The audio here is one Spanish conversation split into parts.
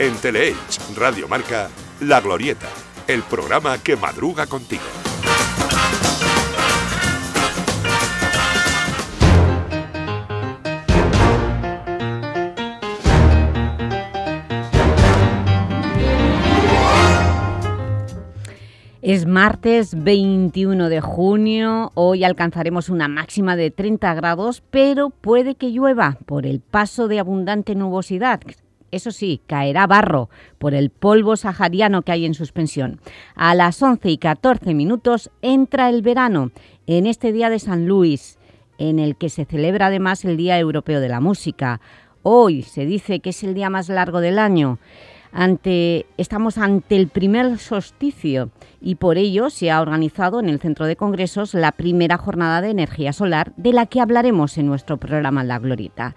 En Teleelch, Radio Marca, La Glorieta, el programa que madruga contigo. Es martes 21 de junio, hoy alcanzaremos una máxima de 30 grados, pero puede que llueva por el paso de abundante nubosidad. Eso sí, caerá barro por el polvo sahariano que hay en suspensión. A las 11 y 14 minutos entra el verano en este día de San Luis, en el que se celebra además el Día Europeo de la Música. Hoy se dice que es el día más largo del año ante, estamos ante el primer solsticio y por ello se ha organizado en el Centro de Congresos la primera jornada de energía solar de la que hablaremos en nuestro programa La Glorita.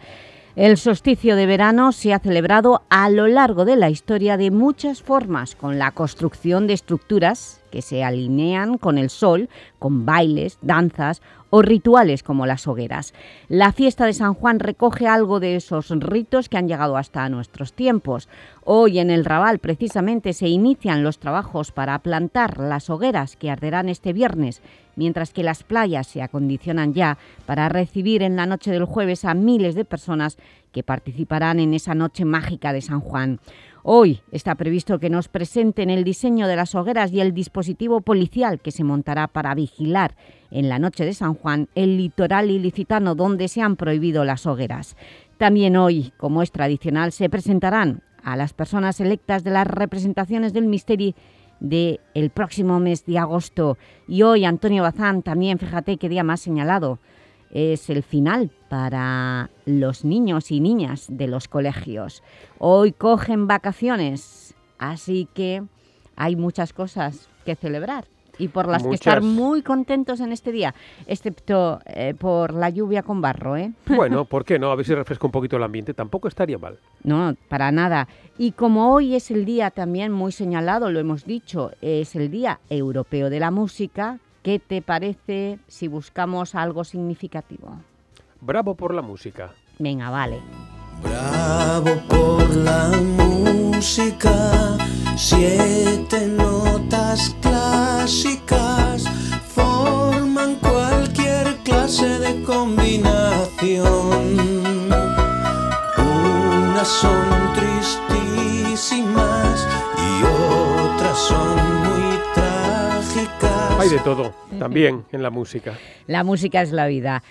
El solsticio de verano se ha celebrado a lo largo de la historia de muchas formas, con la construcción de estructuras que se alinean con el sol, con bailes, danzas o rituales como las hogueras. La fiesta de San Juan recoge algo de esos ritos que han llegado hasta nuestros tiempos. Hoy en el Raval precisamente se inician los trabajos para plantar las hogueras que arderán este viernes, mientras que las playas se acondicionan ya para recibir en la noche del jueves a miles de personas que participarán en esa noche mágica de San Juan. Hoy está previsto que nos presenten el diseño de las hogueras y el dispositivo policial que se montará para vigilar en la noche de San Juan el litoral ilicitano donde se han prohibido las hogueras. También hoy, como es tradicional, se presentarán a las personas electas de las representaciones del misterio del el próximo mes de agosto. Y hoy Antonio Bazán también, fíjate qué día más señalado, es el final para los niños y niñas de los colegios. Hoy cogen vacaciones, así que hay muchas cosas que celebrar y por las que estar muy contentos en este día, excepto eh, por la lluvia con barro. ¿eh? Bueno, ¿por qué no? A ver si refresca un poquito el ambiente, tampoco estaría mal. No, para nada. Y como hoy es el día también muy señalado, lo hemos dicho, es el Día Europeo de la Música, ¿qué te parece si buscamos algo significativo? Bravo por la música. Venga, vale. Bravo por la música, siete notas clásicas forman cualquier clase de combinación. Unas son Hay de todo, también en la música. La música es la vida.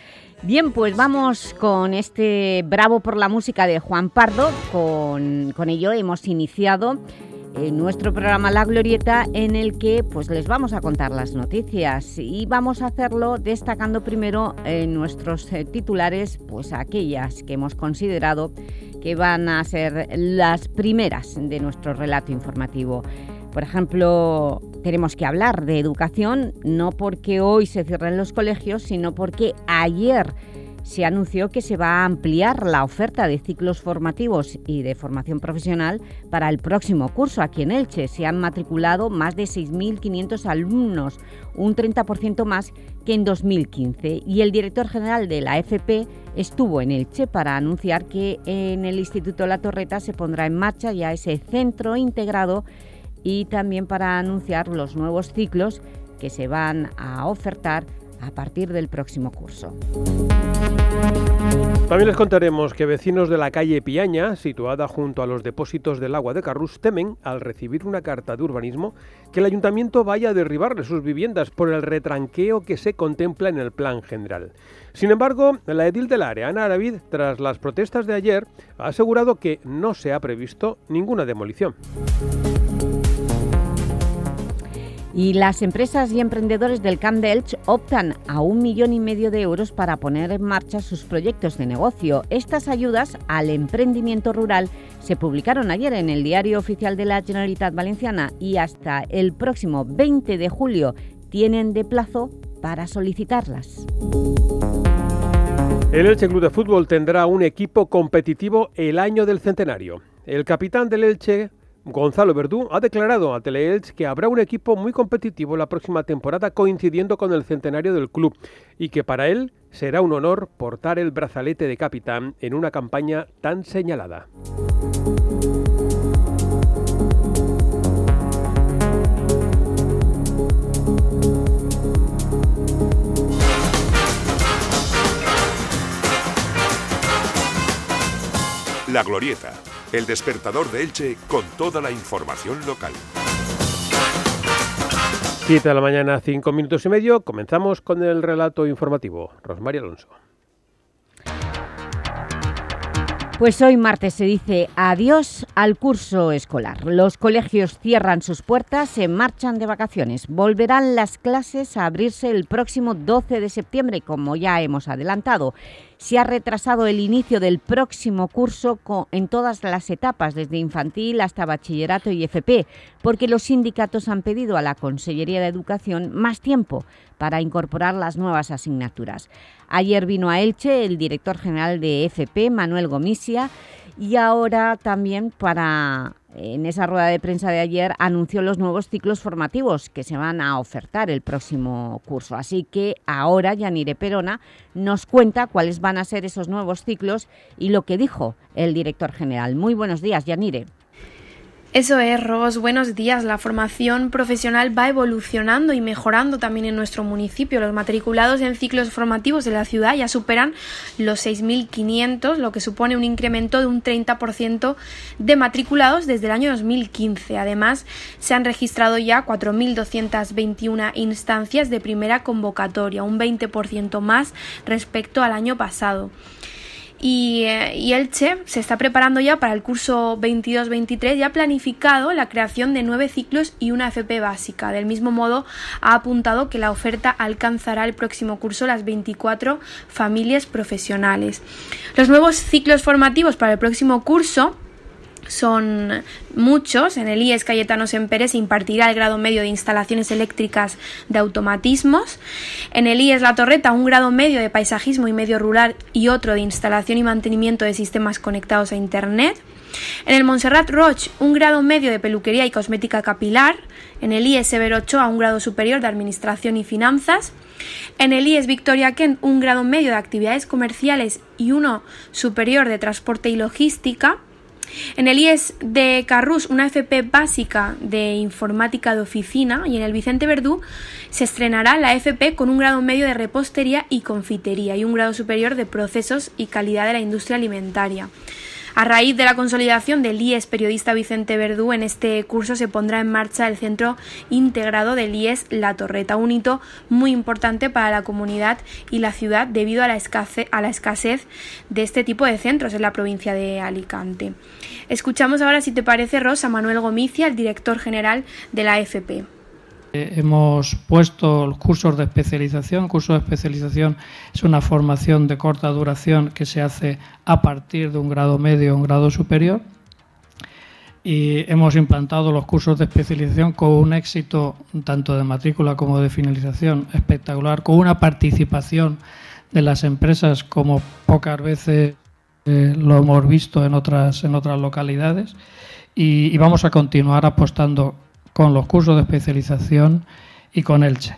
Bien, pues vamos con este Bravo por la Música de Juan Pardo. Con, ello hemos iniciado eh, nuestro programa La Glorieta en el que pues, les vamos a contar las noticias y vamos a hacerlo destacando primero en nuestros eh, titulares pues, aquellas que hemos considerado que van a ser las primeras de nuestro relato informativo. Por ejemplo, tenemos que hablar de educación, no porque hoy se cierren los colegios, sino porque ayer se anunció que se va a ampliar la oferta de ciclos formativos y de formación profesional para el próximo curso. Aquí en Elche se han matriculado más de 6.500 alumnos, un 30% más que en 2015. Y el director general de la FP estuvo en Elche para anunciar que en el Instituto La Torreta se pondrá en marcha ya ese centro integrado y también para anunciar los nuevos ciclos que se van a ofertar a partir del próximo curso. También les contaremos que vecinos de la calle Piaña, situada junto a los depósitos del agua de Carrús, temen, al recibir una carta de urbanismo, que el ayuntamiento vaya a derribarle sus viviendas por el retranqueo que se contempla en el plan general. Sin embargo, la edil del área, Ana Aravid, tras las protestas de ayer, ha asegurado que no se ha previsto ninguna demolición. Y las empresas y emprendedores del Camp de optan a un millón y medio de euros para poner en marcha sus proyectos de negocio. Estas ayudas al emprendimiento rural se publicaron ayer en el Diario Oficial de la Generalitat Valenciana y hasta el próximo 20 de julio tienen de plazo para solicitarlas. El Elche Club de Fútbol tendrá un equipo competitivo el año del centenario. El capitán del Elche, Gonzalo Verdú ha declarado a Teleelch que habrá un equipo muy competitivo la próxima temporada coincidiendo con el centenario del club y que para él será un honor portar el brazalete de capitán en una campaña tan señalada. La Glorieta el despertador de Elche con toda la información local. 7 de la mañana, 5 minutos y medio. Comenzamos con el relato informativo. Rosmaría Alonso. Pues hoy martes se dice adiós al curso escolar. Los colegios cierran sus puertas, se marchan de vacaciones. Volverán las clases a abrirse el próximo 12 de septiembre, como ya hemos adelantado se ha retrasado el inicio del próximo curso en todas las etapas, desde infantil hasta bachillerato y FP, porque los sindicatos han pedido a la Consellería de Educación más tiempo para incorporar las nuevas asignaturas. Ayer vino a Elche el director general de FP, Manuel Gomisia, y ahora también para en esa rueda de prensa de ayer anunció los nuevos ciclos formativos que se van a ofertar el próximo curso. Así que ahora Yanire Perona nos cuenta cuáles van a ser esos nuevos ciclos y lo que dijo el director general. Muy buenos días, Yanire. Eso es, Ros. Buenos días. La formación profesional va evolucionando y mejorando también en nuestro municipio. Los matriculados en ciclos formativos de la ciudad ya superan los 6.500, lo que supone un incremento de un 30% de matriculados desde el año 2015. Además, se han registrado ya 4.221 instancias de primera convocatoria, un 20% más respecto al año pasado. Y, eh, y, Elche se está preparando ya para el curso 22-23 y ha planificado la creación de nueve ciclos y una FP básica. Del mismo modo, ha apuntado que la oferta alcanzará el próximo curso las 24 familias profesionales. Los nuevos ciclos formativos para el próximo curso son muchos. En el IES Cayetano Semperé se impartirá el grado medio de instalaciones eléctricas de automatismos. En el IES La Torreta un grado medio de paisajismo y medio rural y otro de instalación y mantenimiento de sistemas conectados a Internet. En el Montserrat Roche un grado medio de peluquería y cosmética capilar. En el IES Severo Ochoa un grado superior de administración y finanzas. En el IES Victoria Kent un grado medio de actividades comerciales y uno superior de transporte y logística. En el IES de Carrús, una FP básica de informática de oficina y en el Vicente Verdú se estrenará la FP con un grado medio de repostería y confitería y un grado superior de procesos y calidad de la industria alimentaria. A raíz de la consolidación del IES periodista Vicente Verdú, en este curso se pondrá en marcha el Centro Integrado del IES La Torreta, un hito muy importante para la comunidad y la ciudad debido a la, escasez, de este tipo de centros en la provincia de Alicante. Escuchamos ahora, si te parece, Rosa Manuel Gomicia, el director general de la FP. Eh, hemos puesto los cursos de especialización. curso de especialización es una formación de corta duración que se hace a partir de un grado medio o un grado superior. Y hemos implantado los cursos de especialización con un éxito tanto de matrícula como de finalización espectacular, con una participación de las empresas como pocas veces eh, lo hemos visto en otras, en otras localidades. y vamos a continuar apostando con los cursos de especialización y con Elche.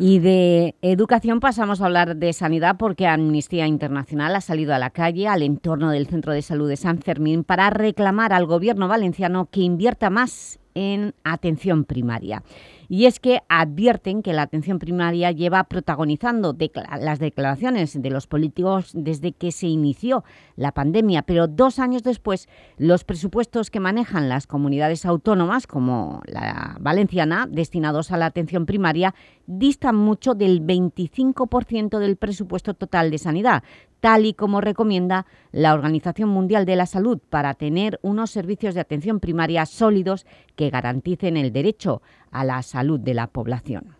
Y de educación pasamos a hablar de sanidad porque Amnistía Internacional ha salido a la calle al entorno del Centro de Salud de San Fermín para reclamar al gobierno valenciano que invierta más en atención primaria y es que advierten que la atención primaria lleva protagonizando las declaraciones de los políticos desde que se inició la pandemia, pero dos años después los presupuestos que manejan las comunidades autónomas, como la valenciana, destinados a la atención primaria, distan mucho del 25% del presupuesto total de sanidad, tal y como recomienda la Organización Mundial de la Salud para tener unos servicios de atención primaria sólidos que garanticen el derecho a la salud de la población.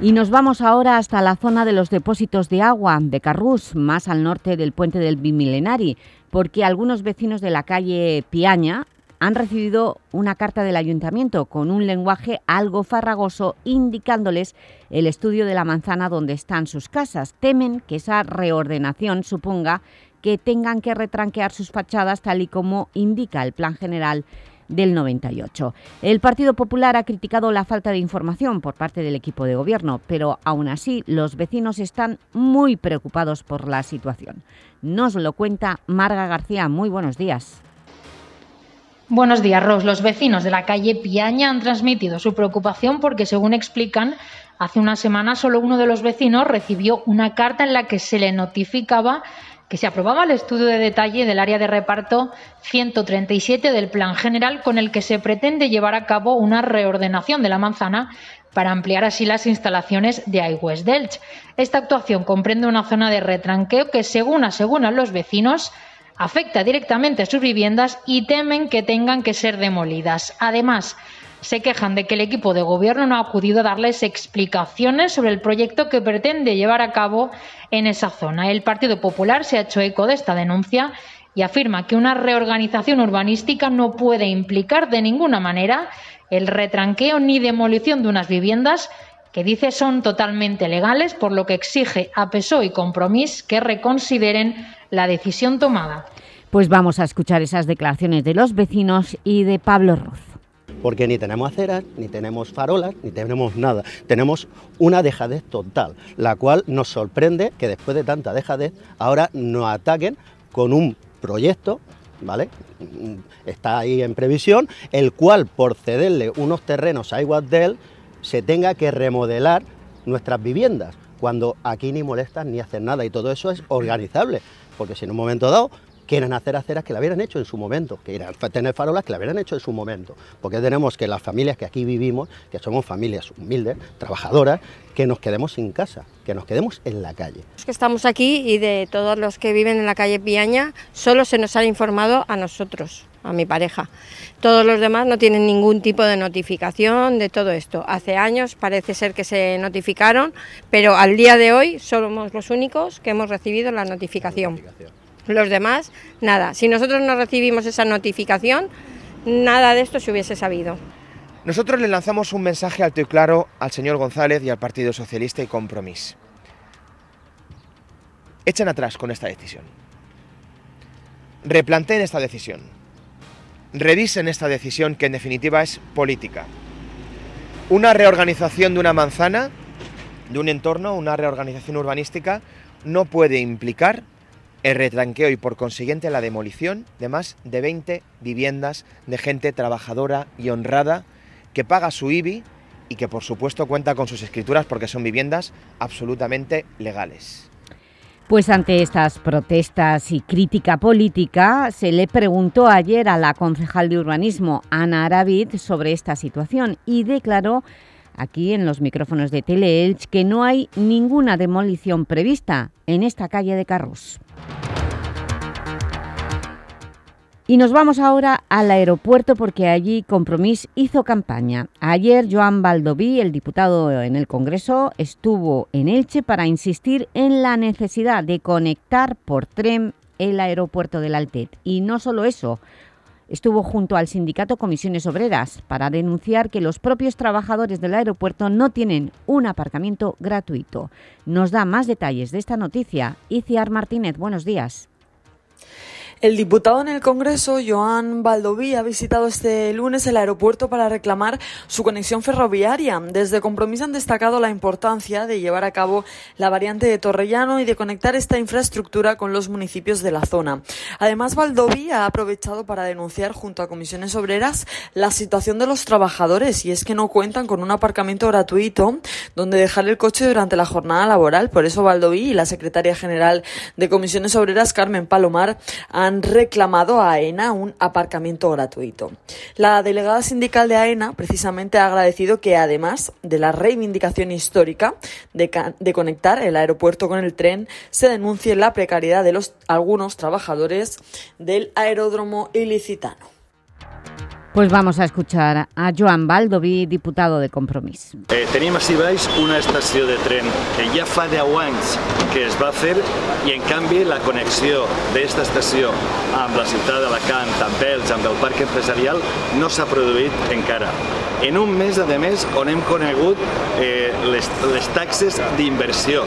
Y nos vamos ahora hasta la zona de los depósitos de agua de Carrús, más al norte del puente del Bimilenari, porque algunos vecinos de la calle Piaña han recibido una carta del Ayuntamiento con un lenguaje algo farragoso indicándoles el estudio de la manzana donde están sus casas. Temen que esa reordenación suponga que tengan que retranquear sus fachadas tal y como indica el Plan General del 98. El Partido Popular ha criticado la falta de información por parte del equipo de gobierno, pero aún así los vecinos están muy preocupados por la situación. Nos lo cuenta Marga García. Muy buenos días. Buenos días, Ros. Los vecinos de la calle Piaña han transmitido su preocupación porque, según explican, hace una semana solo uno de los vecinos recibió una carta en la que se le notificaba que se aprobaba el estudio de detalle del área de reparto 137 del Plan General con el que se pretende llevar a cabo una reordenación de la manzana para ampliar así las instalaciones de iWest Delch. Esta actuación comprende una zona de retranqueo que, según aseguran los vecinos, afecta directamente a sus viviendas y temen que tengan que ser demolidas. Además, se quejan de que el equipo de gobierno no ha acudido a darles explicaciones sobre el proyecto que pretende llevar a cabo en esa zona. El Partido Popular se ha hecho eco de esta denuncia y afirma que una reorganización urbanística no puede implicar de ninguna manera el retranqueo ni demolición de unas viviendas que dice son totalmente legales, por lo que exige a PSOE y Compromís que reconsideren la decisión tomada. Pues vamos a escuchar esas declaraciones de los vecinos y de Pablo Roz. Porque ni tenemos aceras, ni tenemos farolas, ni tenemos nada. Tenemos una dejadez total, la cual nos sorprende que después de tanta dejadez ahora nos ataquen con un proyecto ¿vale? Está ahí en previsión, el cual por cederle unos terrenos a Igualdel se tenga que remodelar nuestras viviendas, cuando aquí ni molestan ni hacen nada y todo eso es organizable, porque si en un momento dado quieren hacer aceras que la hubieran hecho en su momento, que quieran tener farolas que la hubieran hecho en su momento, porque tenemos que las familias que aquí vivimos, que somos familias humildes, trabajadoras, que nos quedemos sin casa, que nos quedemos en la calle. Es que estamos aquí y de todos los que viven en la calle Piaña, solo se nos ha informado a nosotros, a mi pareja. Todos los demás no tienen ningún tipo de notificación de todo esto. Hace años parece ser que se notificaron, pero al día de hoy somos los únicos que hemos recibido la notificación. Los demás, nada. Si nosotros no recibimos esa notificación, nada de esto se hubiese sabido. Nosotros le lanzamos un mensaje alto y claro al señor González y al Partido Socialista y Compromís. Echen atrás con esta decisión. Replanteen esta decisión. Revisen esta decisión que en definitiva es política. Una reorganización de una manzana, de un entorno, una reorganización urbanística, no puede implicar el retranqueo y por consiguiente la demolición de más de 20 viviendas de gente trabajadora y honrada que paga su IBI y que por supuesto cuenta con sus escrituras porque son viviendas absolutamente legales. Pues ante estas protestas y crítica política, se le preguntó ayer a la concejal de urbanismo, Ana Aravid, sobre esta situación y declaró aquí en los micrófonos de Teleelch que no hay ninguna demolición prevista en esta calle de Carros. Y nos vamos ahora al aeropuerto porque allí Compromís hizo campaña. Ayer Joan Baldoví, el diputado en el Congreso, estuvo en Elche para insistir en la necesidad de conectar por tren el aeropuerto del Altet. Y no solo eso, estuvo junto al sindicato Comisiones Obreras para denunciar que los propios trabajadores del aeropuerto no tienen un aparcamiento gratuito. Nos da más detalles de esta noticia Iciar Martínez. Buenos días. El diputado en el Congreso, Joan Baldoví, ha visitado este lunes el aeropuerto para reclamar su conexión ferroviaria. Desde Compromiso han destacado la importancia de llevar a cabo la variante de Torrellano y de conectar esta infraestructura con los municipios de la zona. Además, Baldoví ha aprovechado para denunciar junto a comisiones obreras la situación de los trabajadores y es que no cuentan con un aparcamiento gratuito donde dejar el coche durante la jornada laboral. Por eso Baldoví y la secretaria general de comisiones obreras, Carmen Palomar, han han reclamado a AENA un aparcamiento gratuito. La delegada sindical de AENA precisamente ha agradecido que además de la reivindicación histórica de, conectar el aeropuerto con el tren, se denuncie la precariedad de los algunos trabajadores del aeródromo ilicitano. Pues vamos a escuchar a Joan Baldoví, diputado de Compromís. Eh, tenim a Baix una estació de tren que ja fa 10 anys que es va fer i en canvi la connexió d'esta estació amb la ciutat d'Alacant, amb Elx, amb el parc empresarial no s'ha produït encara. En un mes, a més, on hem conegut eh, les, les taxes d'inversió.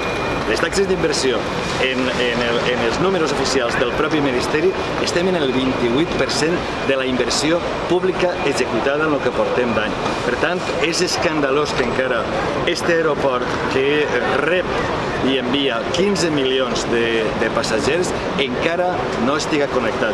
Les taxes d'inversió en, en, el, en els números oficials del propi Ministeri estem en el 28% de la inversió pública pública executada en el que portem d'any. Per tant, és escandalós que encara este aeroport que rep i envia 15 milions de, de passatgers encara no estiga connectat.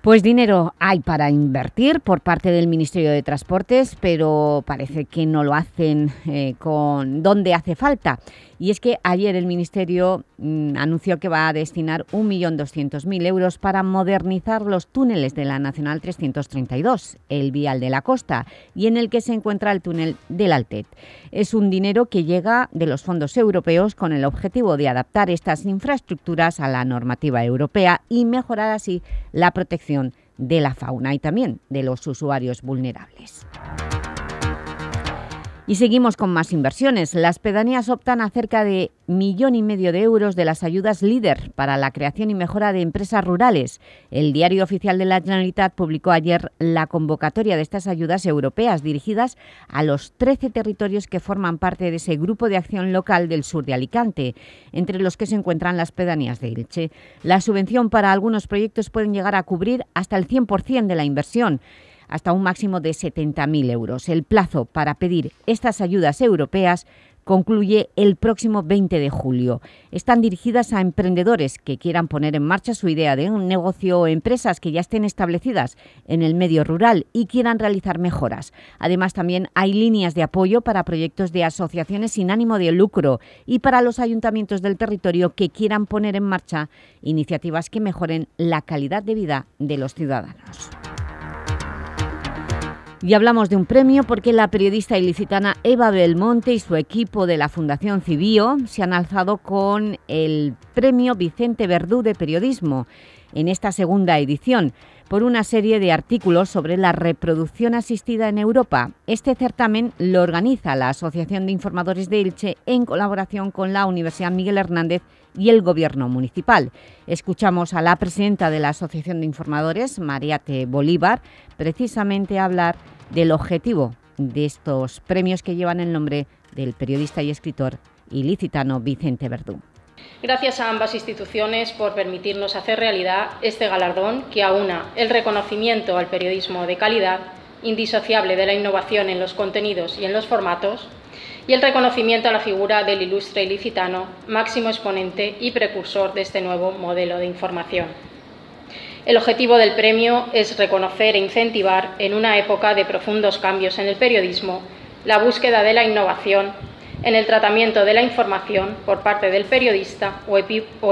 Pues dinero hay para invertir por parte del Ministerio de Transportes, pero parece que no lo hacen eh, con donde hace falta. Y es que ayer el Ministerio mm, anunció que va a destinar 1.200.000 euros para modernizar los túneles de la Nacional 332, el vial de la costa, y en el que se encuentra el túnel del Altet. Es un dinero que llega de los fondos europeos con el objetivo de adaptar estas infraestructuras a la normativa europea y mejorar así la protección de la fauna y también de los usuarios vulnerables. Y seguimos con más inversiones. Las pedanías optan a cerca de millón y medio de euros de las ayudas LIDER para la creación y mejora de empresas rurales. El Diario Oficial de la Generalitat publicó ayer la convocatoria de estas ayudas europeas dirigidas a los 13 territorios que forman parte de ese grupo de acción local del sur de Alicante, entre los que se encuentran las pedanías de Ilche. La subvención para algunos proyectos pueden llegar a cubrir hasta el 100% de la inversión hasta un máximo de 70.000 euros. El plazo para pedir estas ayudas europeas concluye el próximo 20 de julio. Están dirigidas a emprendedores que quieran poner en marcha su idea de un negocio o empresas que ya estén establecidas en el medio rural y quieran realizar mejoras. Además, también hay líneas de apoyo para proyectos de asociaciones sin ánimo de lucro y para los ayuntamientos del territorio que quieran poner en marcha iniciativas que mejoren la calidad de vida de los ciudadanos. Y hablamos de un premio porque la periodista ilicitana Eva Belmonte y su equipo de la Fundación Cibío se han alzado con el premio Vicente Verdú de Periodismo en esta segunda edición por una serie de artículos sobre la reproducción asistida en Europa. Este certamen lo organiza la Asociación de Informadores de Elche en colaboración con la Universidad Miguel Hernández y el Gobierno Municipal. Escuchamos a la presidenta de la Asociación de Informadores, Mariate Bolívar, precisamente hablar del objetivo de estos premios que llevan el nombre del periodista y escritor ilicitano Vicente Verdú. Gracias a ambas instituciones por permitirnos hacer realidad este galardón que aúna el reconocimiento al periodismo de calidad, indisociable de la innovación en los contenidos y en los formatos, y el reconocimiento a la figura del ilustre ilicitano, máximo exponente y precursor de este nuevo modelo de información. El objetivo del premio es reconocer e incentivar, en una época de profundos cambios en el periodismo, la búsqueda de la innovación en el tratamiento de la información por parte del periodista o,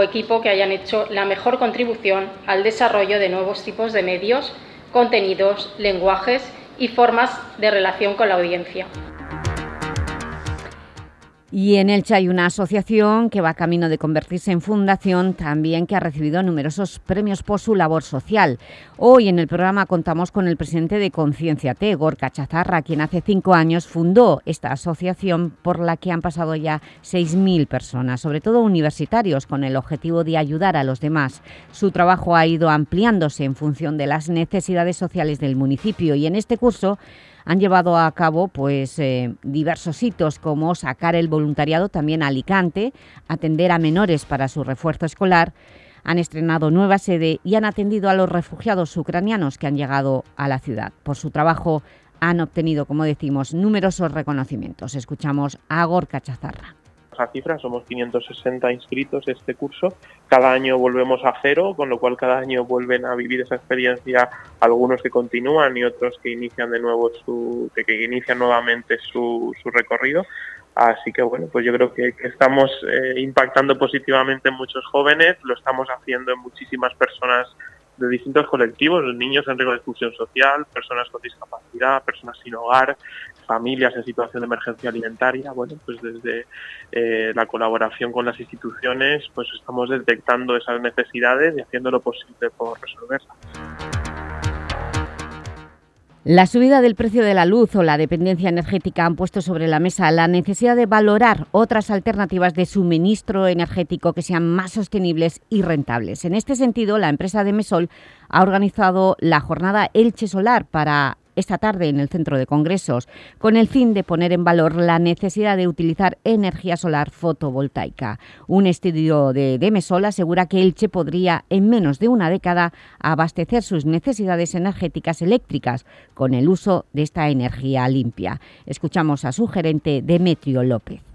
equipo que hayan hecho la mejor contribución al desarrollo de nuevos tipos de medios, contenidos, lenguajes y formas de relación con la audiencia. Y en Elche hay una asociación que va camino de convertirse en fundación, también que ha recibido numerosos premios por su labor social. Hoy en el programa contamos con el presidente de Conciencia T, Gorka Chazarra, quien hace cinco años fundó esta asociación por la que han pasado ya 6.000 personas, sobre todo universitarios, con el objetivo de ayudar a los demás. Su trabajo ha ido ampliándose en función de las necesidades sociales del municipio y en este curso han llevado a cabo pues, eh, diversos hitos como sacar el voluntariado también a Alicante, atender a menores para su refuerzo escolar, han estrenado nueva sede y han atendido a los refugiados ucranianos que han llegado a la ciudad. Por su trabajo han obtenido, como decimos, numerosos reconocimientos. Escuchamos a Gorka Chazarra a cifra, somos 560 inscritos este curso. Cada año volvemos a cero, con lo cual cada año vuelven a vivir esa experiencia algunos que continúan y otros que inician de nuevo su, que, inician nuevamente su, su, recorrido. Así que bueno, pues yo creo que, estamos eh, impactando positivamente en muchos jóvenes, lo estamos haciendo en muchísimas personas de distintos colectivos, niños en riesgo de exclusión social, personas con discapacidad, personas sin hogar, familias en situación de emergencia alimentaria. Bueno, pues desde eh, la colaboración con las instituciones, pues estamos detectando esas necesidades y haciendo lo posible por resolverlas. La subida del precio de la luz o la dependencia energética han puesto sobre la mesa la necesidad de valorar otras alternativas de suministro energético que sean más sostenibles y rentables. En este sentido, la empresa de Mesol ha organizado la jornada Elche Solar para esta tarde en el Centro de Congresos, con el fin de poner en valor la necesidad de utilizar energía solar fotovoltaica. Un estudio de Demesol asegura que Elche podría, en menos de una década, abastecer sus necesidades energéticas eléctricas con el uso de esta energía limpia. Escuchamos a su gerente Demetrio López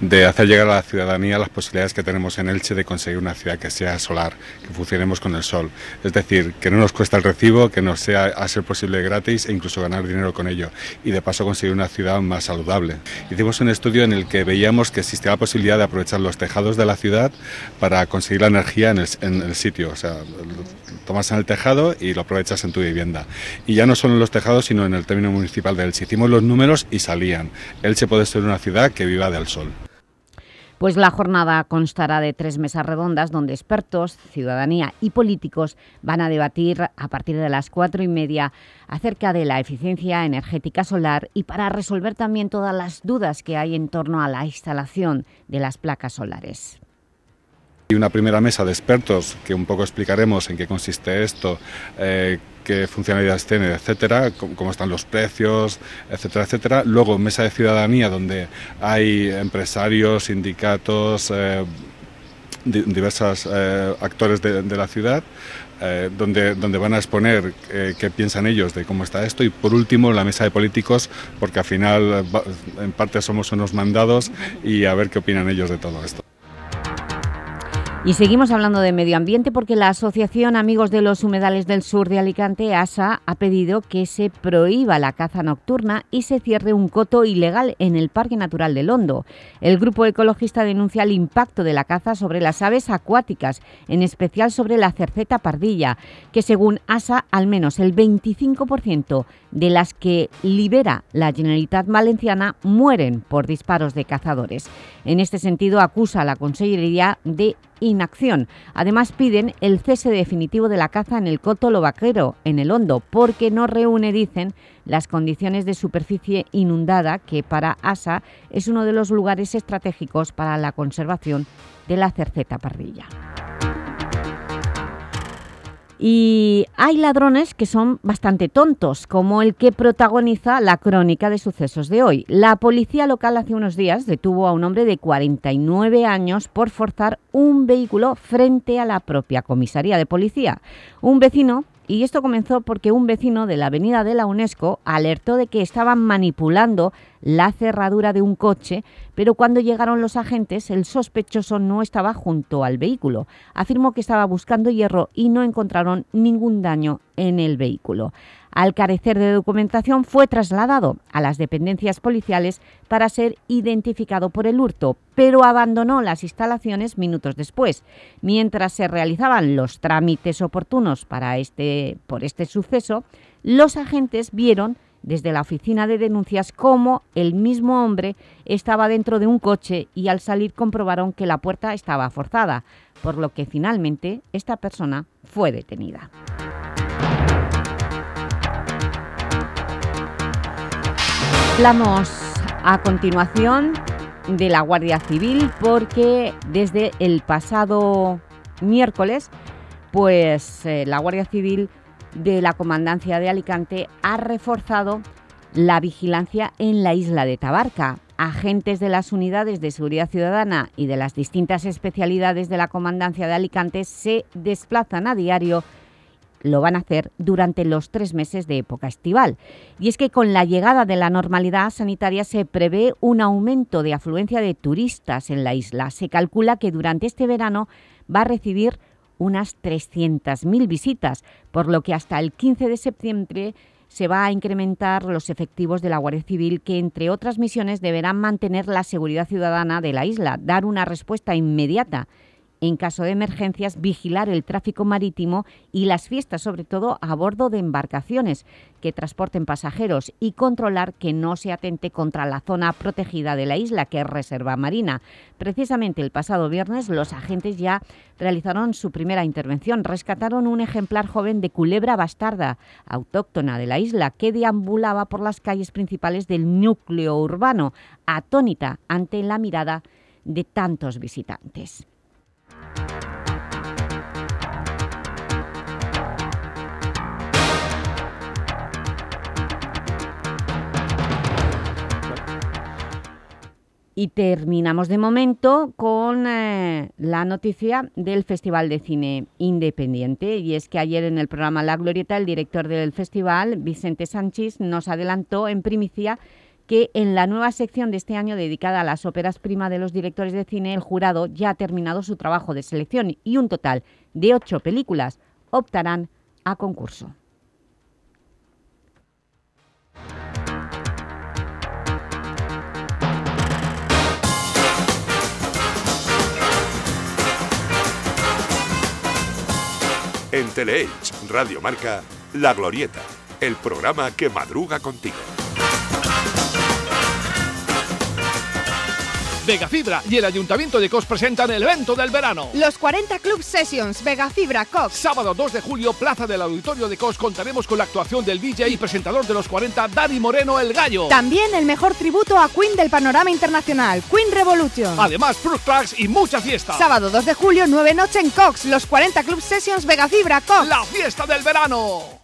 de hacer llegar a la ciudadanía las posibilidades que tenemos en Elche de conseguir una ciudad que sea solar, que funcionemos con el sol. Es decir, que no nos cuesta el recibo, que nos sea a ser posible gratis e incluso ganar dinero con ello. Y de paso conseguir una ciudad más saludable. Hicimos un estudio en el que veíamos que existía la posibilidad de aprovechar los tejados de la ciudad para conseguir la energía en el, sitio. Tomas en el tejado y lo aprovechas en tu vivienda. Y ya no solo en los tejados, sino en el término municipal de Elche. Hicimos los números y salían. Elche puede ser una ciudad que viva del sol. Pues la jornada constará de tres mesas redondas donde expertos, ciudadanía y políticos van a debatir a partir de las cuatro y media acerca de la eficiencia energética solar y para resolver también todas las dudas que hay en torno a la instalación de las placas solares. Una primera mesa de expertos que un poco explicaremos en qué consiste esto, eh, qué funcionalidades tiene, etcétera, cómo, están los precios, etcétera, etcétera. Luego mesa de ciudadanía donde hay empresarios, sindicatos, eh, diversos eh, actores de, la ciudad. donde, donde van a exponer qué piensan ellos de cómo está esto y por último la mesa de políticos porque al final en parte somos unos mandados y a ver qué opinan ellos de todo esto. Y seguimos hablando de medio ambiente porque la Asociación Amigos de los Humedales del Sur de Alicante, ASA, ha pedido que se prohíba la caza nocturna y se cierre un coto ilegal en el Parque Natural del Hondo. El grupo ecologista denuncia el impacto de la caza sobre las aves acuáticas, en especial sobre la cerceta pardilla, que según ASA al menos el 25% de las que libera la Generalitat Valenciana mueren por disparos de cazadores. En este sentido acusa a la Consellería de inacción. Además piden el cese definitivo de la caza en el Coto Lobaquero, en el Hondo, porque no reúne, dicen, las condiciones de superficie inundada que para ASA es uno de los lugares estratégicos para la conservación de la cerceta pardilla. Y hay ladrones que son bastante tontos, como el que protagoniza la crónica de sucesos de hoy. La policía local hace unos días detuvo a un hombre de 49 años por forzar un vehículo frente a la propia comisaría de policía. Un vecino y esto comenzó porque un vecino de la avenida de la UNESCO alertó de que estaban manipulando la cerradura de un coche, pero cuando llegaron los agentes el sospechoso no estaba junto al vehículo. Afirmó que estaba buscando hierro y no encontraron ningún daño en el vehículo al carecer de documentación, fue trasladado a las dependencias policiales para ser identificado por el hurto, pero abandonó las instalaciones minutos después. Mientras se realizaban los trámites oportunos para este, por este suceso, los agentes vieron desde la oficina de denuncias cómo el mismo hombre estaba dentro de un coche y al salir comprobaron que la puerta estaba forzada, por lo que finalmente esta persona fue detenida. Hablamos a continuación de la Guardia Civil porque desde el pasado miércoles pues eh, la Guardia Civil de la Comandancia de Alicante ha reforzado la vigilancia en la isla de Tabarca. Agentes de las unidades de seguridad ciudadana y de las distintas especialidades de la Comandancia de Alicante se desplazan a diario lo van a hacer durante los tres meses de época estival. Y es que con la llegada de la normalidad sanitaria se prevé un aumento de afluencia de turistas en la isla. Se calcula que durante este verano va a recibir unas 300.000 visitas, por lo que hasta el 15 de septiembre se va a incrementar los efectivos de la Guardia Civil que, entre otras misiones, deberán mantener la seguridad ciudadana de la isla, dar una respuesta inmediata en caso de emergencias, vigilar el tráfico marítimo y las fiestas, sobre todo a bordo de embarcaciones que transporten pasajeros y controlar que no se atente contra la zona protegida de la isla, que es Reserva Marina. Precisamente el pasado viernes los agentes ya realizaron su primera intervención. Rescataron un ejemplar joven de culebra bastarda, autóctona de la isla, que deambulaba por las calles principales del núcleo urbano, atónita ante la mirada de tantos visitantes. Y terminamos de momento con eh, la noticia del Festival de Cine Independiente. Y es que ayer en el programa La Glorieta, el director del festival, Vicente Sánchez, nos adelantó en primicia que en la nueva sección de este año dedicada a las óperas prima de los directores de cine, el jurado ya ha terminado su trabajo de selección y un total de ocho películas optarán a concurso. En Teleelch, Radio Marca, La Glorieta, el programa que madruga contigo. Vega Fibra y el Ayuntamiento de Cos presentan el evento del verano. Los 40 Club Sessions Vega Fibra Cox. Sábado 2 de julio, Plaza del Auditorio de Cos, contaremos con la actuación del DJ y presentador de los 40, Dani Moreno el Gallo. También el mejor tributo a Queen del panorama internacional, Queen Revolution. Además, Fruit Tracks y mucha fiesta. Sábado 2 de julio, 9 noche en Cox. Los 40 Club Sessions Vega Fibra Cox. La fiesta del verano.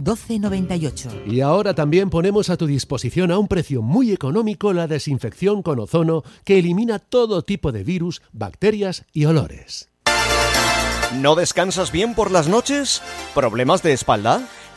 1298. Y ahora también ponemos a tu disposición a un precio muy económico la desinfección con ozono que elimina todo tipo de virus, bacterias y olores. ¿No descansas bien por las noches? ¿Problemas de espalda?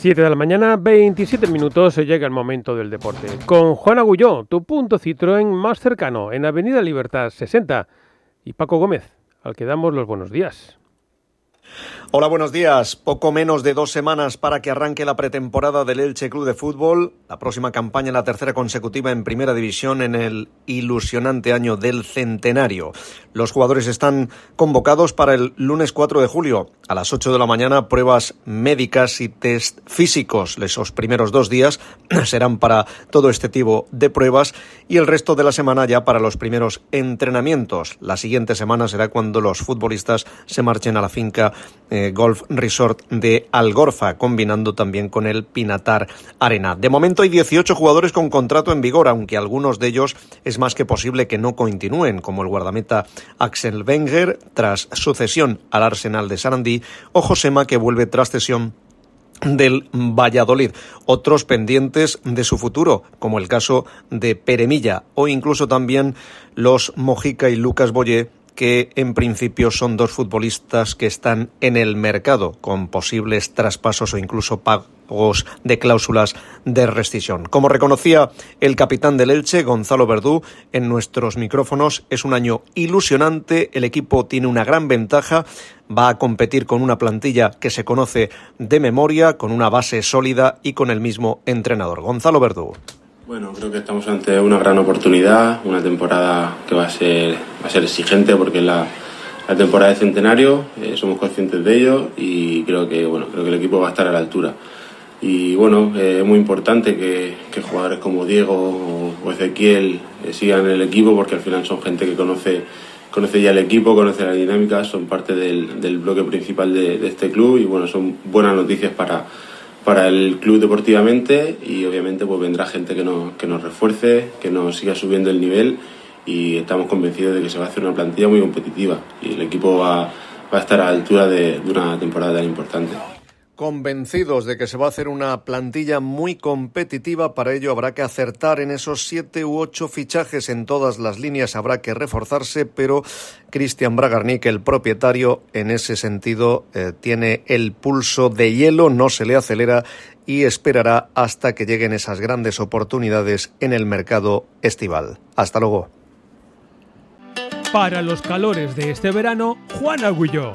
7 de la mañana, 27 minutos, llega el momento del deporte. Con Juan Agulló, tu punto Citroën más cercano, en Avenida Libertad 60. Y Paco Gómez, al que damos los buenos días. Hola, buenos días. Poco menos de dos semanas para que arranque la pretemporada del Elche Club de Fútbol. La próxima campaña, la tercera consecutiva en Primera División en el ilusionante año del centenario. Los jugadores están convocados para el lunes 4 de julio a las 8 de la mañana. Pruebas médicas y test físicos. Esos primeros dos días serán para todo este tipo de pruebas y el resto de la semana ya para los primeros entrenamientos. La siguiente semana será cuando los futbolistas se marchen a la finca eh, Golf Resort de Algorfa, combinando también con el Pinatar Arena. De momento hay 18 jugadores con contrato en vigor, aunque algunos de ellos es más que posible que no continúen, como el guardameta Axel Wenger tras sucesión al Arsenal de Sarandí o Josema que vuelve tras cesión del Valladolid. Otros pendientes de su futuro, como el caso de Peremilla o incluso también los Mojica y Lucas Boyé que en principio son dos futbolistas que están en el mercado con posibles traspasos o incluso pagos de cláusulas de rescisión. Como reconocía el capitán del Elche, Gonzalo Verdú, en nuestros micrófonos, es un año ilusionante, el equipo tiene una gran ventaja, va a competir con una plantilla que se conoce de memoria, con una base sólida y con el mismo entrenador. Gonzalo Verdú. Bueno, creo que estamos ante una gran oportunidad, una temporada que va a ser, va a ser exigente porque es la, la temporada de centenario, eh, somos conscientes de ello y creo que, bueno, creo que el equipo va a estar a la altura. Y bueno, eh, es muy importante que, que, jugadores como Diego o, Ezequiel eh, sigan el equipo porque al final son gente que conoce, conoce ya el equipo, conoce la dinámica, son parte del, del bloque principal de, de este club y bueno, son buenas noticias para para el club deportivamente y obviamente pues vendrá gente que, no, que nos refuerce, que nos siga subiendo el nivel y estamos convencidos de que se va a hacer una plantilla muy competitiva y el equipo va, va a estar a la altura de, de una temporada tan importante convencidos de que se va a hacer una plantilla muy competitiva. Para ello habrá que acertar en esos siete u ocho fichajes en todas las líneas. Habrá que reforzarse, pero Cristian Bragarnik, el propietario, en ese sentido eh, tiene el pulso de hielo, no se le acelera y esperará hasta que lleguen esas grandes oportunidades en el mercado estival. Hasta luego. Para los calores de este verano, Juan Agulló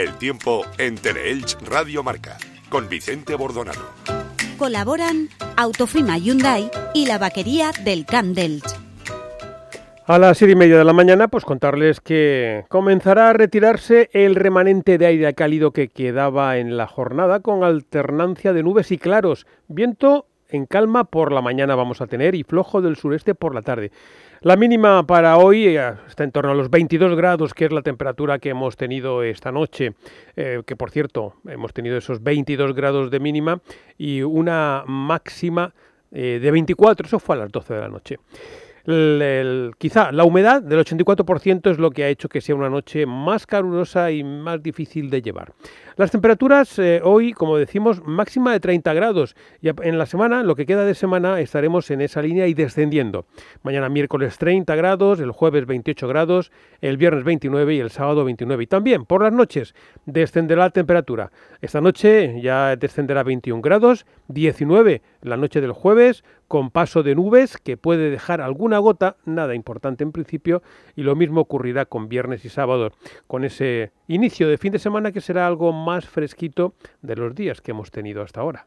El tiempo en Teleelch Radio Marca, con Vicente Bordonado. Colaboran Autofima Hyundai y la vaquería del Camp d'Elch. A las siete y media de la mañana, pues contarles que comenzará a retirarse el remanente de aire cálido que quedaba en la jornada con alternancia de nubes y claros. Viento en calma por la mañana vamos a tener y flojo del sureste por la tarde. La mínima para hoy eh, está en torno a los 22 grados, que es la temperatura que hemos tenido esta noche, eh, que por cierto hemos tenido esos 22 grados de mínima y una máxima eh, de 24, eso fue a las 12 de la noche quizá la humedad del 84% es lo que ha hecho que sea una noche más calurosa y más difícil de llevar. Las temperaturas eh, hoy, como decimos, máxima de 30 grados. Y en la semana, lo que queda de semana, estaremos en esa línea y descendiendo. Mañana miércoles 30 grados, el jueves 28 grados, el viernes 29 y el sábado 29. Y también por las noches descenderá la temperatura. Esta noche ya descenderá 21 grados, 19 la noche del jueves, con paso de nubes que puede dejar alguna gota, nada importante en principio, y lo mismo ocurrirá con viernes y sábado, con ese inicio de fin de semana que será algo más fresquito de los días que hemos tenido hasta ahora.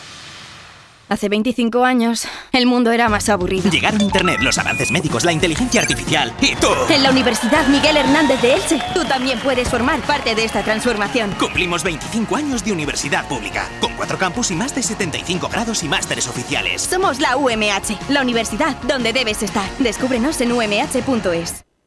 Hace 25 años, el mundo era más aburrido. Llegaron Internet, los avances médicos, la inteligencia artificial y tú. En la Universidad Miguel Hernández de Elche, tú también puedes formar parte de esta transformación. Cumplimos 25 años de universidad pública, con cuatro campus y más de 75 grados y másteres oficiales. Somos la UMH, la universidad donde debes estar. Descúbrenos en umh.es.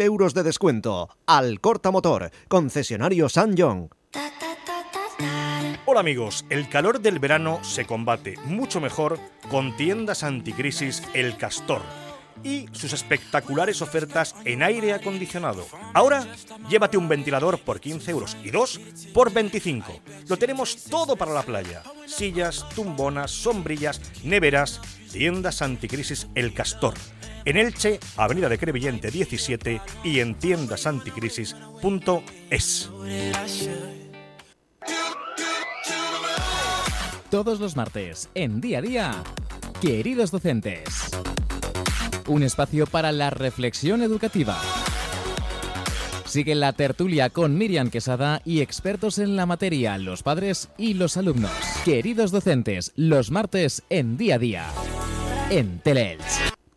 euros de descuento. Al Corta Motor, concesionario San John. Hola amigos, el calor del verano se combate mucho mejor con tiendas anticrisis El Castor y sus espectaculares ofertas en aire acondicionado. Ahora, llévate un ventilador por 15 euros y dos por 25. Lo tenemos todo para la playa. Sillas, tumbonas, sombrillas, neveras, tiendas anticrisis El Castor. En Elche, Avenida de Crevillente 17 y en tiendasanticrisis.es. Todos los martes, en día a día, queridos docentes. Un espacio para la reflexión educativa. Sigue la tertulia con Miriam Quesada y expertos en la materia, los padres y los alumnos. Queridos docentes, los martes en día a día. En Teleelch.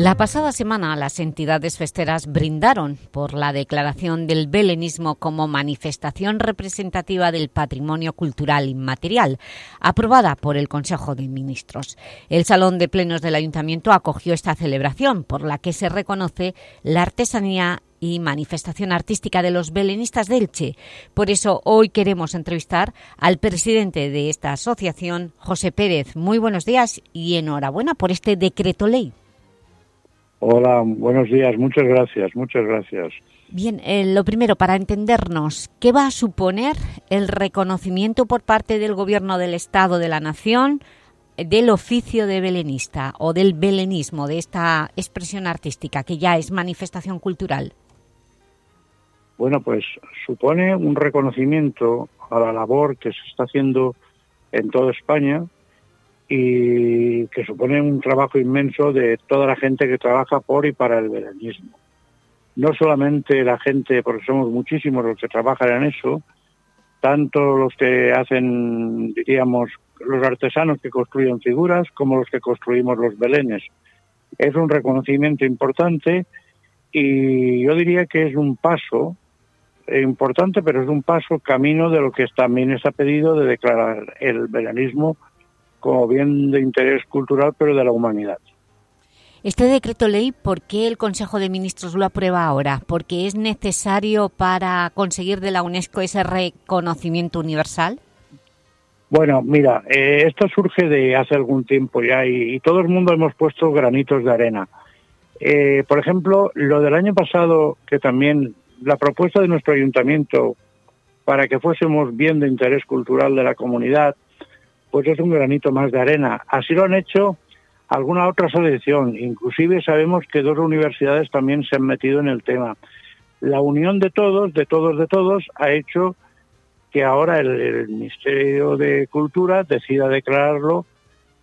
La pasada semana las entidades festeras brindaron por la declaración del belenismo como manifestación representativa del patrimonio cultural inmaterial, aprobada por el Consejo de Ministros. El Salón de Plenos del Ayuntamiento acogió esta celebración, por la que se reconoce la artesanía y manifestación artística de los belenistas de Elche. Por eso hoy queremos entrevistar al presidente de esta asociación, José Pérez. Muy buenos días y enhorabuena por este decreto ley. Hola, buenos días, muchas gracias, muchas gracias. Bien, eh, lo primero, para entendernos, ¿qué va a suponer el reconocimiento por parte del Gobierno del Estado de la Nación del oficio de belenista o del belenismo, de esta expresión artística que ya es manifestación cultural? Bueno, pues supone un reconocimiento a la labor que se está haciendo en toda España y que supone un trabajo inmenso de toda la gente que trabaja por y para el veranismo. No solamente la gente, porque somos muchísimos los que trabajan en eso, tanto los que hacen, diríamos, los artesanos que construyen figuras como los que construimos los belenes. Es un reconocimiento importante y yo diría que es un paso importante, pero es un paso camino de lo que también está pedido de declarar el veranismo como bien de interés cultural, pero de la humanidad. Este decreto ley, ¿por qué el Consejo de Ministros lo aprueba ahora? ¿Porque es necesario para conseguir de la UNESCO ese reconocimiento universal? Bueno, mira, eh, esto surge de hace algún tiempo ya y, todo el mundo hemos puesto granitos de arena. Eh, por ejemplo, lo del año pasado, que también la propuesta de nuestro ayuntamiento para que fuésemos bien de interés cultural de la comunidad, pues es un granito más de arena. Así lo han hecho alguna otra asociación, inclusive sabemos que dos universidades también se han metido en el tema. La unión de todos, de todos, de todos, ha hecho que ahora el, Ministerio de Cultura decida declararlo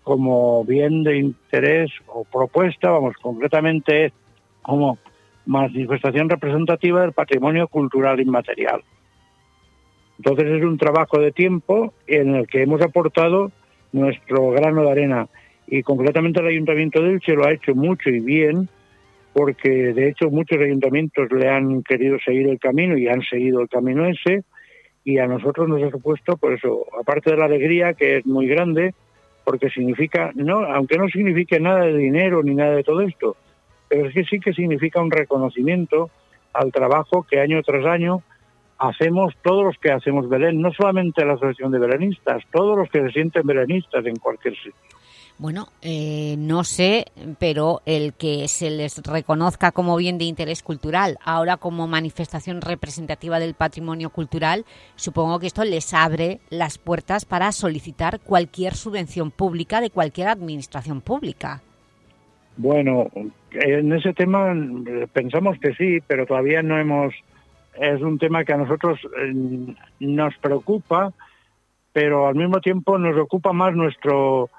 como bien de interés o propuesta, vamos, concretamente como manifestación representativa del patrimonio cultural inmaterial. Entonces es un trabajo de tiempo en el que hemos aportado nuestro grano de arena. Y concretamente el Ayuntamiento de Elche lo ha hecho mucho y bien porque de hecho muchos ayuntamientos le han querido seguir el camino y han seguido el camino ese. Y a nosotros nos ha supuesto por eso, aparte de la alegría que es muy grande, porque significa, no, aunque no signifique nada de dinero ni nada de todo esto, pero es que sí que significa un reconocimiento al trabajo que año tras año hacemos todos los que hacemos Belén, no solamente la Asociación de Belenistas, todos los que se sienten belenistas en cualquier sitio. Bueno, eh, no sé, pero el que se les reconozca como bien de interés cultural, ahora como manifestación representativa del patrimonio cultural, supongo que esto les abre las puertas para solicitar cualquier subvención pública de cualquier administración pública. Bueno, en ese tema pensamos que sí, pero todavía no hemos es un tema que a nosotros eh, nos preocupa, pero al mismo tiempo nos ocupa más nuestro,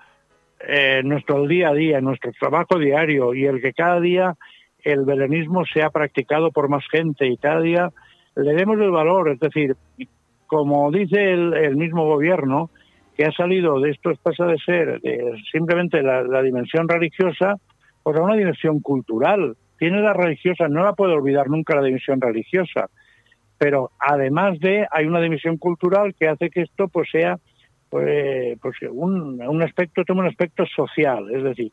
eh, nuestro día a día, nuestro trabajo diario y el que cada día el belenismo sea practicado por más gente y cada día le demos el valor, es decir, como dice el, mismo gobierno, que ha salido de esto pasa de ser simplemente la, la, dimensión religiosa, pues a una dimensión cultural. Tiene la religiosa, no la puede olvidar nunca la dimensión religiosa, pero además de hay una dimensión cultural que hace que esto pues sea pues, pues un, un, aspecto toma un aspecto social es decir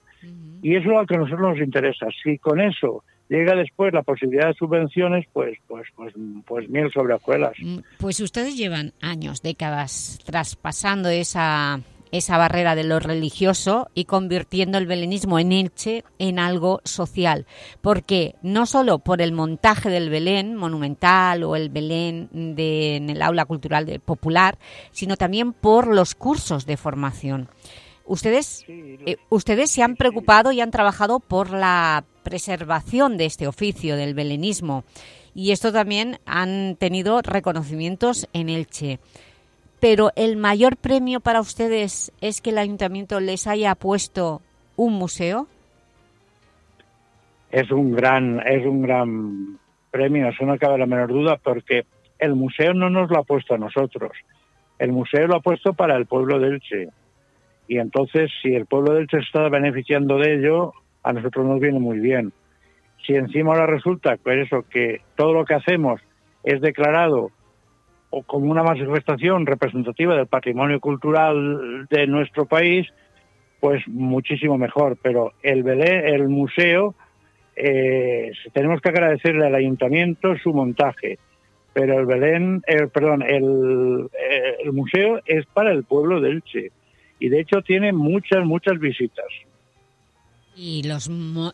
y eso es lo que a nosotros nos interesa. Si con eso llega después la posibilidad de subvenciones pues pues pues pues miel sobre hojuelas. Mm, pues ustedes llevan años décadas traspasando esa esa barrera de lo religioso y convirtiendo el belenismo en Elche en algo social. Porque no solo por el montaje del Belén monumental o el Belén de, en el aula cultural popular, sino también por los cursos de formación. Ustedes, eh, ustedes se han preocupado y han trabajado por la preservación de este oficio, del belenismo, y esto también han tenido reconocimientos en Elche. Pero el mayor premio para ustedes es que el Ayuntamiento les haya puesto un museo. Es un gran, es un gran premio, eso no cabe la menor duda, porque el museo no nos lo ha puesto a nosotros. El museo lo ha puesto para el pueblo de Elche. Y entonces, si el pueblo de Elche está beneficiando de ello, a nosotros nos viene muy bien. Si encima ahora resulta que eso, que todo lo que hacemos es declarado o como una manifestación representativa del patrimonio cultural de nuestro país, pues muchísimo mejor. Pero el Belén, el museo, eh, tenemos que agradecerle al ayuntamiento su montaje. Pero el Belén, el, perdón, el, eh, el museo es para el pueblo de Elche y de hecho tiene muchas, muchas visitas. Y los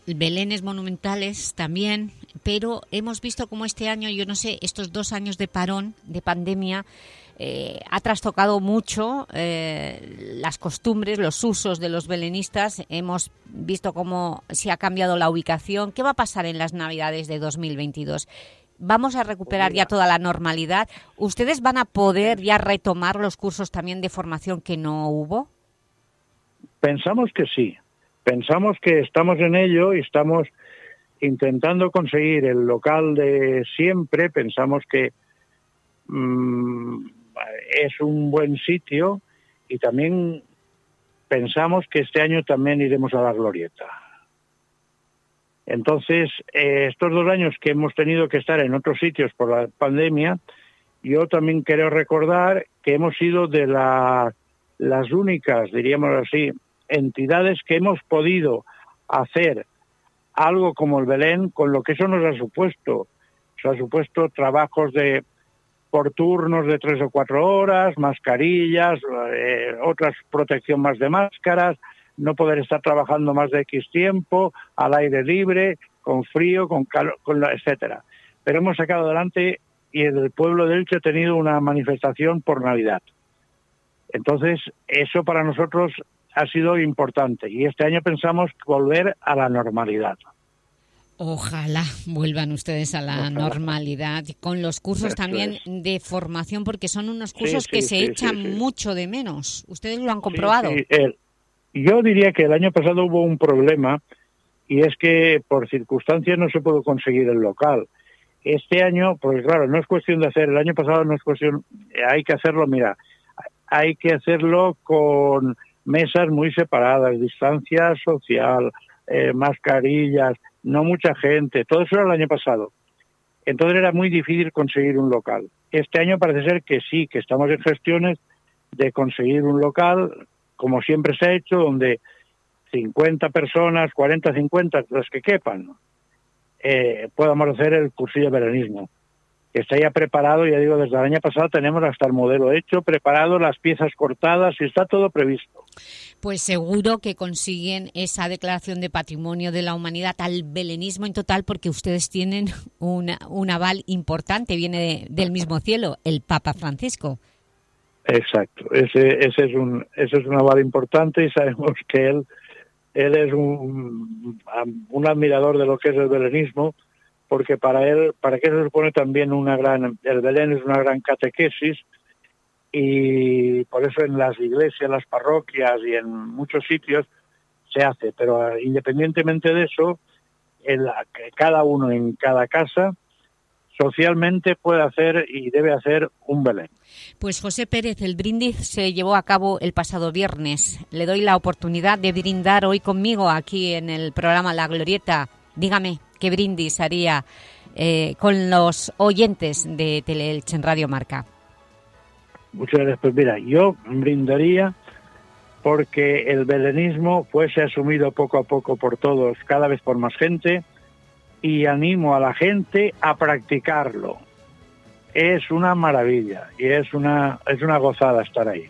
belenes monumentales también, pero hemos visto como este año, yo no sé, estos dos años de parón, de pandemia, eh, ha trastocado mucho eh, las costumbres, los usos de los belenistas. Hemos visto cómo se ha cambiado la ubicación. ¿Qué va a pasar en las Navidades de 2022? ¿Vamos a recuperar ya toda la normalidad? ¿Ustedes van a poder ya retomar los cursos también de formación que no hubo? Pensamos que sí. Pensamos que estamos en ello y estamos intentando conseguir el local de siempre. Pensamos que mm, es un buen sitio y también pensamos que este año también iremos a la glorieta. Entonces, eh, estos dos años que hemos tenido que estar en otros sitios por la pandemia, yo también quiero recordar que hemos sido de las únicas, diríamos así, entidades que hemos podido hacer algo como el Belén con lo que eso nos ha supuesto. Nos ha supuesto trabajos de por turnos de tres o cuatro horas, mascarillas, eh, otras protección más de máscaras, no poder estar trabajando más de X tiempo, al aire libre, con frío, con calor, con etcétera. Pero hemos sacado adelante y el pueblo de Elche ha tenido una manifestación por Navidad. Entonces, eso para nosotros ha sido importante y este año pensamos volver a la normalidad. Ojalá vuelvan ustedes a la normalidad con los cursos también de formación, porque son unos cursos que se echan mucho de menos. ¿Ustedes lo han comprobado? yo diría que el año pasado hubo un problema y es que por circunstancias no se pudo conseguir el local. Este año, pues claro, no es cuestión de hacer, el año pasado no es cuestión, hay que hacerlo, mira, hay que hacerlo con mesas muy separadas, distancia social, eh, mascarillas, no mucha gente, todo eso era el año pasado. Entonces era muy difícil conseguir un local. Este año parece ser que sí, que estamos en gestiones de conseguir un local, como siempre se ha hecho, donde 50 personas, 40, 50, las que quepan, eh, podamos hacer el cursillo de veranismo está ya preparado, ya digo, desde el año pasado tenemos hasta el modelo hecho, preparado, las piezas cortadas y está todo previsto. Pues seguro que consiguen esa declaración de Patrimonio de la Humanidad al belenismo en total porque ustedes tienen una, un aval importante, viene del mismo cielo, el Papa Francisco. Exacto, ese, ese, es un, ese es un aval importante y sabemos que él, él es un, un admirador de lo que es el belenismo, porque para él, para que se supone también una gran, el Belén es una gran catequesis y por eso en las iglesias, las parroquias y en muchos sitios se hace, pero ah, independientemente de eso, cada uno en cada casa socialmente puede hacer y debe hacer un Belén. Pues José Pérez, el brindis se llevó a cabo el pasado viernes. Le doy la oportunidad de brindar hoy conmigo aquí en el programa La Glorieta. Dígame, ¿qué brindis haría eh, con los oyentes de Teleelch en Radio Marca? Muchas gracias. Pues mira, yo brindaría porque el belenismo fuese asumido poco a poco por todos, cada vez por más gente, y animo a la gente a practicarlo. Es una maravilla y es una, es una gozada estar ahí.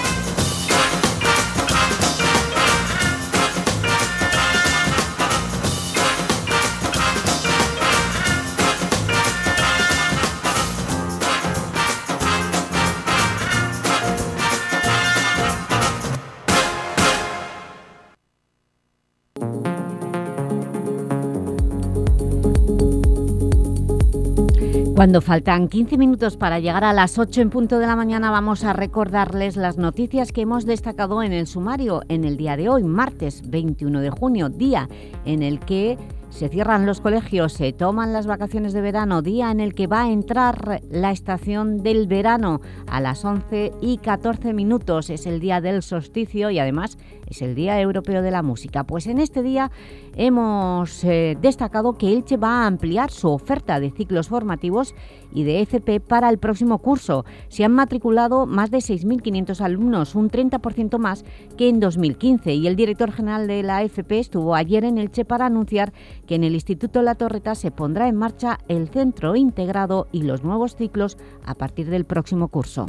Cuando faltan 15 minutos para llegar a las 8 en punto de la mañana vamos a recordarles las noticias que hemos destacado en el sumario en el día de hoy, martes 21 de junio, día en el que se cierran los colegios, se toman las vacaciones de verano, día en el que va a entrar la estación del verano a las 11 y 14 minutos. Es el día del solsticio y además es el Día Europeo de la Música. Pues en este día hemos eh, destacado que Elche va a ampliar su oferta de ciclos formativos y de FP para el próximo curso. Se han matriculado más de 6.500 alumnos, un 30% más que en 2015 y el director general de la FP estuvo ayer en Elche para anunciar que en el Instituto La Torreta se pondrá en marcha el centro integrado y los nuevos ciclos a partir del próximo curso.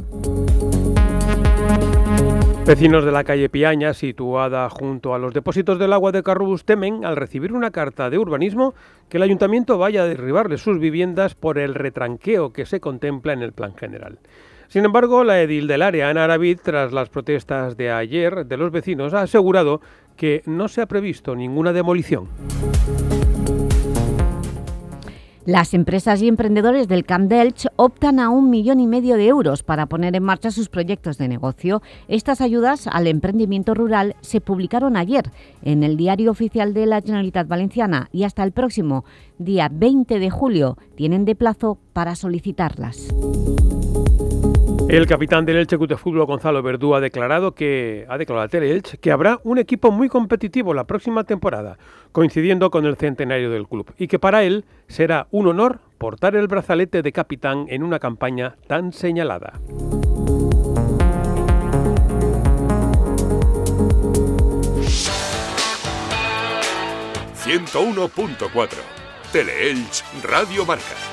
Vecinos de la calle Piaña, situada junto a los depósitos del agua de Carrubus, temen, al recibir una carta de urbanismo, que el ayuntamiento vaya a derribarle sus viviendas por el retranqueo que se contempla en el plan general. Sin embargo, la edil del área, Ana tras las protestas de ayer de los vecinos, ha asegurado que no se ha previsto ninguna demolición. Las empresas y emprendedores del Camp Delch optan a un millón y medio de euros para poner en marcha sus proyectos de negocio. Estas ayudas al emprendimiento rural se publicaron ayer en el Diario Oficial de la Generalitat Valenciana y hasta el próximo día 20 de julio tienen de plazo para solicitarlas. El capitán del Elche Club Fútbol, Gonzalo Verdú, ha declarado que ha declarado Elche que habrá un equipo muy competitivo la próxima temporada, coincidiendo con el centenario del club, y que para él será un honor portar el brazalete de capitán en una campaña tan señalada. ...101.4... Teleelch Radio Marca.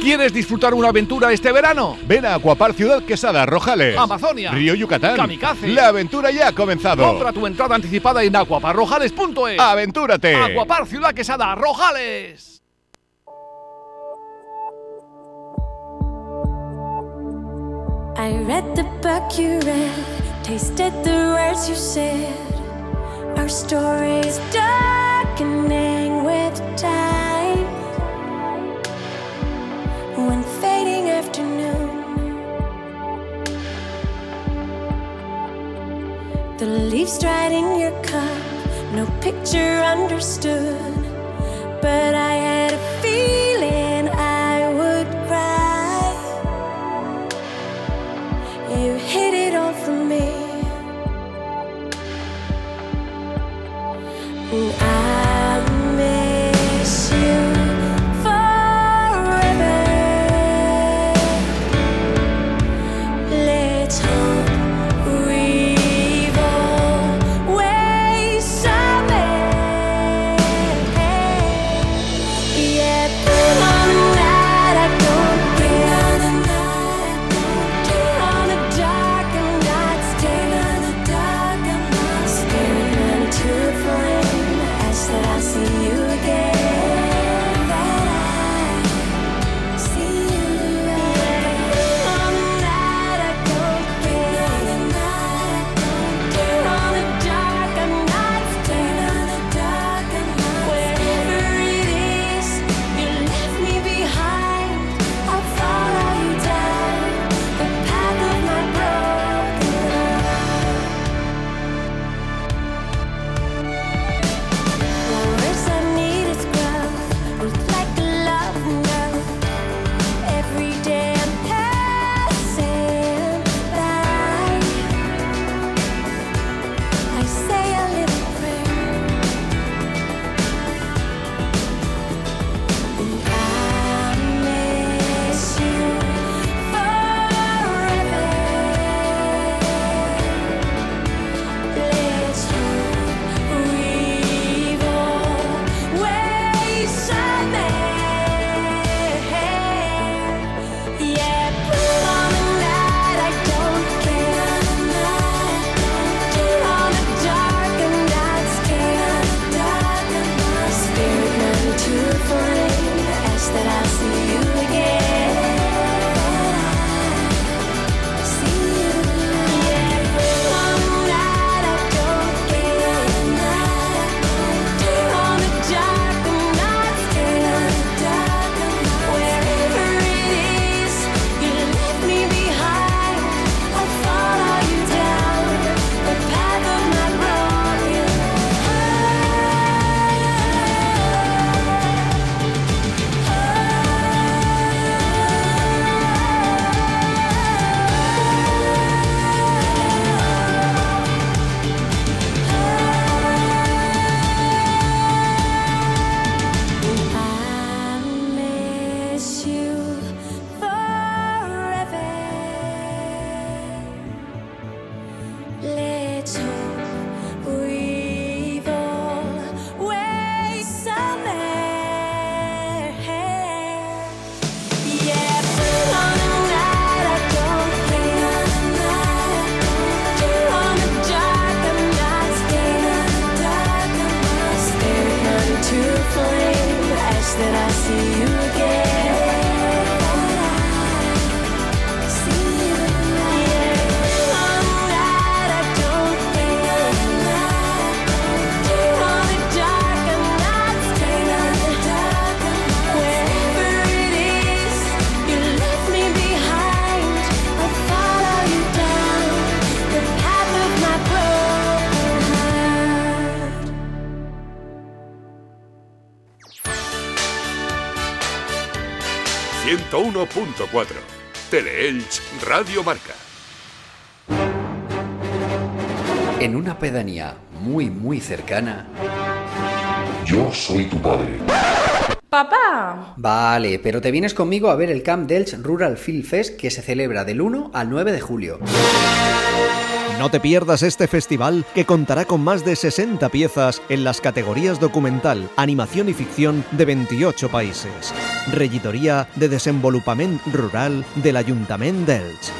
¿Quieres disfrutar una aventura este verano? Ven a Acuapar Ciudad Quesada, Rojales, Amazonia, Río Yucatán, Kamikaze. La aventura ya ha comenzado. Compra tu entrada anticipada en acuaparrojales.es. ¡Aventúrate! Acuapar Ciudad Quesada, Rojales. I read the book you read, tasted the words you said. Our story's darkening with time. One fading afternoon, the leaves dried in your cup, no picture understood. But I had a feeling I would cry. You hid it all from me. I 101.4. Teleelch Radio Marca. En una pedanía muy muy cercana. Yo soy tu padre. ¡Papá! Vale, pero te vienes conmigo a ver el Camp Delch Rural Film Fest que se celebra del 1 al 9 de julio. No te pierdas este festival que contará con más de 60 piezas en las categorías documental, animación y ficción de 28 países. Regidoría de Desenvolupament Rural del Ayuntamiento d'Elx.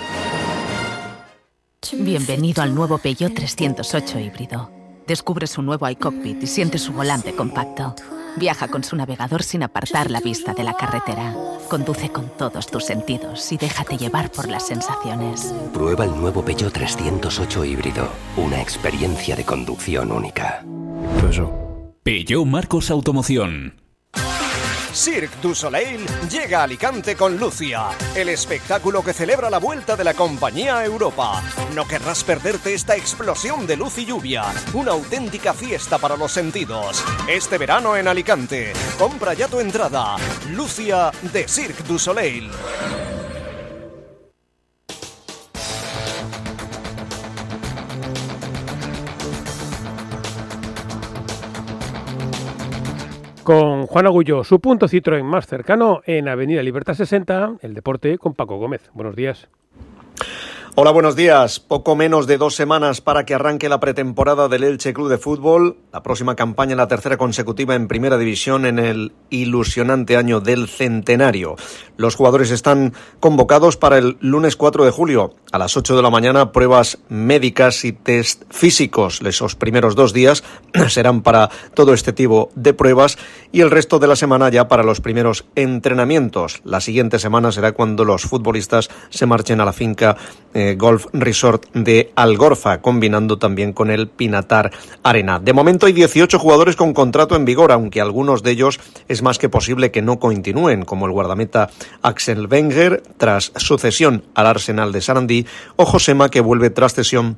Bienvenido al nuevo Peugeot 308 híbrido. Descubre su nuevo iCockpit y siente su volante compacto. Viaja con su navegador sin apartar la vista de la carretera. Conduce con todos tus sentidos y déjate llevar por las sensaciones. Prueba el nuevo Peugeot 308 híbrido. Una experiencia de conducción única. Peugeot Marcos Automoción. Cirque du Soleil llega a Alicante con Lucia, el espectáculo que celebra la vuelta de la compañía a Europa. No querrás perderte esta explosión de luz y lluvia, una auténtica fiesta para los sentidos. Este verano en Alicante, compra ya tu entrada. Lucia de Cirque du Soleil. Con Juan Agullo, su punto Citroën más cercano en Avenida Libertad 60, el deporte con Paco Gómez. Buenos días. Hola, buenos días. Poco menos de dos semanas para que arranque la pretemporada del Elche Club de Fútbol. La próxima campaña, la tercera consecutiva en Primera División en el ilusionante año del centenario. Los jugadores están convocados para el lunes 4 de julio a las 8 de la mañana. Pruebas médicas y test físicos. Esos primeros dos días serán para todo este tipo de pruebas y el resto de la semana ya para los primeros entrenamientos. La siguiente semana será cuando los futbolistas se marchen a la finca. Eh, Golf Resort de Algorfa, combinando también con el Pinatar Arena. De momento hay 18 jugadores con contrato en vigor, aunque algunos de ellos es más que posible que no continúen, como el guardameta Axel Wenger tras sucesión al Arsenal de Sarandí o Josema que vuelve tras cesión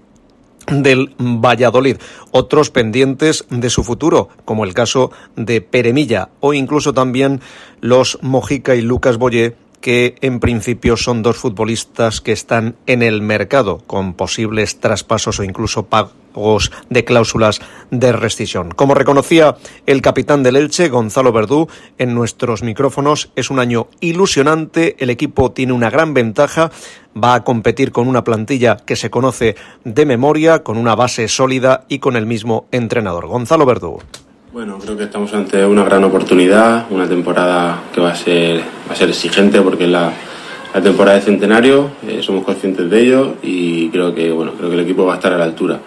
del Valladolid, otros pendientes de su futuro, como el caso de Peremilla o incluso también los Mojica y Lucas Boyé que en principio son dos futbolistas que están en el mercado con posibles traspasos o incluso pagos de cláusulas de rescisión. Como reconocía el capitán del Elche, Gonzalo Verdú, en nuestros micrófonos, es un año ilusionante, el equipo tiene una gran ventaja, va a competir con una plantilla que se conoce de memoria, con una base sólida y con el mismo entrenador. Gonzalo Verdú. Bueno, creo que estamos ante una gran oportunidad, una temporada que va a ser, va a ser exigente porque es la, la temporada de centenario, eh, somos conscientes de ello y creo que, bueno, creo que el equipo va a estar a la altura.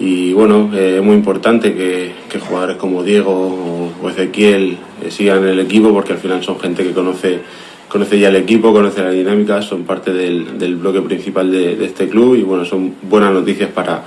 Y bueno, eh, es muy importante que, que, jugadores como Diego o, Ezequiel eh, sigan el equipo porque al final son gente que conoce, conoce ya el equipo, conoce la dinámica, son parte del, del bloque principal de, de este club y bueno, son buenas noticias para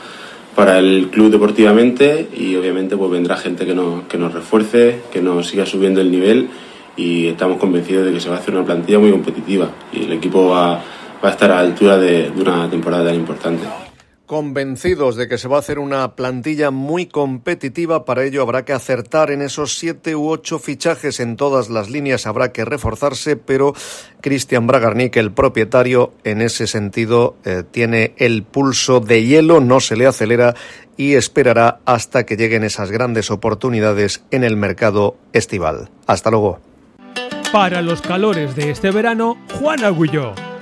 para el club deportivamente y obviamente pues vendrá gente que nos, que nos refuerce, que nos siga subiendo el nivel y estamos convencidos de que se va a hacer una plantilla muy competitiva y el equipo va, va a estar a la altura de, de una temporada tan importante. Convencidos de que se va a hacer una plantilla muy competitiva, para ello habrá que acertar en esos siete u ocho fichajes en todas las líneas, habrá que reforzarse, pero Cristian Bragarnik, el propietario, en ese sentido eh, tiene el pulso de hielo, no se le acelera y esperará hasta que lleguen esas grandes oportunidades en el mercado estival. Hasta luego. Para los calores de este verano, Juan Agulló.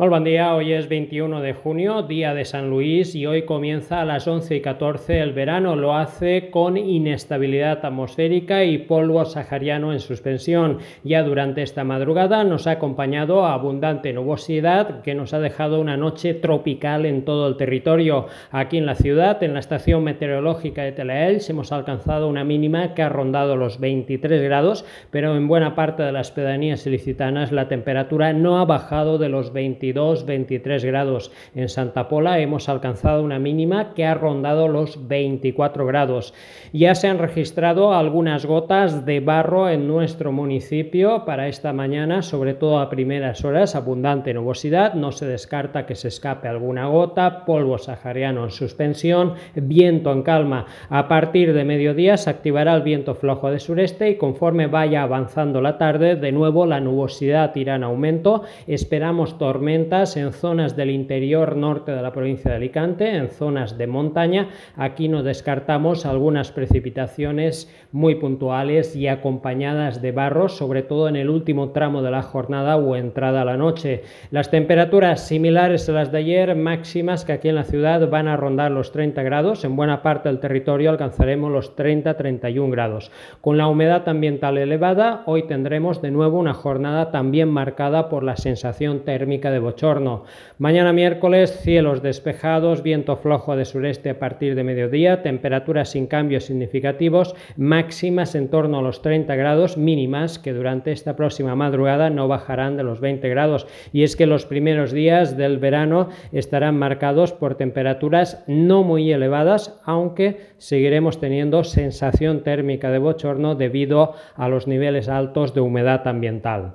Muy buen día, hoy es 21 de junio, día de San Luis y hoy comienza a las 11 y 14 el verano. Lo hace con inestabilidad atmosférica y polvo sahariano en suspensión. Ya durante esta madrugada nos ha acompañado abundante nubosidad que nos ha dejado una noche tropical en todo el territorio. Aquí en la ciudad, en la estación meteorológica de Telaels, hemos alcanzado una mínima que ha rondado los 23 grados, pero en buena parte de las pedanías ilicitanas la temperatura no ha bajado de los 22 23 grados. En Santa Pola hemos alcanzado una mínima que ha rondado los 24 grados. Ya se han registrado algunas gotas de barro en nuestro municipio para esta mañana, sobre todo a primeras horas, abundante nubosidad, no se descarta que se escape alguna gota, polvo sahariano en suspensión, viento en calma. A partir de mediodía se activará el viento flojo de sureste y conforme vaya avanzando la tarde, de nuevo la nubosidad irá en aumento. Esperamos tormentas en zonas del interior norte de la provincia de Alicante, en zonas de montaña. Aquí no descartamos algunas precipitaciones muy puntuales y acompañadas de barro, sobre todo en el último tramo de la jornada o entrada a la noche. Las temperaturas similares a las de ayer, máximas que aquí en la ciudad van a rondar los 30 grados. En buena parte del territorio alcanzaremos los 30-31 grados. Con la humedad ambiental elevada, hoy tendremos de nuevo una jornada también marcada por la sensación térmica de Mañana miércoles, cielos despejados, viento flojo de sureste a partir de mediodía, temperaturas sin cambios significativos, máximas en torno a los 30 grados, mínimas que durante esta próxima madrugada no bajarán de los 20 grados. Y es que los primeros días del verano estarán marcados por temperaturas no muy elevadas, aunque seguiremos teniendo sensación térmica de bochorno debido a los niveles altos de humedad ambiental.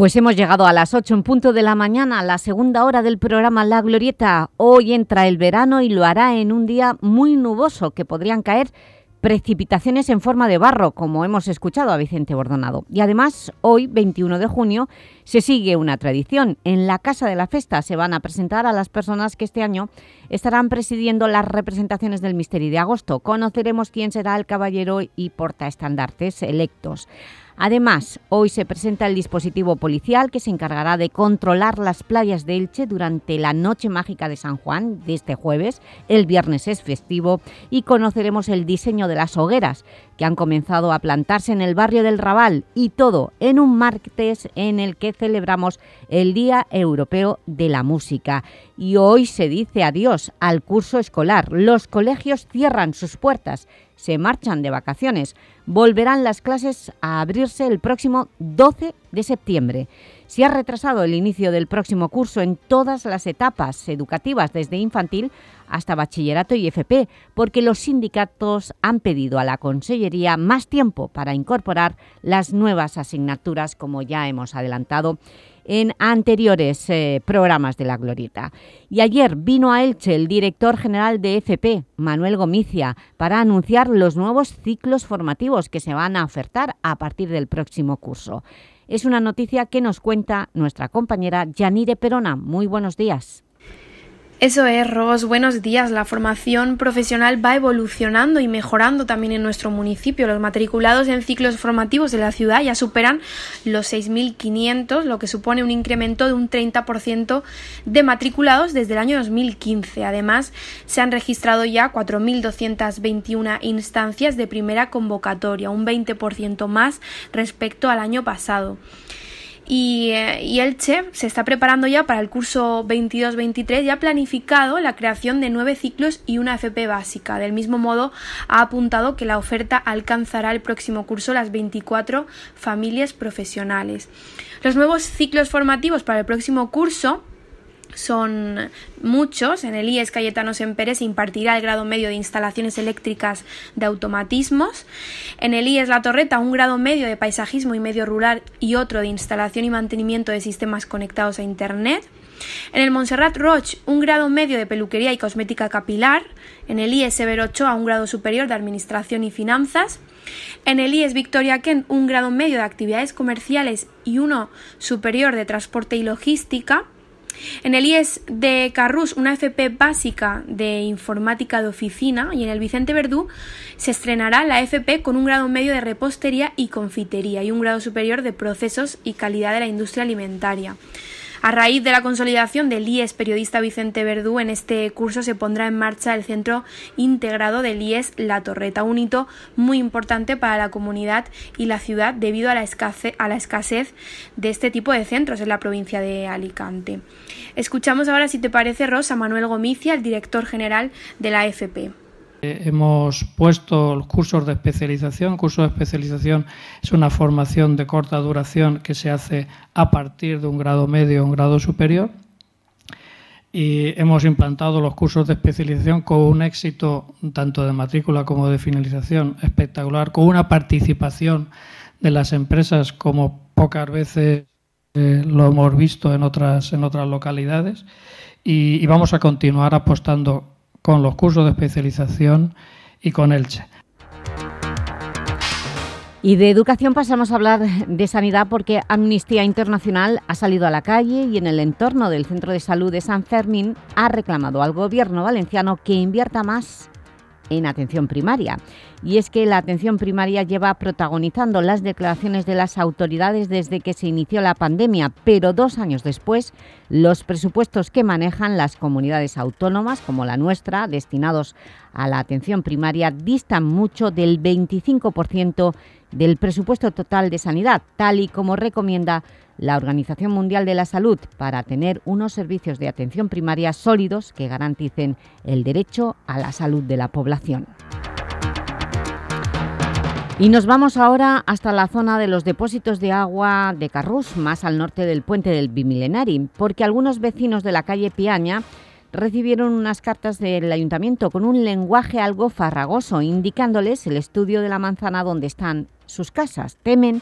Pues hemos llegado a las 8 en punto de la mañana, la segunda hora del programa La Glorieta. Hoy entra el verano y lo hará en un día muy nuboso, que podrían caer precipitaciones en forma de barro, como hemos escuchado a Vicente Bordonado. Y además, hoy, 21 de junio, se sigue una tradición. En la Casa de la Festa se van a presentar a las personas que este año estarán presidiendo las representaciones del Misterio de Agosto. Conoceremos quién será el caballero y portaestandartes electos. Además, hoy se presenta el dispositivo policial que se encargará de controlar las playas de Elche durante la Noche Mágica de San Juan de este jueves. El viernes es festivo y conoceremos el diseño de las hogueras que han comenzado a plantarse en el barrio del Raval y todo en un martes en el que celebramos el Día Europeo de la Música. Y hoy se dice adiós al curso escolar. Los colegios cierran sus puertas se marchan de vacaciones. Volverán las clases a abrirse el próximo 12 de septiembre. Se ha retrasado el inicio del próximo curso en todas las etapas educativas, desde infantil hasta bachillerato y FP, porque los sindicatos han pedido a la Consellería más tiempo para incorporar las nuevas asignaturas, como ya hemos adelantado, en anteriores eh, programas de La Glorieta. Y ayer vino a Elche el director general de FP, Manuel Gomicia, para anunciar los nuevos ciclos formativos que se van a ofertar a partir del próximo curso. Es una noticia que nos cuenta nuestra compañera Yanire Perona. Muy buenos días. Eso es, Ros. Buenos días. La formación profesional va evolucionando y mejorando también en nuestro municipio. Los matriculados en ciclos formativos de la ciudad ya superan los 6.500, lo que supone un incremento de un 30% de matriculados desde el año 2015. Además, se han registrado ya 4.221 instancias de primera convocatoria, un 20% más respecto al año pasado. Y, eh, y se está preparando ya para el curso 22-23 y ha planificado la creación de nueve ciclos y una FP básica. Del mismo modo, ha apuntado que la oferta alcanzará el próximo curso las 24 familias profesionales. Los nuevos ciclos formativos para el próximo curso son muchos. En el IES Cayetano Semperé se impartirá el grado medio de instalaciones eléctricas de automatismos. En el IES La Torreta un grado medio de paisajismo y medio rural y otro de instalación y mantenimiento de sistemas conectados a Internet. En el Montserrat Roche un grado medio de peluquería y cosmética capilar. En el IES Severo Ochoa un grado superior de administración y finanzas. En el IES Victoria Kent un grado medio de actividades comerciales y uno superior de transporte y logística. En el IES de Carrús, una FP básica de informática de oficina y en el Vicente Verdú se estrenará la FP con un grado medio de repostería y confitería y un grado superior de procesos y calidad de la industria alimentaria. A raíz de la consolidación del IES periodista Vicente Verdú, en este curso se pondrá en marcha el Centro Integrado del IES La Torreta, un hito muy importante para la comunidad y la ciudad debido a la, escasez, de este tipo de centros en la provincia de Alicante. Escuchamos ahora, si te parece, Rosa Manuel Gomicia, el director general de la FP. Eh, hemos puesto los cursos de especialización. Curso de especialización es una formación de corta duración que se hace a partir de un grado medio o un grado superior. Y hemos implantado los cursos de especialización con un éxito tanto de matrícula como de finalización espectacular, con una participación de las empresas como pocas veces eh, lo hemos visto en otras, en otras localidades. Y, y vamos a continuar apostando con los cursos de especialización y con Elche. Y de educación pasamos a hablar de sanidad porque Amnistía Internacional ha salido a la calle y en el entorno del Centro de Salud de San Fermín ha reclamado al gobierno valenciano que invierta más en atención primaria. Y es que la atención primaria lleva protagonizando las declaraciones de las autoridades desde que se inició la pandemia, pero dos años después, los presupuestos que manejan las comunidades autónomas, como la nuestra, destinados a la atención primaria, distan mucho del 25% del presupuesto total de sanidad, tal y como recomienda la Organización Mundial de la Salud para tener unos servicios de atención primaria sólidos que garanticen el derecho a la salud de la población. Y nos vamos ahora hasta la zona de los depósitos de agua de Carrús, más al norte del puente del Bimilenari, porque algunos vecinos de la calle Piaña recibieron unas cartas del Ayuntamiento con un lenguaje algo farragoso, indicándoles el estudio de la manzana donde están sus casas. Temen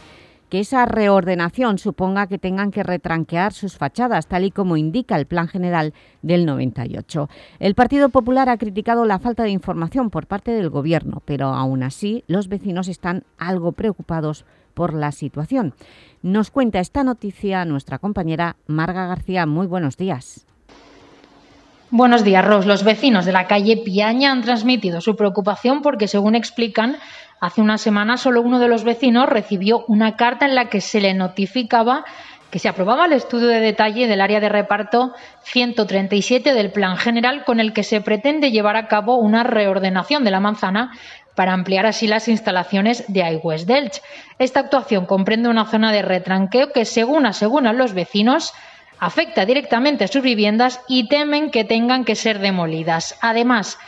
que esa reordenación suponga que tengan que retranquear sus fachadas, tal y como indica el Plan General del 98. El Partido Popular ha criticado la falta de información por parte del Gobierno, pero aún así los vecinos están algo preocupados por la situación. Nos cuenta esta noticia nuestra compañera Marga García. Muy buenos días. Buenos días, Ros. Los vecinos de la calle Piaña han transmitido su preocupación porque, según explican, Hace una semana solo uno de los vecinos recibió una carta en la que se le notificaba que se aprobaba el estudio de detalle del área de reparto 137 del Plan General con el que se pretende llevar a cabo una reordenación de la manzana para ampliar así las instalaciones de iWest Delch. Esta actuación comprende una zona de retranqueo que, según aseguran los vecinos, afecta directamente a sus viviendas y temen que tengan que ser demolidas. Además,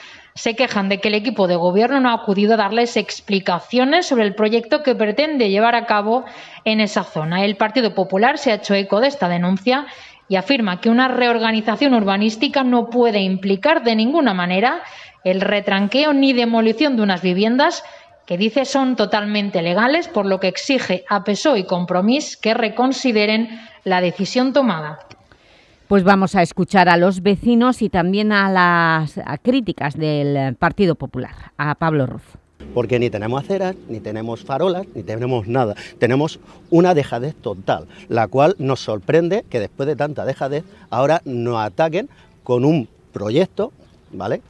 se quejan de que el equipo de gobierno no ha acudido a darles explicaciones sobre el proyecto que pretende llevar a cabo en esa zona. El Partido Popular se ha hecho eco de esta denuncia y afirma que una reorganización urbanística no puede implicar de ninguna manera el retranqueo ni demolición de unas viviendas que dice son totalmente legales, por lo que exige a PSOE y Compromís que reconsideren la decisión tomada. Pues vamos a escuchar a los vecinos y también a las críticas del Partido Popular, a Pablo Ruz. Porque ni tenemos aceras, ni tenemos farolas, ni tenemos nada. Tenemos una dejadez total, la cual nos sorprende que después de tanta dejadez ahora nos ataquen con un proyecto ¿vale?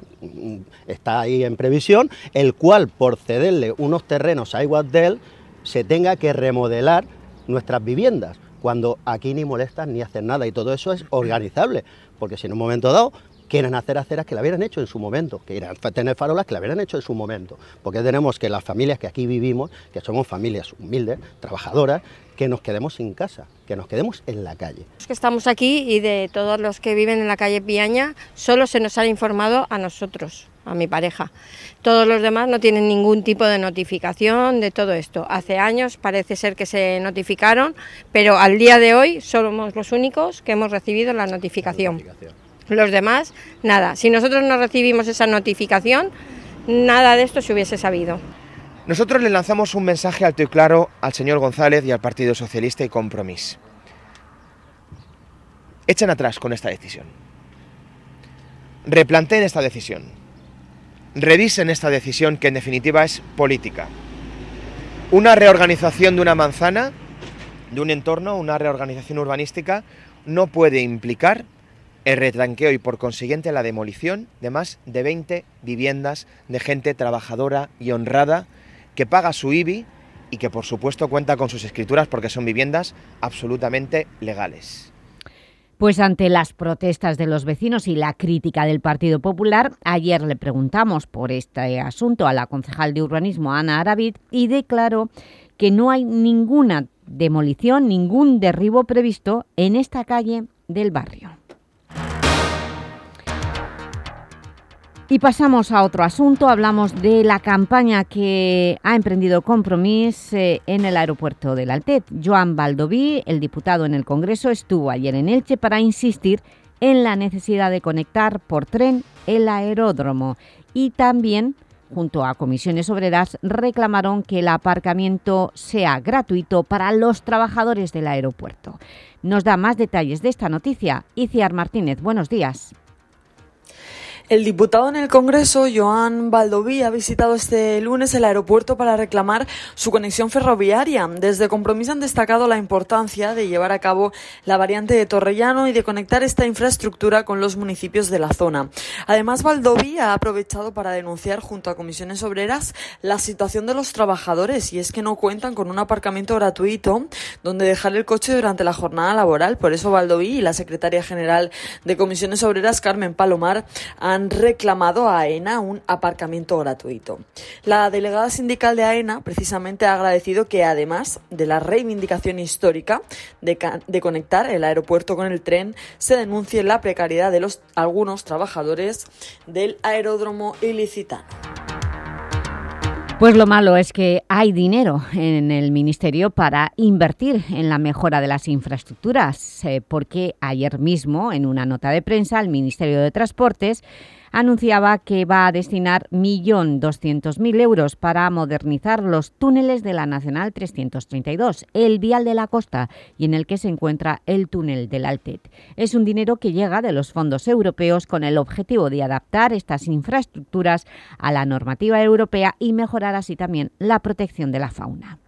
Está ahí en previsión, el cual por cederle unos terrenos a Igualdel se tenga que remodelar nuestras viviendas cuando aquí ni molestan ni hacen nada. Y todo eso es organizable, porque si en un momento dado quieren hacer aceras que la hubieran hecho en su momento, que quieren tener farolas que la hubieran hecho en su momento, porque tenemos que las familias que aquí vivimos, que somos familias humildes, trabajadoras, que nos quedemos sin casa, que nos quedemos en la calle. Que estamos aquí y de todos los que viven en la calle Piaña, solo se nos ha informado a nosotros, a mi pareja. Todos los demás no tienen ningún tipo de notificación de todo esto. Hace años parece ser que se notificaron, pero al día de hoy somos los únicos que hemos recibido la notificación. Los demás, nada. Si nosotros no recibimos esa notificación, nada de esto se hubiese sabido. Nosotros le lanzamos un mensaje alto y claro al señor González y al Partido Socialista y Compromís. Echen atrás con esta decisión. Replanteen esta decisión. Revisen esta decisión que en definitiva es política. Una reorganización de una manzana, de un entorno, una reorganización urbanística, no puede implicar el retranqueo y por consiguiente la demolición de más de 20 viviendas de gente trabajadora y honrada que paga su IBI y que por supuesto cuenta con sus escrituras porque son viviendas absolutamente legales. Pues ante las protestas de los vecinos y la crítica del Partido Popular, ayer le preguntamos por este asunto a la concejal de urbanismo Ana Aravid y declaró que no hay ninguna demolición, ningún derribo previsto en esta calle del barrio. Y pasamos a otro asunto, hablamos de la campaña que ha emprendido Compromís eh, en el aeropuerto del Altet. Joan Baldoví, el diputado en el Congreso, estuvo ayer en Elche para insistir en la necesidad de conectar por tren el aeródromo y también, junto a comisiones obreras, reclamaron que el aparcamiento sea gratuito para los trabajadores del aeropuerto. Nos da más detalles de esta noticia Iciar Martínez. Buenos días. El diputado en el Congreso, Joan Baldoví, ha visitado este lunes el aeropuerto para reclamar su conexión ferroviaria. Desde Compromiso han destacado la importancia de llevar a cabo la variante de Torrellano y de conectar esta infraestructura con los municipios de la zona. Además, Baldoví ha aprovechado para denunciar junto a comisiones obreras la situación de los trabajadores y es que no cuentan con un aparcamiento gratuito donde dejar el coche durante la jornada laboral. Por eso Baldoví y la secretaria general de comisiones obreras, Carmen Palomar, han reclamado a AENA un aparcamiento gratuito. La delegada sindical de AENA precisamente ha agradecido que además de la reivindicación histórica de, de conectar el aeropuerto con el tren, se denuncie la precariedad de los algunos trabajadores del aeródromo ilicitano. Pues lo malo es que hay dinero en el Ministerio para invertir en la mejora de las infraestructuras, eh, porque ayer mismo, en una nota de prensa, el Ministerio de Transportes anunciaba que va a destinar 1.200.000 euros para modernizar los túneles de la Nacional 332, el vial de la costa y en el que se encuentra el túnel del Altet. Es un dinero que llega de los fondos europeos con el objetivo de adaptar estas infraestructuras a la normativa europea y mejorar así también la protección de la fauna.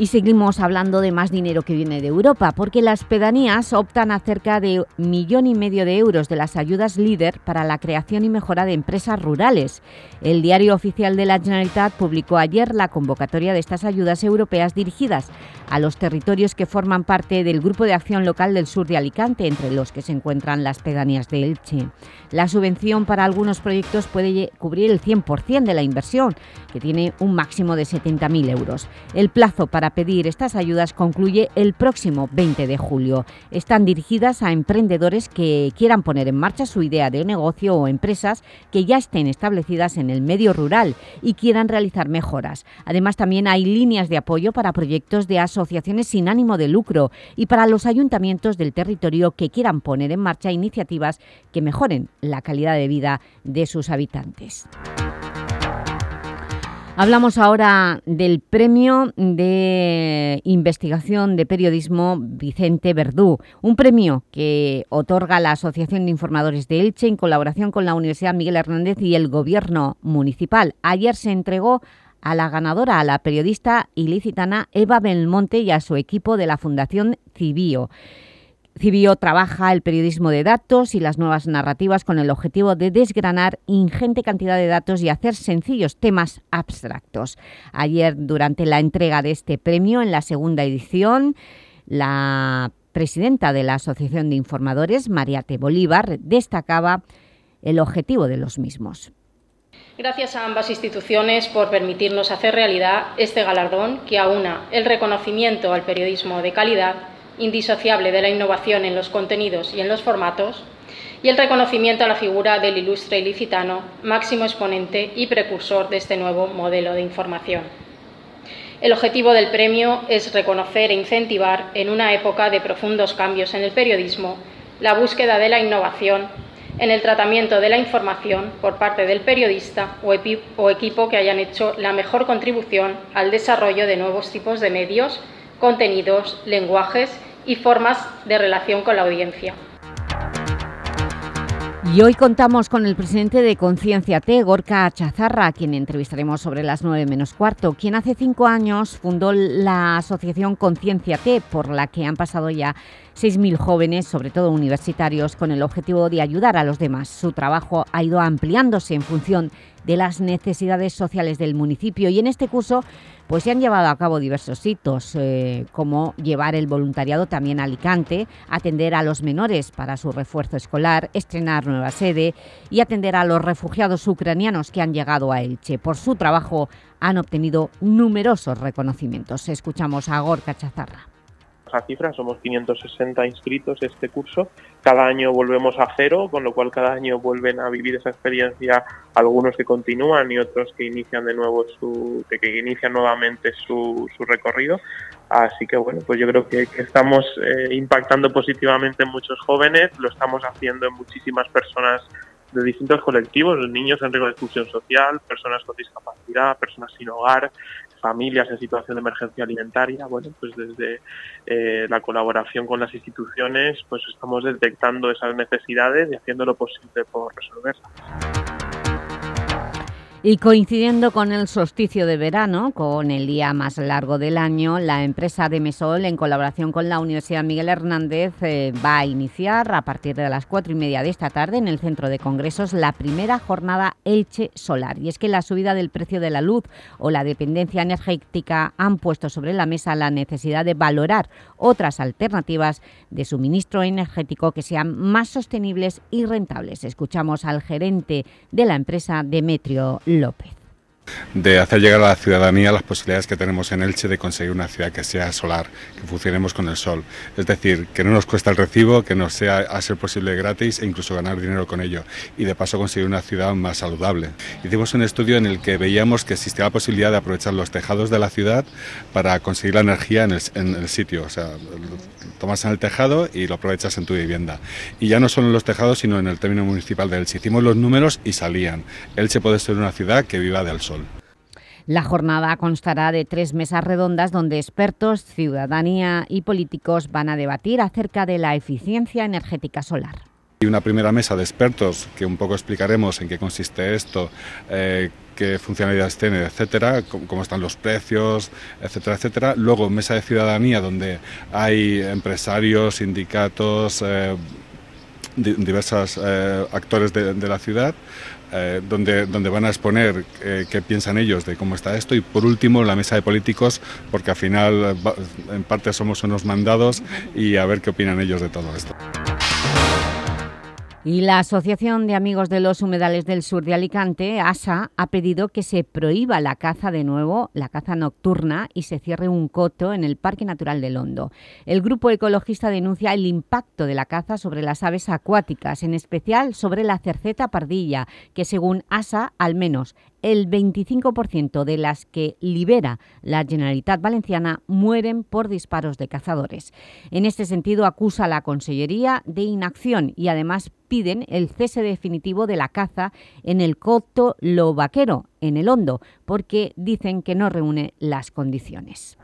Y seguimos hablando de más dinero que viene de Europa, porque las pedanías optan a cerca de millón y medio de euros de las ayudas LEADER para la creación y mejora de empresas rurales. El Diario Oficial de la Generalitat publicó ayer la convocatoria de estas ayudas europeas dirigidas a los territorios que forman parte del Grupo de Acción Local del Sur de Alicante, entre los que se encuentran las pedanías de Elche. La subvención para algunos proyectos puede cubrir el 100% de la inversión, que tiene un máximo de 70.000 euros. El plazo para pedir estas ayudas concluye el próximo 20 de julio. Están dirigidas a emprendedores que quieran poner en marcha su idea de negocio o empresas que ya estén establecidas en el medio rural y quieran realizar mejoras. Además, también hay líneas de apoyo para proyectos de asociaciones sin ánimo de lucro y para los ayuntamientos del territorio que quieran poner en marcha iniciativas que mejoren la calidad de vida de sus habitantes. Hablamos ahora del Premio de Investigación de Periodismo Vicente Verdú, un premio que otorga la Asociación de Informadores de Elche en colaboración con la Universidad Miguel Hernández y el Gobierno Municipal. Ayer se entregó a la ganadora, a la periodista ilicitana Eva Belmonte y a su equipo de la Fundación Cibio. Cibio trabaja el periodismo de datos y las nuevas narrativas con el objetivo de desgranar ingente cantidad de datos y hacer sencillos temas abstractos. Ayer, durante la entrega de este premio, en la segunda edición, la presidenta de la Asociación de Informadores, Mariate Bolívar, destacaba el objetivo de los mismos. Gracias a ambas instituciones por permitirnos hacer realidad este galardón que aúna el reconocimiento al periodismo de calidad, indisociable de la innovación en los contenidos y en los formatos, y el reconocimiento a la figura del ilustre ilicitano, máximo exponente y precursor de este nuevo modelo de información. El objetivo del premio es reconocer e incentivar, en una época de profundos cambios en el periodismo, la búsqueda de la innovación en el tratamiento de la información por parte del periodista o, o equipo que hayan hecho la mejor contribución al desarrollo de nuevos tipos de medios, contenidos, lenguajes y formas de relación con la audiencia. Y hoy contamos con el presidente de Conciencia T, Gorka Chazarra, a quien entrevistaremos sobre las 9 menos cuarto, quien hace cinco años fundó la asociación Conciencia T, por la que han pasado ya 6.000 jóvenes, sobre todo universitarios, con el objetivo de ayudar a los demás. Su trabajo ha ido ampliándose en función de las necesidades sociales del municipio y en este curso pues se han llevado a cabo diversos hitos, eh, como llevar el voluntariado también a Alicante, atender a los menores para su refuerzo escolar, estrenar nueva sede y atender a los refugiados ucranianos que han llegado a Elche. Por su trabajo han obtenido numerosos reconocimientos. Escuchamos a Gorka Chazarra a cifra, somos 560 inscritos este curso. Cada año volvemos a cero, con lo cual cada año vuelven a vivir esa experiencia algunos que continúan y otros que inician de nuevo su, que, inician nuevamente su, su, recorrido. Así que bueno, pues yo creo que, estamos eh, impactando positivamente en muchos jóvenes, lo estamos haciendo en muchísimas personas de distintos colectivos, niños en riesgo de exclusión social, personas con discapacidad, personas sin hogar, familias en situación de emergencia alimentaria. Bueno, pues desde eh, la colaboración con las instituciones, pues estamos detectando esas necesidades y haciendo lo posible por resolverlas. Y coincidiendo con el solsticio de verano, con el día más largo del año, la empresa de Mesol, en colaboración con la Universidad Miguel Hernández, eh, va a iniciar a partir de las cuatro y media de esta tarde en el Centro de Congresos la primera jornada Elche Solar. Y es que la subida del precio de la luz o la dependencia energética han puesto sobre la mesa la necesidad de valorar otras alternativas de suministro energético que sean más sostenibles y rentables. Escuchamos al gerente de la empresa, Demetrio De hacer llegar a la ciudadanía las posibilidades que tenemos en Elche de conseguir una ciudad que sea solar, que funcionemos con el sol. Es decir, que no nos cuesta el recibo, que nos sea a ser posible gratis e incluso ganar dinero con ello. Y de paso conseguir una ciudad más saludable. Hicimos un estudio en el que veíamos que existía la posibilidad de aprovechar los tejados de la ciudad para conseguir la energía en el, sitio. Tomas en el tejado y lo aprovechas en tu vivienda. Y ya no solo en los tejados, sino en el término municipal de Elche. Hicimos los números y salían. Elche puede ser una ciudad que viva del sol. La jornada constará de tres mesas redondas donde expertos, ciudadanía y políticos van a debatir acerca de la eficiencia energética solar. Y una primera mesa de expertos que un poco explicaremos en qué consiste esto, eh, qué funcionalidades tiene, etcétera, cómo, están los precios, etcétera, etcétera. Luego mesa de ciudadanía donde hay empresarios, sindicatos, eh, diversos eh, actores de, la ciudad eh, donde, donde van a exponer eh, qué piensan ellos de cómo está esto y por último la mesa de políticos porque al final en parte somos unos mandados y a ver qué opinan ellos de todo esto. Y la Asociación de Amigos de los Humedales del Sur de Alicante, ASA, ha pedido que se prohíba la caza de nuevo, la caza nocturna, y se cierre un coto en el Parque Natural del Hondo. El grupo ecologista denuncia el impacto de la caza sobre las aves acuáticas, en especial sobre la cerceta pardilla, que según ASA, al menos el 25% de las que libera la Generalitat Valenciana mueren por disparos de cazadores. En este sentido, acusa a la Consellería de inacción y además piden el cese definitivo de la caza en el Coto Lobaquero, en el Hondo, porque dicen que no reúne las condiciones.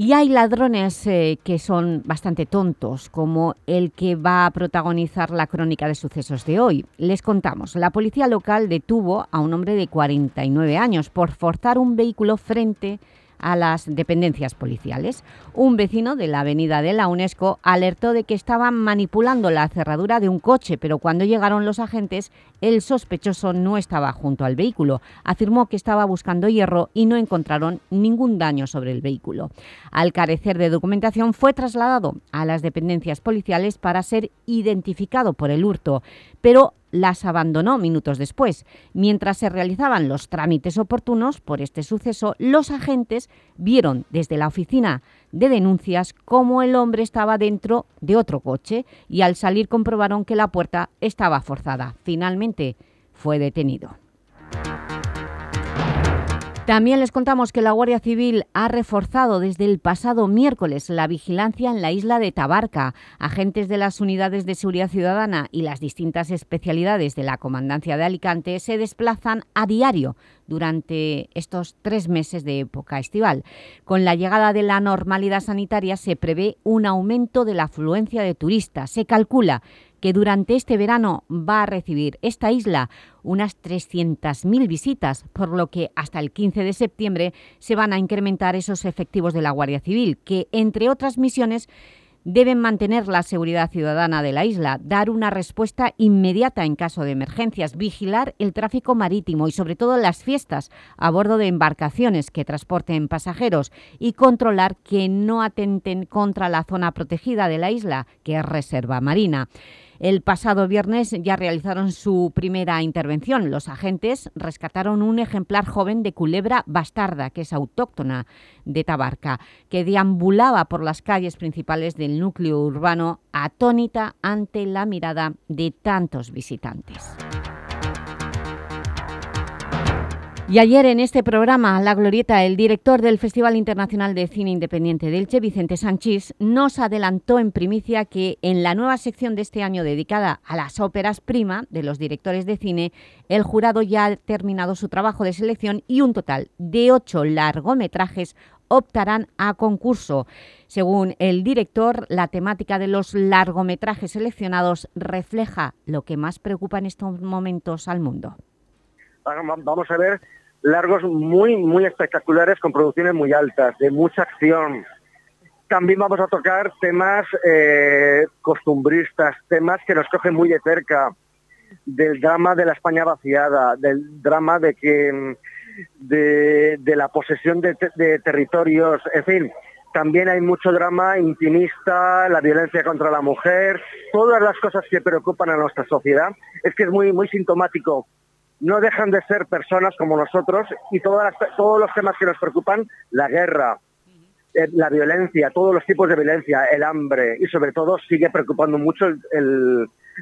Y hay ladrones eh, que son bastante tontos, como el que va a protagonizar la crónica de sucesos de hoy. Les contamos, la policía local detuvo a un hombre de 49 años por forzar un vehículo frente a las dependencias policiales. Un vecino de la avenida de la UNESCO alertó de que estaban manipulando la cerradura de un coche, pero cuando llegaron los agentes, el sospechoso no estaba junto al vehículo. Afirmó que estaba buscando hierro y no encontraron ningún daño sobre el vehículo. Al carecer de documentación, fue trasladado a las dependencias policiales para ser identificado por el hurto, pero las abandonó minutos después. Mientras se realizaban los trámites oportunos por este suceso, los agentes vieron desde la oficina de denuncias cómo el hombre estaba dentro de otro coche y al salir comprobaron que la puerta estaba forzada. Finalmente fue detenido. También les contamos que la Guardia Civil ha reforzado desde el pasado miércoles la vigilancia en la isla de Tabarca. Agentes de las unidades de seguridad ciudadana y las distintas especialidades de la Comandancia de Alicante se desplazan a diario durante estos tres meses de época estival. Con la llegada de la normalidad sanitaria se prevé un aumento de la afluencia de turistas. Se calcula que durante este verano va a recibir esta isla unas 300.000 visitas, por lo que hasta el 15 de septiembre se van a incrementar esos efectivos de la Guardia Civil, que, entre otras misiones, deben mantener la seguridad ciudadana de la isla, dar una respuesta inmediata en caso de emergencias, vigilar el tráfico marítimo y sobre todo las fiestas a bordo de embarcaciones que transporten pasajeros y controlar que no atenten contra la zona protegida de la isla, que es reserva marina. El pasado viernes ya realizaron su primera intervención. Los agentes rescataron un ejemplar joven de culebra bastarda, que es autóctona de Tabarca, que deambulaba por las calles principales del núcleo urbano atónita ante la mirada de tantos visitantes. Y ayer en este programa, La Glorieta, el director del Festival Internacional de Cine Independiente del Che, Vicente Sánchez, nos adelantó en primicia que en la nueva sección de este año dedicada a las óperas prima de los directores de cine, el jurado ya ha terminado su trabajo de selección y un total de ocho largometrajes optarán a concurso. Según el director, la temática de los largometrajes seleccionados refleja lo que más preocupa en estos momentos al mundo. Vamos a ver largos muy, muy espectaculares con producciones muy altas, de mucha acción. También vamos a tocar temas eh, costumbristas, temas que nos cogen muy de cerca, del drama de la España vaciada, del drama de que de, la posesión de, de, territorios, en fin, también hay mucho drama intimista, la violencia contra la mujer, todas las cosas que preocupan a nuestra sociedad. Es que es muy, muy sintomático no dejan de ser personas como nosotros y todos los temas que nos preocupan, la guerra, eh, la violencia, todos los tipos de violencia, el hambre y sobre todo sigue preocupando mucho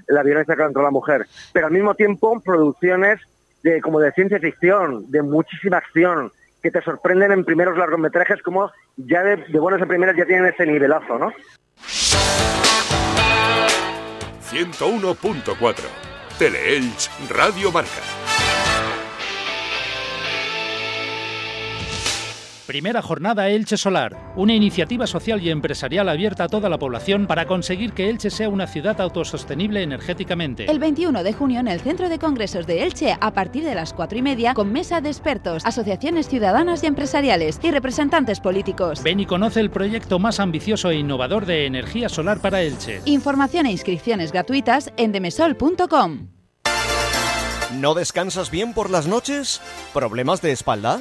la violencia contra la mujer. Pero al mismo tiempo producciones de, como de ciencia ficción, de muchísima acción, que te sorprenden en primeros largometrajes como ya de, de buenas a primeras ya tienen ese nivelazo, ¿no? 101.4 Teleelch Radio Marca. Primera jornada Elche Solar, una iniciativa social y empresarial abierta a toda la población para conseguir que Elche sea una ciudad autosostenible energéticamente. El 21 de junio en el Centro de Congresos de Elche a partir de las 4 y media con mesa de expertos, asociaciones ciudadanas y empresariales y representantes políticos. Ven y conoce el proyecto más ambicioso e innovador de energía solar para Elche. Información e inscripciones gratuitas en demesol.com. ¿No descansas bien por las noches? ¿Problemas de espalda?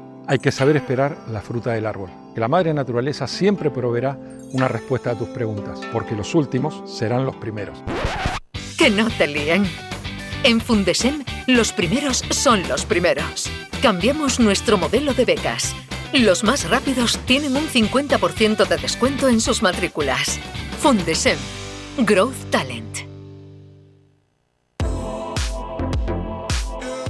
hay que saber esperar la fruta del árbol. Que la madre naturaleza siempre proveerá una respuesta a tus preguntas, porque los últimos serán los primeros. Que no te líen. En Fundesem, los primeros son los primeros. Cambiamos nuestro modelo de becas. Los más rápidos tienen un 50% de descuento en sus matrículas. Fundesem. Growth Talent.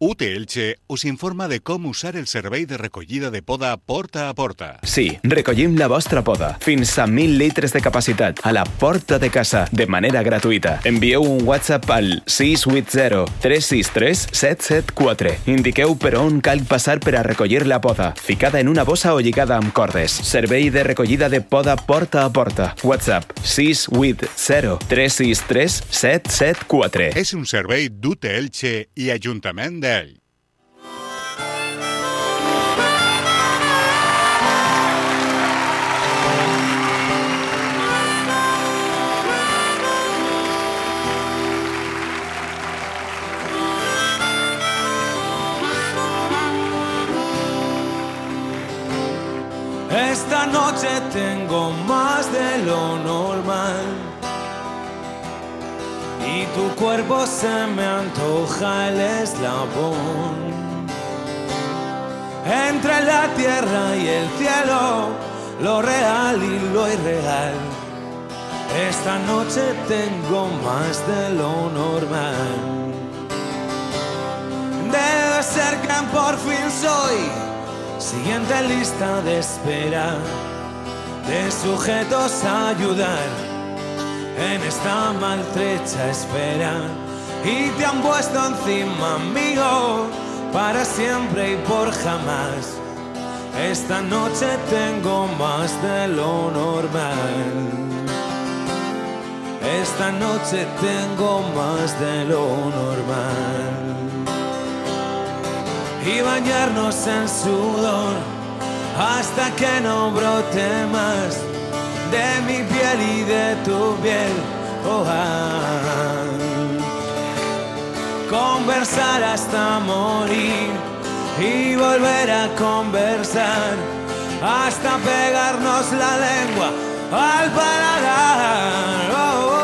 UT Elche us informa de com usar el servei de recollida de poda porta a porta. Sí, recollim la vostra poda. Fins a 1.000 litres de capacitat a la porta de casa de manera gratuïta. Envieu un WhatsApp al 680 363 774. Indiqueu per on cal passar per a recollir la poda, ficada en una bossa o lligada amb cordes. Servei de recollida de poda porta a porta. WhatsApp 680 363 774. És un servei d'UT Elche i Ajuntament Esta noche tengo más de lo normal y tu cuerpo se me antoja el eslabón entre la tierra y el cielo, lo real y lo irreal. Esta noche tengo más de lo normal. Debe ser que por fin soy siguiente lista de espera de sujetos a ayudar en esta maltrecha espera y te han puesto encima amigo para siempre y por jamás. Esta noche tengo más de lo normal. Esta noche tengo más de lo normal. Y bañarnos en sudor hasta que no brote más de mi piel y de tu piel. Oh, ah. Conversar hasta morir y volver a conversar hasta pegarnos la lengua al paladar. Oh, oh,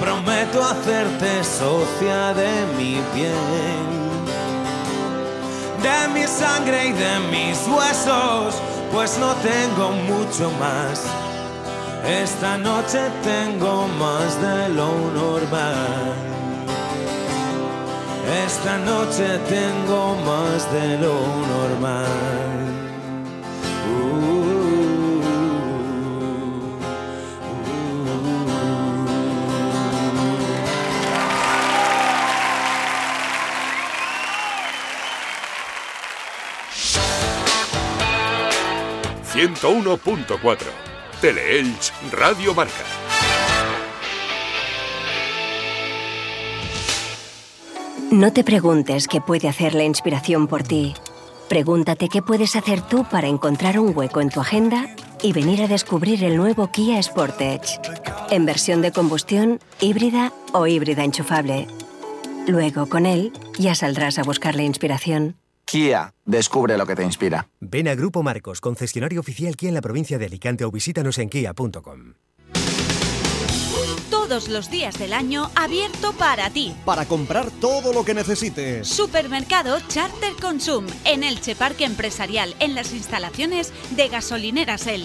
prometo hacerte socia de mi piel, de mi sangre y de mis huesos, pues no tengo mucho más. Esta noche tengo más de lo normal. Esta noche tengo más de lo normal. 101.4 Teleelch Radio Marca. No te preguntes qué puede hacer la inspiración por ti. Pregúntate qué puedes hacer tú para encontrar un hueco en tu agenda y venir a descubrir el nuevo Kia Sportage. En versión de combustión, híbrida o híbrida enchufable. Luego, con él, ya saldrás a buscar la inspiración. Kia, descubre lo que te inspira. Ven a Grupo Marcos, concesionario oficial Kia en la provincia de Alicante o visítanos en kia.com. Todos los días del año abierto para ti. Para comprar todo lo que necesites. Supermercado Charter Consum en Elche Parque Empresarial en las instalaciones de Gasolineras El.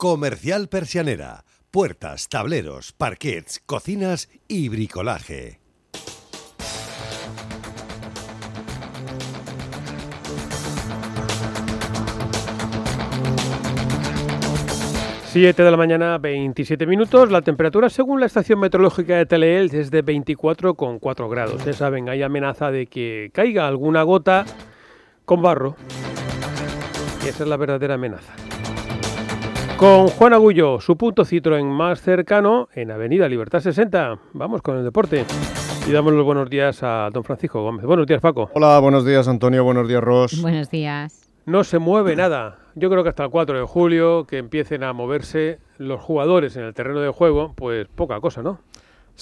Comercial Persianera. Puertas, tableros, parquets, cocinas y bricolaje. Siete de la mañana, 27 minutos. La temperatura, según la estación meteorológica de Teleel, es de 24,4 grados. Ya saben, hay amenaza de que caiga alguna gota con barro. Y esa es la verdadera amenaza. Con Juan Agullo, su punto Citroën más cercano en Avenida Libertad 60. Vamos con el deporte. Y damos los buenos días a don Francisco Gómez. Buenos días, Paco. Hola, buenos días, Antonio. Buenos días, Ros. Buenos días. No se mueve nada. Yo creo que hasta el 4 de julio, que empiecen a moverse los jugadores en el terreno de juego, pues poca cosa, ¿no?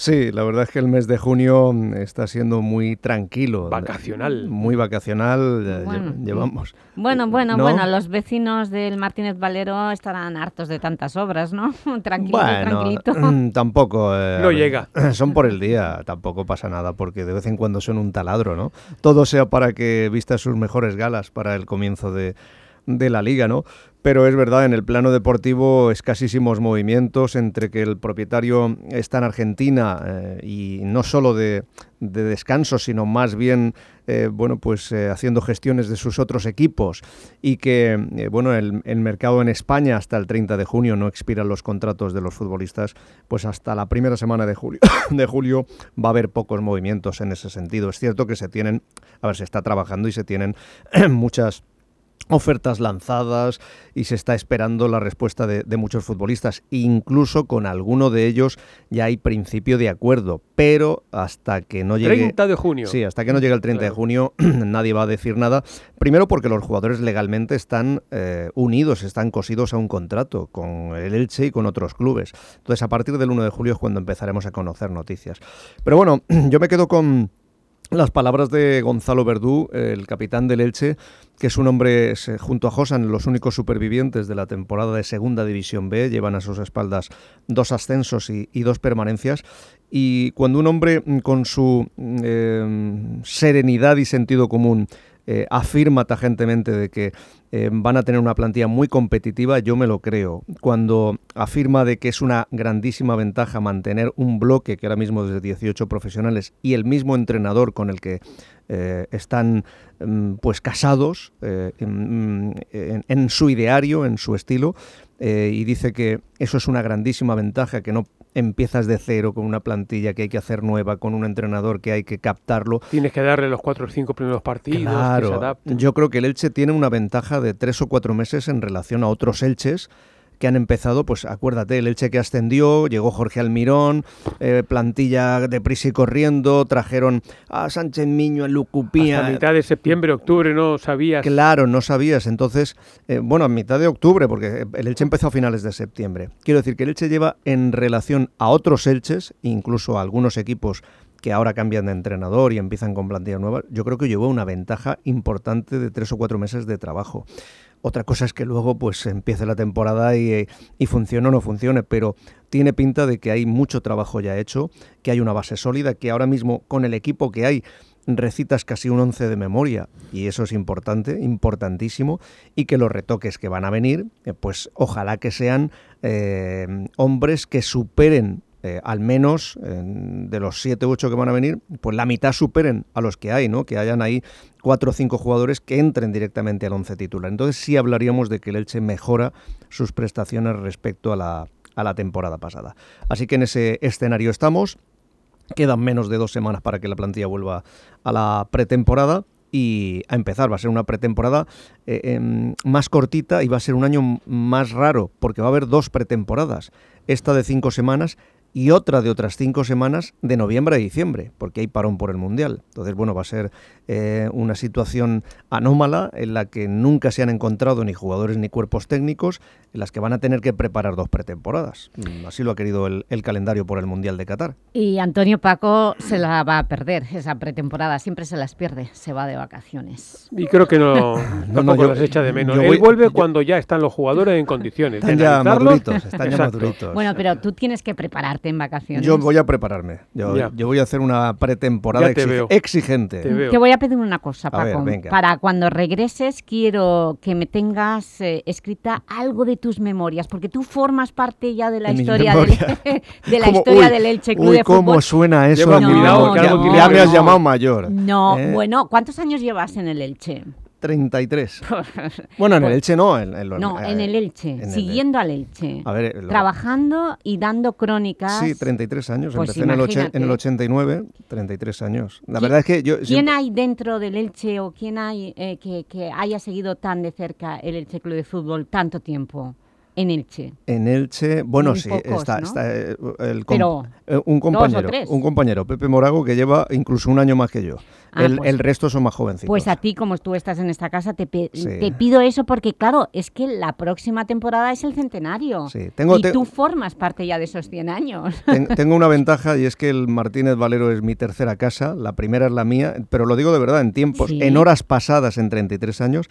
Sí, la verdad es que el mes de junio mm, está siendo muy tranquilo. Vacacional. Muy vacacional, Bueno, lle- llevamos. Bueno, bueno, ¿No? bueno, los vecinos del Martínez Valero estarán hartos de tantas obras, ¿no? Tranquilo, tranquilito. mm, tampoco. eh, No llega. Son por el día, tampoco pasa nada, porque de vez en cuando son un taladro, ¿no? Todo sea para que vista sus mejores galas para el comienzo de, de la liga, ¿no? Pero es verdad, en el plano deportivo escasísimos movimientos entre que el propietario está en Argentina eh, y no solo de, de descanso, sino más bien, eh, bueno, pues eh, haciendo gestiones de sus otros equipos y que, bueno, el, el mercado en España hasta el 30 de junio no expiran los contratos de los futbolistas, pues hasta la primera semana de julio, de julio va a haber pocos movimientos en ese sentido. Es cierto que se tienen, a ver, se está trabajando y se tienen muchas ofertas lanzadas y se está esperando la respuesta de, de muchos futbolistas. Incluso con alguno de ellos ya hay principio de acuerdo, pero hasta que no llegue... 30 de junio. Sí, hasta que no llegue el 30 de junio nadie va a decir nada. Primero porque los jugadores legalmente están eh, unidos, están cosidos a un contrato con el Elche y con otros clubes. Entonces a partir del 1 de julio es cuando empezaremos a conocer noticias. Pero bueno, yo me quedo con... Las palabras de Gonzalo Verdú, el capitán del Elche, que es un hombre, eh, junto a Josan, los únicos supervivientes de la temporada de Segunda División B, llevan a sus espaldas dos ascensos y, dos permanencias. Y cuando un hombre mm, con su mm, eh, serenidad y sentido común eh, afirma tajantemente de que eh, van a tener una plantilla muy competitiva, yo me lo creo. Cuando afirma de que es una grandísima ventaja mantener un bloque que ahora mismo es de 18 profesionales y el mismo entrenador con el que eh, están mm, pues casados en, su ideario, en su estilo, y dice que eso es una grandísima ventaja, que no empiezas de cero con una plantilla que hay que hacer nueva, con un entrenador que hay que captarlo. Tienes que darle los cuatro o cinco primeros partidos, que se Claro, yo creo que el Elche tiene una ventaja de tres o cuatro meses en relación a otros Elches que han empezado, pues acuérdate, el Elche que ascendió, llegó Jorge Almirón, eh, plantilla deprisa y corriendo, trajeron a Sánchez Miño, a Lucupía. Hasta mitad de septiembre, octubre, no sabías. Claro, no sabías. Entonces, eh, bueno, a mitad de octubre, porque el Elche empezó a finales de septiembre. Quiero decir que el Elche lleva en relación a otros Elches, incluso a algunos equipos que ahora cambian de entrenador y empiezan con plantillas nuevas, yo creo que llevó una ventaja importante de tres o cuatro meses de trabajo. Otra cosa es que luego pues empiece la temporada y, eh, y funcione o no funcione, pero tiene pinta de que hay mucho trabajo ya hecho, que hay una base sólida, que ahora mismo con el equipo que hay recitas casi un once de memoria y eso es importante, importantísimo, y que los retoques que van a venir, eh, pues ojalá que sean eh, hombres que superen eh, al menos eh, de los 7 u 8 que van a venir, pues la mitad superen a los que hay, ¿no? Que hayan ahí cuatro o cinco jugadores que entren directamente al once titular. Entonces sí hablaríamos de que el Elche mejora sus prestaciones respecto a la, a la temporada pasada. Así que en ese escenario estamos. Quedan menos de dos semanas para que la plantilla vuelva a la pretemporada y a empezar. Va a ser una pretemporada eh, em, más cortita y va a ser un año más raro porque va a haber dos pretemporadas. Esta de cinco semanas y otra de otras cinco semanas de noviembre a diciembre, porque hay parón por el Mundial. Entonces, bueno, va a ser eh, una situación anómala en la que nunca se han encontrado ni jugadores ni cuerpos técnicos, en las que van a tener que preparar dos pretemporadas. Mm, Así lo ha querido el, el calendario por el Mundial de Qatar. Y Antonio Paco se la va a perder, esa pretemporada, siempre se las pierde, se va de vacaciones. Y creo que no, No, no, yo- las echa de menos. yo Él vuelve cuando ya están los jugadores en condiciones. de Están ya maduritos, están ya maduritos. Bueno, pero tú tienes que en vacaciones. Yo voy a prepararme. Yo, voy a hacer una pretemporada Ya te exig- veo. exigente. Te veo. Te voy a pedir una cosa, ver, Paco. Para cuando regreses quiero que me tengas eh, escrita algo de tus memorias, porque tú formas parte ya de la De historia del, de la historia Uy, del Elche Club uy, de cómo Fútbol. suena eso. Memoria. que algo ya me has no. llamado mayor. No, ¿eh? bueno, ¿cuántos años llevas en el Elche? 33. Bueno, en el Pues- Elche no. En, en lo- No, eh, en el Elche, en el- siguiendo al Elche. A ver, lo- Trabajando y dando crónicas. Sí, 33 años. Pues Empecé en el, oche- imagínate. en el 89, 33 años. La ¿Quién- verdad es que yo... ¿Quién siempre- hay dentro del Elche o quién hay eh, que, que haya seguido tan de cerca el Elche Club de Fútbol tanto tiempo en Elche? En Elche, bueno, Muy sí, pocos, está, ¿no? está, eh, el com- Pero, eh, un ¿dos o compañero, un compañero, Pepe Morago, que lleva incluso un año más que yo. Ah, el, pues- el resto son más jovencitos. Pues a ti, como tú estás en esta casa, te, pe- Sí. te pido eso porque, claro, es que la próxima temporada es el centenario. Sí, tengo- y te- tú formas parte ya de esos 100 años. Ten- tengo una ventaja y es que el Martínez Valero es mi tercera casa, la primera es la mía, pero lo digo de verdad, en tiempos, Sí. en horas pasadas en 33 años,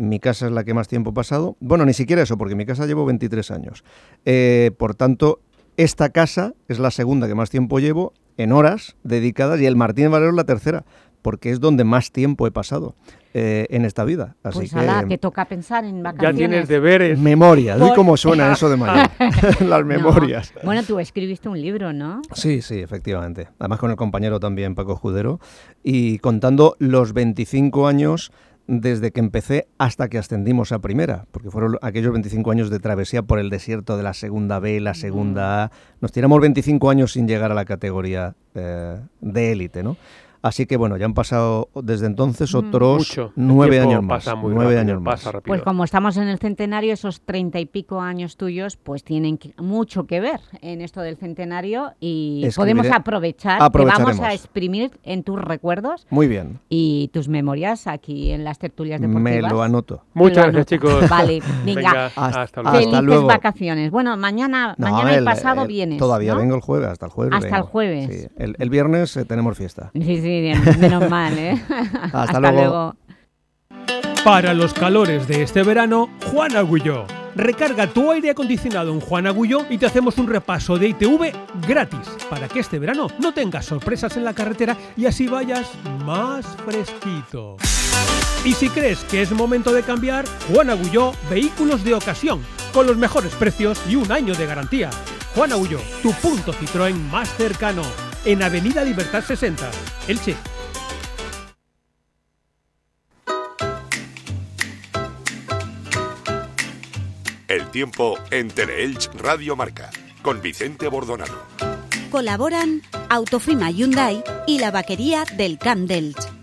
mi casa es la que más tiempo he pasado. Bueno, ni siquiera eso, porque mi casa llevo 23 años. Eh, por tanto, esta casa es la segunda que más tiempo llevo en horas dedicadas y el Martínez Valero es la tercera, porque es donde más tiempo he pasado eh, en esta vida. Así pues que... ala, te toca pensar en vacaciones. tienes deberes. Memorias, ¿y Por- cómo suena eso de mayor? Las No. memorias. Bueno, tú escribiste un libro, ¿no? Sí, sí, efectivamente. Además con el compañero también Paco Escudero y contando los 25 años desde que empecé hasta que ascendimos a primera, porque fueron aquellos 25 años de travesía por el desierto de la segunda B, la segunda A. Nos tiramos 25 años sin llegar a la categoría eh, de élite, ¿no? Así que bueno, ya han pasado desde entonces otros Mucho. El nueve años más. pasa muy nueve rápido, años más. Pues como estamos en el centenario, esos treinta y pico años tuyos, pues tienen que- mucho que ver en esto del centenario y Escribiré- podemos aprovechar, te vamos a exprimir en tus recuerdos Muy bien. y tus memorias aquí en las tertulias Me deportivas. lo anoto. Muchas Lo gracias, anoto. chicos. Vale, venga. Venga, Hasta- hasta luego. Felices luego. vacaciones. Bueno, mañana, No, mañana y el- pasado el- vienes, Todavía ¿no? vengo el jueves, hasta el jueves. Hasta el jueves. Sí. El, el viernes eh, tenemos fiesta. Sí, sí, bien, menos mal, ¿eh? Hasta luego. Para los calores de este verano, Juan Agulló. Recarga tu aire acondicionado en Juan Agulló y te hacemos un repaso de ITV gratis para que este verano no tengas sorpresas en la carretera y así vayas más fresquito. Y si crees que es momento de cambiar, Juan Agulló, vehículos de ocasión, con los mejores precios y un año de garantía. Juan Agulló, tu punto Citroën más cercano, en Avenida Libertad 60, Elche. El tiempo en Teleelch Radio Marca con Vicente Bordonado. Colaboran Autofima Hyundai y la vaquería del Camp d'Elx.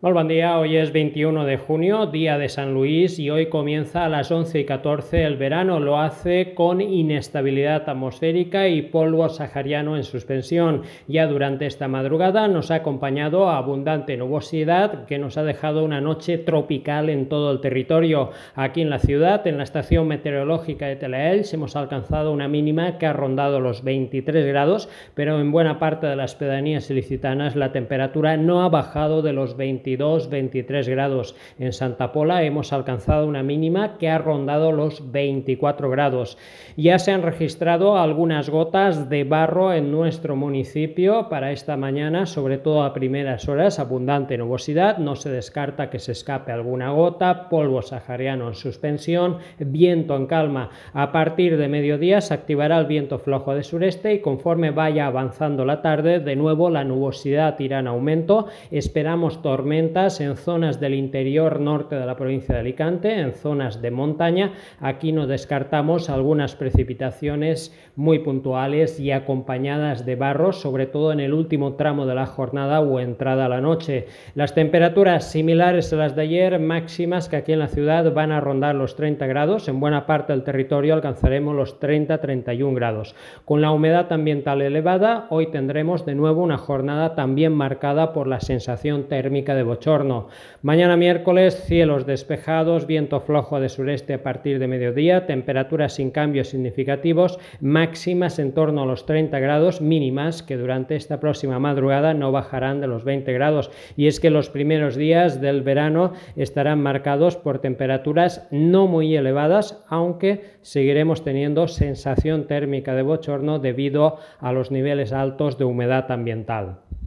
Muy buen día, hoy es 21 de junio, día de San Luis y hoy comienza a las 11 y 14 el verano. Lo hace con inestabilidad atmosférica y polvo sahariano en suspensión. Ya durante esta madrugada nos ha acompañado abundante nubosidad que nos ha dejado una noche tropical en todo el territorio. Aquí en la ciudad, en la estación meteorológica de Telaels, hemos alcanzado una mínima que ha rondado los 23 grados, pero en buena parte de las pedanías ilicitanas la temperatura no ha bajado de los 22-23 grados. En Santa Pola hemos alcanzado una mínima que ha rondado los 24 grados. Ya se han registrado algunas gotas de barro en nuestro municipio para esta mañana, sobre todo a primeras horas, abundante nubosidad, no se descarta que se escape alguna gota, polvo sahariano en suspensión, viento en calma. A partir de mediodía se activará el viento flojo de sureste y conforme vaya avanzando la tarde, de nuevo la nubosidad irá en aumento. Esperamos tormentas tormentas en zonas del interior norte de la provincia de Alicante, en zonas de montaña. Aquí no descartamos algunas precipitaciones muy puntuales y acompañadas de barros, sobre todo en el último tramo de la jornada o entrada a la noche. Las temperaturas similares a las de ayer, máximas que aquí en la ciudad van a rondar los 30 grados. En buena parte del territorio alcanzaremos los 30-31 grados. Con la humedad ambiental elevada, hoy tendremos de nuevo una jornada también marcada por la sensación térmica de bochorno. Mañana miércoles, cielos despejados, viento flojo de sureste a partir de mediodía, temperaturas sin cambios significativos, máximas en torno a los 30 grados, mínimas que durante esta próxima madrugada no bajarán de los 20 grados. Y es que los primeros días del verano estarán marcados por temperaturas no muy elevadas, aunque seguiremos teniendo sensación térmica de bochorno debido a los niveles altos de humedad ambiental.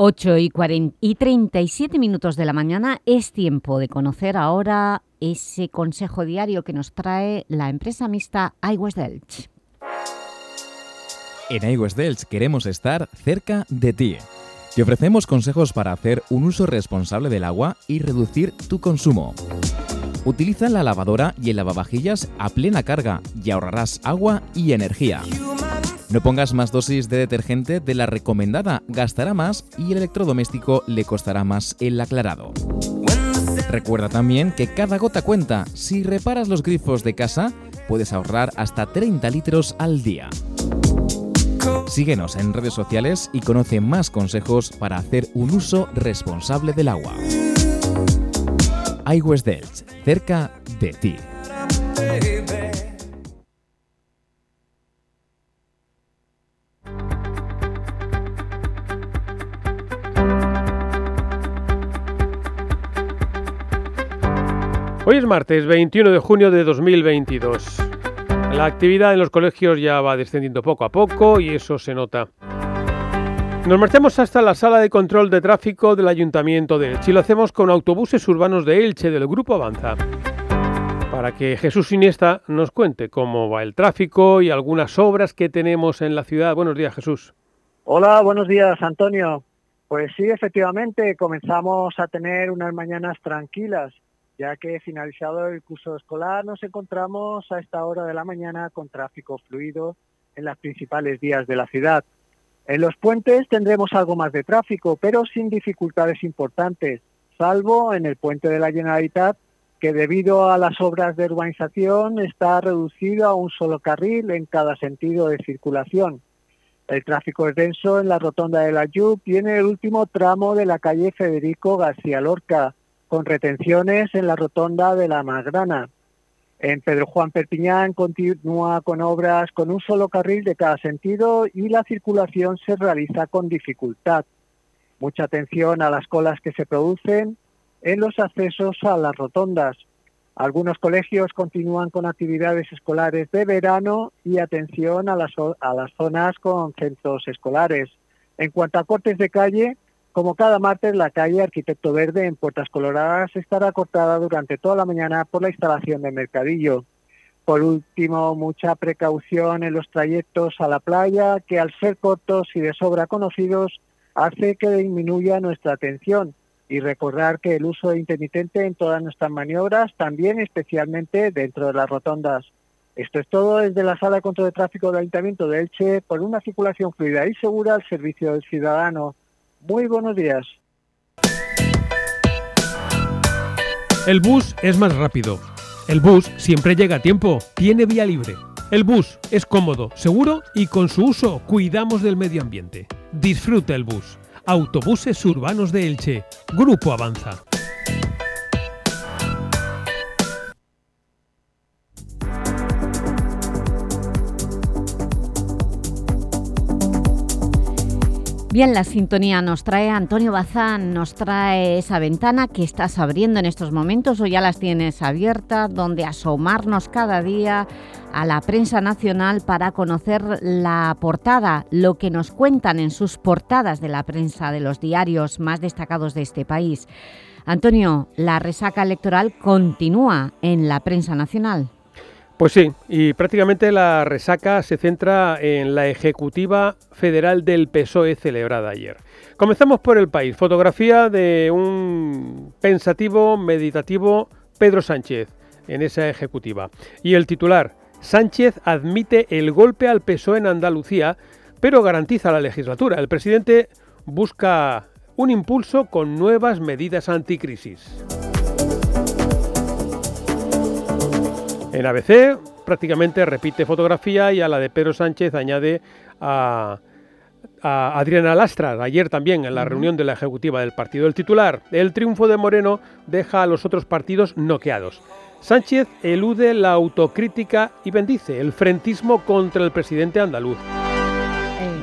8 y, 40 y 37 minutos de la mañana es tiempo de conocer ahora ese consejo diario que nos trae la empresa mixta iWest Delch. En iWest Delch queremos estar cerca de ti. Te ofrecemos consejos para hacer un uso responsable del agua y reducir tu consumo. Utiliza la lavadora y el lavavajillas a plena carga y ahorrarás agua y energía. No pongas más dosis de detergente de la recomendada, gastará más y el electrodoméstico le costará más el aclarado. Recuerda también que cada gota cuenta. Si reparas los grifos de casa, puedes ahorrar hasta 30 litros al día. Síguenos en redes sociales y conoce más consejos para hacer un uso responsable del agua. iWest cerca de ti. Hoy es martes 21 de junio de 2022. La actividad en los colegios ya va descendiendo poco a poco y eso se nota. Nos marchamos hasta la sala de control de tráfico del Ayuntamiento de Elche y lo hacemos con autobuses urbanos de Elche del Grupo Avanza. Para que Jesús Iniesta nos cuente cómo va el tráfico y algunas obras que tenemos en la ciudad. Buenos días, Jesús. Hola, buenos días, Antonio. Pues sí, efectivamente, comenzamos a tener unas mañanas tranquilas ya que finalizado el curso escolar nos encontramos a esta hora de la mañana con tráfico fluido en las principales vías de la ciudad. En los puentes tendremos algo más de tráfico, pero sin dificultades importantes, salvo en el puente de la Generalitat, que debido a las obras de urbanización está reducido a un solo carril en cada sentido de circulación. El tráfico es denso en la rotonda de la Yup y en el último tramo de la calle Federico García Lorca, con retenciones en la rotonda de la Magrana. En Pedro Juan Perpiñán continúa con obras con un solo carril de cada sentido y la circulación se realiza con dificultad. Mucha atención a las colas que se producen en los accesos a las rotondas. Algunos colegios continúan con actividades escolares de verano y atención a las, a las zonas con centros escolares. En cuanto a cortes de calle, como cada martes, la calle Arquitecto Verde en Puertas Coloradas estará cortada durante toda la mañana por la instalación de mercadillo. Por último, mucha precaución en los trayectos a la playa, que al ser cortos y de sobra conocidos, hace que disminuya nuestra atención. Y recordar que el uso intermitente en todas nuestras maniobras, también especialmente dentro de las rotondas. Esto es todo desde la Sala de Control de Tráfico del Ayuntamiento de Elche por una circulación fluida y segura al servicio del ciudadano. Muy buenos días. El bus es más rápido. El bus siempre llega a tiempo. Tiene vía libre. El bus es cómodo, seguro y con su uso cuidamos del medio ambiente. Disfruta el bus. Autobuses urbanos de Elche. Grupo Avanza. Bien, la sintonía nos trae Antonio Bazán, nos trae esa ventana que estás abriendo en estos momentos o ya las tienes abiertas, donde asomarnos cada día a la prensa nacional para conocer la portada, lo que nos cuentan en sus portadas de la prensa de los diarios más destacados de este país. Antonio, la resaca electoral continúa en la prensa nacional. Pues sí, y prácticamente la resaca se centra en la Ejecutiva Federal del PSOE celebrada ayer. Comenzamos por el país. Fotografía de un pensativo, meditativo Pedro Sánchez en esa Ejecutiva. Y el titular, Sánchez admite el golpe al PSOE en Andalucía, pero garantiza la legislatura. El presidente busca un impulso con nuevas medidas anticrisis. En ABC prácticamente repite fotografía y a la de Pedro Sánchez añade a, Adriana Lastra, ayer también en la reunión de la ejecutiva del partido. El titular, el triunfo de Moreno deja a los otros partidos noqueados. Sánchez elude la autocrítica y bendice el frentismo contra el presidente andaluz. Eh,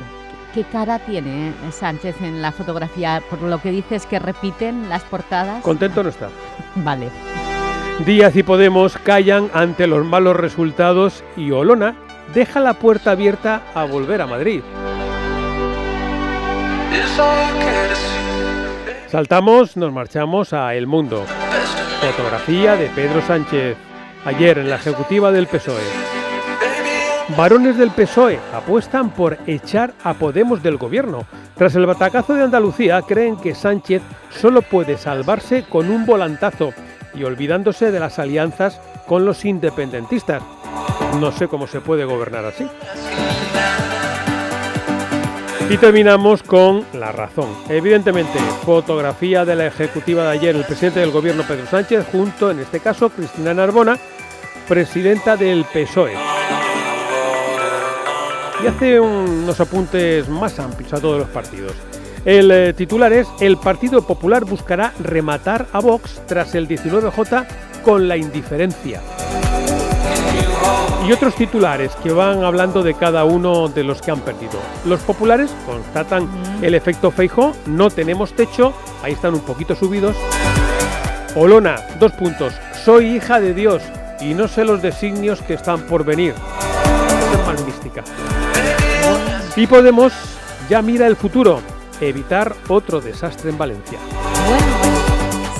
¿Qué cara tiene eh, Sánchez en la fotografía? Por lo que dices que repiten las portadas. Contento no está. Vale. Díaz y Podemos callan ante los malos resultados y Olona deja la puerta abierta a volver a Madrid. Saltamos, nos marchamos a El Mundo. Fotografía de Pedro Sánchez, ayer en la ejecutiva del PSOE. Varones del PSOE apuestan por echar a Podemos del gobierno. Tras el batacazo de Andalucía, creen que Sánchez solo puede salvarse con un volantazo y olvidándose de las alianzas con los independentistas. No sé cómo se puede gobernar así. Y terminamos con la razón. Evidentemente, fotografía de la ejecutiva de ayer, el presidente del gobierno Pedro Sánchez, junto, en este caso, Cristina Narbona, presidenta del PSOE. Y hace unos apuntes más amplios a todos los partidos. El eh, titular es El Partido Popular buscará rematar a Vox tras el 19J con la indiferencia. Y otros titulares que van hablando de cada uno de los que han perdido. Los populares constatan el efecto Feijo, no tenemos techo, ahí están un poquito subidos. Olona, dos puntos, soy hija de Dios y no sé los designios que están por venir. Es. Y Podemos ya mira el futuro, evitar otro desastre en Valencia. Bueno,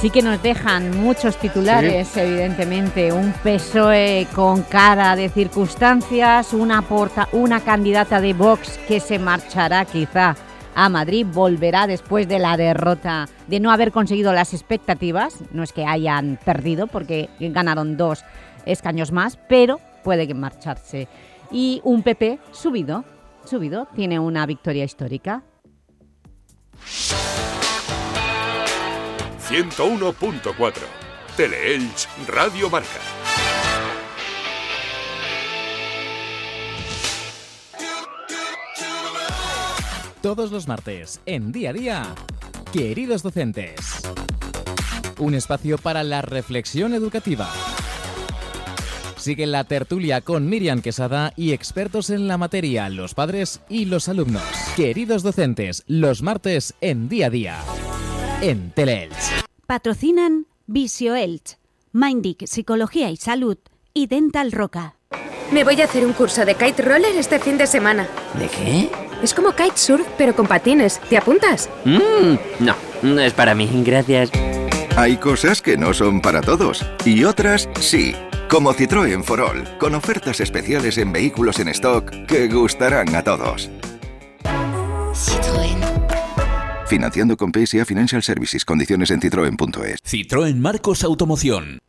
sí que nos dejan muchos titulares, evidentemente. Un PSOE con cara de circunstancias, una, porta, una candidata de Vox que se marchará quizá a Madrid, volverá después de la derrota, de no haber conseguido las expectativas, no es que hayan perdido porque ganaron dos escaños más, pero puede marcharse. Y un PP subido, subido, tiene una victoria histórica. 101.4 Teleelch Radio Marca. Todos los martes, en día a día, queridos docentes. Un espacio para la reflexión educativa. Sigue la tertulia con Miriam Quesada y expertos en la materia, los padres y los alumnos. Queridos docentes, los martes en día a día en Teleelch. Patrocinan Visio Elch, Mindic Psicología y Salud y Dental Roca. Me voy a hacer un curso de kite roller este fin de semana. ¿De qué? Es como kitesurf, pero con patines. ¿Te apuntas? Mm, no, no es para mí, gracias. Hay cosas que no son para todos y otras sí. Como Citroën for All, con ofertas especiales en vehículos en stock que gustarán a todos. Citroën. Financiando con PSA Financial Services. Condiciones en citroen.es. Citroën Marcos Automoción.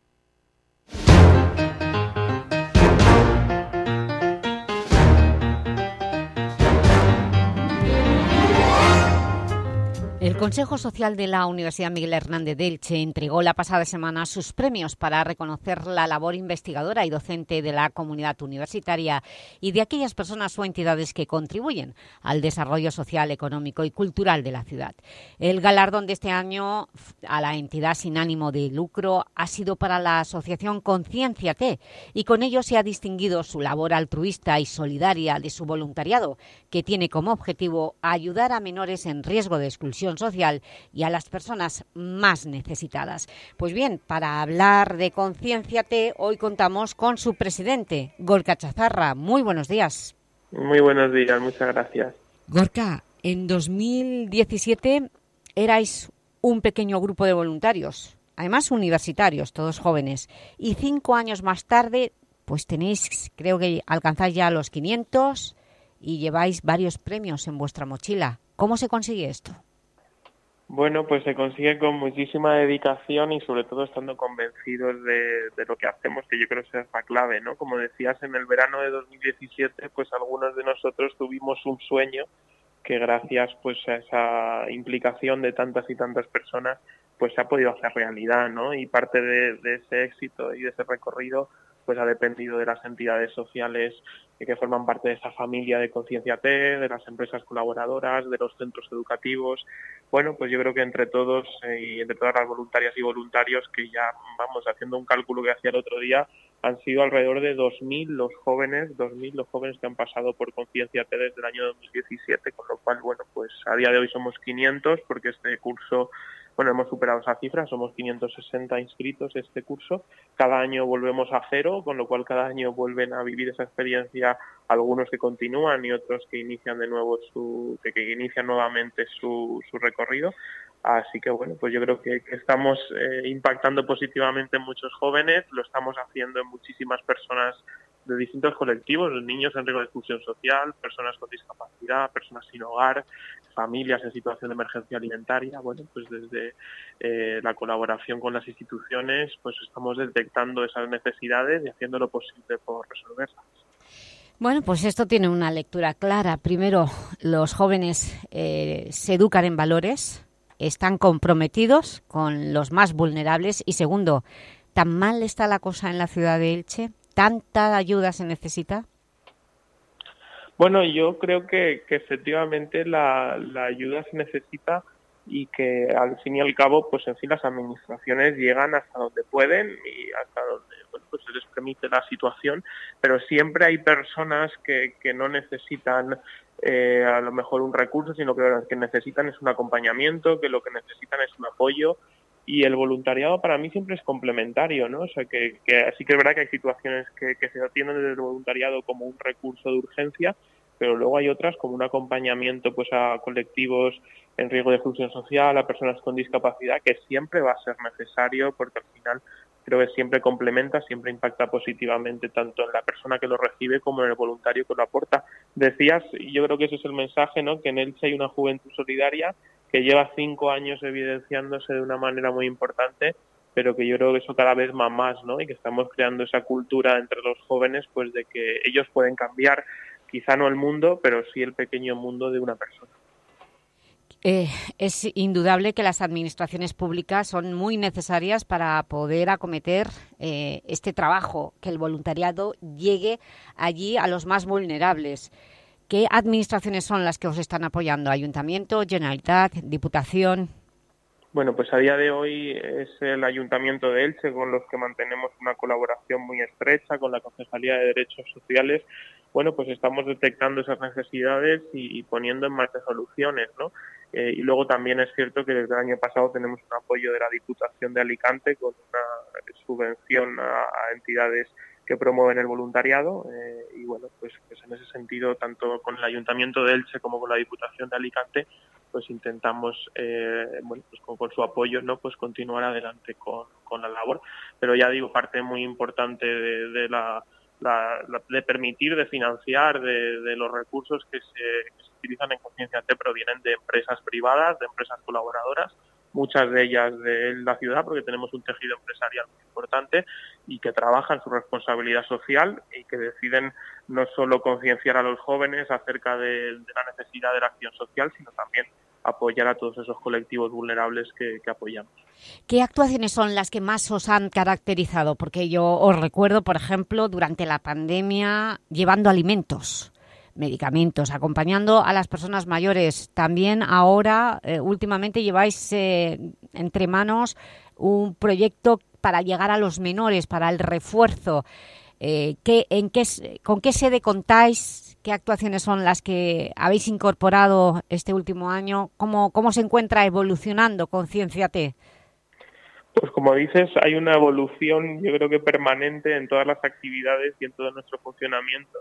El Consejo Social de la Universidad Miguel Hernández de Elche entregó la pasada semana sus premios para reconocer la labor investigadora y docente de la comunidad universitaria y de aquellas personas o entidades que contribuyen al desarrollo social, económico y cultural de la ciudad. El galardón de este año a la entidad sin ánimo de lucro ha sido para la asociación Conciencia T y con ello se ha distinguido su labor altruista y solidaria de su voluntariado, que tiene como objetivo ayudar a menores en riesgo de exclusión social y a las personas más necesitadas. Pues bien, para hablar de Conciencia T, hoy contamos con su presidente, Gorka Chazarra. Muy buenos días. Muy buenos días, muchas gracias. Gorka, en 2017 erais un pequeño grupo de voluntarios, además universitarios, todos jóvenes, y cinco años más tarde pues tenéis, creo que alcanzáis ya los 500 y lleváis varios premios en vuestra mochila. ¿Cómo se consigue esto? Bueno, pues se consigue con muchísima dedicación y sobre todo estando convencidos de, lo que hacemos, que yo creo que es la clave, ¿no? Como decías, en el verano de 2017, pues algunos de nosotros tuvimos un sueño que gracias pues a esa implicación de tantas y tantas personas, pues se ha podido hacer realidad, ¿no? Y parte de, de ese éxito y de ese recorrido pues ha dependido de las entidades sociales que forman parte de esa familia de Conciencia T, de las empresas colaboradoras, de los centros educativos. Bueno, pues yo creo que entre todos eh, y entre todas las voluntarias y voluntarios que ya vamos haciendo un cálculo que hacía el otro día, han sido alrededor de 2.000 los jóvenes, 2.000 los jóvenes que han pasado por Conciencia T desde el año 2017, con lo cual, bueno, pues a día de hoy somos 500 porque este curso bueno, hemos superado esa cifra, somos 560 inscritos este curso. Cada año volvemos a cero, con lo cual cada año vuelven a vivir esa experiencia algunos que continúan y otros que inician de nuevo su, que, inician nuevamente su, recorrido. Así que bueno, pues yo creo que, estamos eh, impactando positivamente en muchos jóvenes, lo estamos haciendo en muchísimas personas de distintos colectivos, niños en riesgo de exclusión social, personas con discapacidad, personas sin hogar, familias en situación de emergencia alimentaria. Bueno, pues desde eh, la colaboración con las instituciones, pues estamos detectando esas necesidades y haciendo lo posible por resolverlas. Bueno, pues esto tiene una lectura clara. Primero, los jóvenes eh, se educan en valores, están comprometidos con los más vulnerables y segundo, ¿tan mal está la cosa en la ciudad de Elche? Tanta ayuda se necesita? Bueno, yo creo que, efectivamente la, ayuda se necesita y que al fin y al cabo, pues en fin, las administraciones llegan hasta donde pueden y hasta donde pues se les permite la situación, pero siempre hay personas que, que no necesitan eh, a lo mejor un recurso, sino que lo que necesitan es un acompañamiento, que lo que necesitan es un apoyo y el voluntariado para mí siempre es complementario, ¿no? O sea, que, que sí que es verdad que hay situaciones que, se atienden desde el voluntariado como un recurso de urgencia, pero luego hay otras como un acompañamiento pues a colectivos en riesgo de exclusión social, a personas con discapacidad, que siempre va a ser necesario porque al final creo que siempre complementa, siempre impacta positivamente tanto en la persona que lo recibe como en el voluntario que lo aporta. Decías, y yo creo que ese es el mensaje, ¿no? que en Elche hay una juventud solidaria que lleva cinco años evidenciándose de una manera muy importante, pero que yo creo que eso cada vez va más, ¿no? Y que estamos creando esa cultura entre los jóvenes, pues de que ellos pueden cambiar, quizá no el mundo, pero sí el pequeño mundo de una persona. Eh, es indudable que las administraciones públicas son muy necesarias para poder acometer eh, este trabajo, que el voluntariado llegue allí a los más vulnerables. ¿Qué administraciones son las que os están apoyando? ¿Ayuntamiento, Generalitat, Diputación? Bueno, pues a día de hoy es el Ayuntamiento de Elche con los que mantenemos una colaboración muy estrecha con la Concejalía de Derechos Sociales. Bueno, pues estamos detectando esas necesidades y, poniendo en marcha soluciones, ¿no? Eh, y luego también es cierto que desde el año pasado tenemos un apoyo de la Diputación de Alicante con una subvención a entidades que promueven el voluntariado eh, y bueno pues, pues, en ese sentido tanto con el ayuntamiento de Elche como con la diputación de Alicante pues intentamos eh, bueno pues con, su apoyo no pues continuar adelante con, con, la labor pero ya digo parte muy importante de, la, de permitir de financiar de, los recursos que se, utilizan en conciencia provienen de empresas privadas de empresas colaboradoras muchas de ellas de la ciudad, porque tenemos un tejido empresarial muy importante y que trabajan su responsabilidad social y que deciden no solo concienciar a los jóvenes acerca de, la necesidad de la acción social, sino también apoyar a todos esos colectivos vulnerables que, apoyamos. ¿Qué actuaciones son las que más os han caracterizado? Porque yo os recuerdo, por ejemplo, durante la pandemia, llevando alimentos medicamentos, acompañando a las personas mayores. También ahora, eh, últimamente, lleváis eh, entre manos un proyecto para llegar a los menores, para el refuerzo. Eh, ¿qué, en qué, ¿Con qué sede contáis? ¿Qué actuaciones son las que habéis incorporado este último año? ¿Cómo, cómo se encuentra evolucionando Concienciate? Pues como dices, hay una evolución, yo creo que permanente en todas las actividades y en todo nuestro funcionamiento.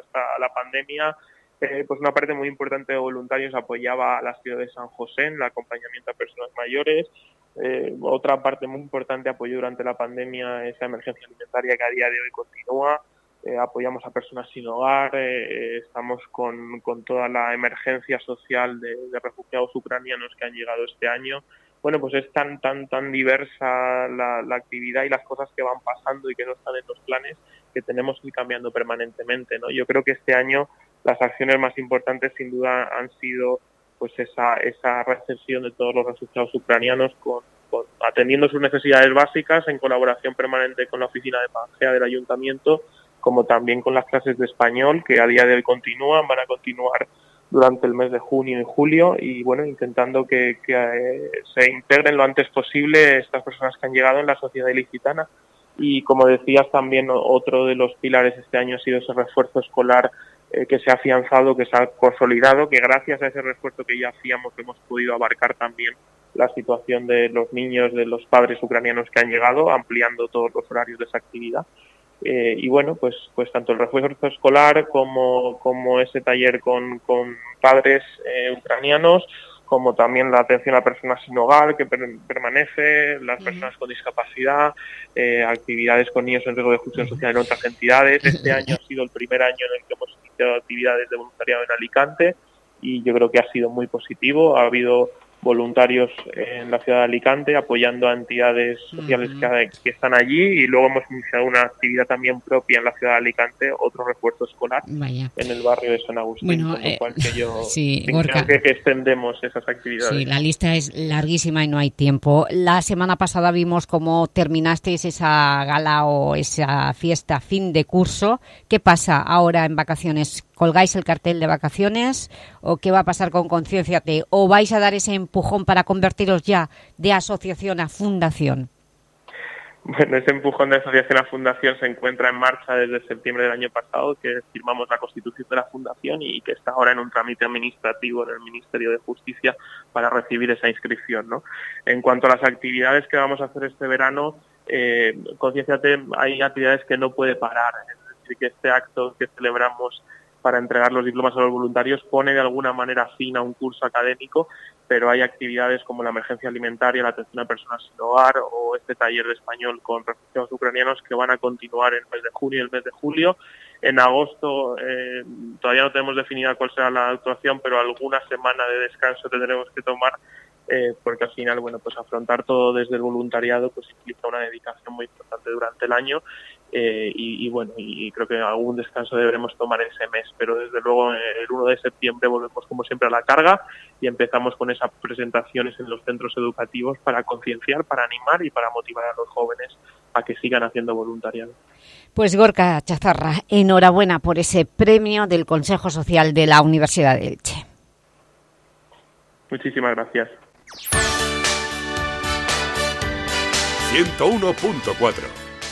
Hasta la pandemia, eh, pues una parte muy importante de voluntarios apoyaba a la ciudad de San José en el acompañamiento a personas mayores. Eh, otra parte muy importante apoyó durante la pandemia esa emergencia alimentaria que a día de hoy continúa. Eh, apoyamos a personas sin hogar, estamos con, con, toda la emergencia social de refugiados ucranianos que han llegado este año bueno, pues es tan, tan, tan diversa la, actividad y las cosas que van pasando y que no están en los planes que tenemos que ir cambiando permanentemente, ¿no? Yo creo que este año las acciones más importantes sin duda han sido pues esa, esa recepción de todos los refugiados ucranianos con, atendiendo sus necesidades básicas en colaboración permanente con la oficina de Pangea del ayuntamiento, como también con las clases de español que a día de hoy continúan, van a continuar durante el mes de junio y julio y bueno, intentando que, eh, se integren lo antes posible estas personas que han llegado en la sociedad ilicitana. Y como decías también, otro de los pilares este año ha sido ese refuerzo escolar eh, que se ha afianzado, que se ha consolidado, que gracias a ese refuerzo que ya hacíamos hemos podido abarcar también la situación de los niños, de los padres ucranianos que han llegado, ampliando todos los horarios de esa actividad. Eh, y bueno, pues, pues tanto el refuerzo escolar como, como ese taller con, con padres eh, ucranianos, como también la atención a personas sin hogar que permanece, las personas con discapacidad, eh, actividades con niños en riesgo de exclusión social en otras entidades. Este año ha sido el primer año en el que hemos iniciado actividades de voluntariado en Alicante y yo creo que ha sido muy positivo. Ha habido voluntarios en la ciudad de Alicante apoyando a entidades sociales que, están allí y luego hemos iniciado una actividad también propia en la ciudad de Alicante, otro refuerzo escolar en el barrio de San Agustín, bueno, eh, que yo sí, que, que, extendemos esas actividades. Sí, la lista es larguísima y no hay tiempo. La semana pasada vimos cómo terminasteis esa gala o esa fiesta fin de curso. ¿Qué pasa ahora en vacaciones? ¿Colgáis el cartel de vacaciones o qué va a pasar con Concienciate? ¿O vais a dar ese empujón para convertiros ya de asociación a fundación? Bueno, ese empujón de asociación a fundación se encuentra en marcha desde septiembre del año pasado, que firmamos la constitución de la fundación y que está ahora en un trámite administrativo en el Ministerio de Justicia para recibir esa inscripción. ¿no? En cuanto a las actividades que vamos a hacer este verano, eh, Concienciate hay actividades que no puede parar, es decir, que este acto que celebramos para entregar los diplomas a los voluntarios pone de alguna manera fin a un curso académico, pero hay actividades como la emergencia alimentaria, la atención a personas sin hogar o este taller de español con refugiados ucranianos que van a continuar en el mes de junio y el mes de julio. En agosto eh, todavía no tenemos definida cuál será la actuación, pero alguna semana de descanso tendremos que tomar eh, porque al final, bueno, pues afrontar todo desde el voluntariado pues implica una dedicación muy importante durante el año eh, y, bueno, y creo que algún descanso deberemos tomar ese mes, pero desde luego eh, el 1 de septiembre volvemos como siempre a la carga y empezamos con esas presentaciones en los centros educativos para concienciar, para animar y para motivar a los jóvenes a que sigan haciendo voluntariado. Pues Gorka Chazarra, enhorabuena por ese premio del Consejo Social de la Universidad de Elche. Muchísimas gracias. 101.4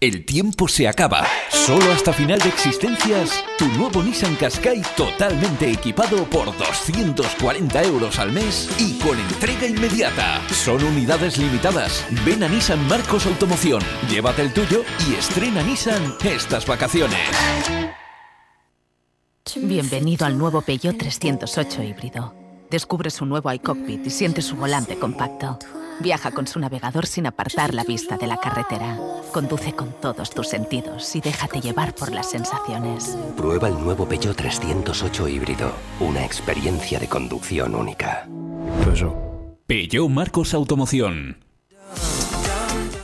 el tiempo se acaba. Solo hasta final de existencias, tu nuevo Nissan Qashqai totalmente equipado por 240 euros al mes y con entrega inmediata. Son unidades limitadas. Ven a Nissan Marcos Automoción, llévate el tuyo y estrena Nissan estas vacaciones. Bienvenido al nuevo Peugeot 308 híbrido. Descubre su nuevo iCockpit y siente su volante compacto Viaja con su navegador sin apartar la vista de la carretera. Conduce con todos tus sentidos y déjate llevar por las sensaciones. Prueba el nuevo Peugeot 308 híbrido. Una experiencia de conducción única. Peugeot Marcos Automoción.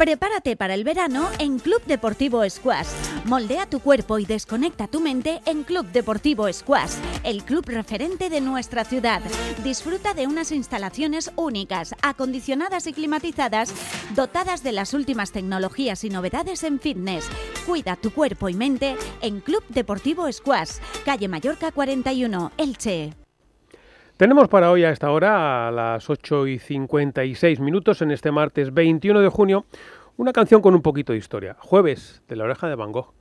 Prepárate para el verano en Club Deportivo Squash. Moldea tu cuerpo y desconecta tu mente en Club Deportivo Squash, el club referente de nuestra ciudad. Disfruta de unas instalaciones únicas, acondicionadas y climatizadas, dotadas de las últimas tecnologías y novedades en fitness. Cuida tu cuerpo y mente en Club Deportivo Squash, calle Mallorca 41, Elche. Tenemos para hoy a esta hora, a las 8 y 56 minutos, en este martes 21 de junio, una canción con un poquito de historia. Jueves, de la oreja de Van Gogh.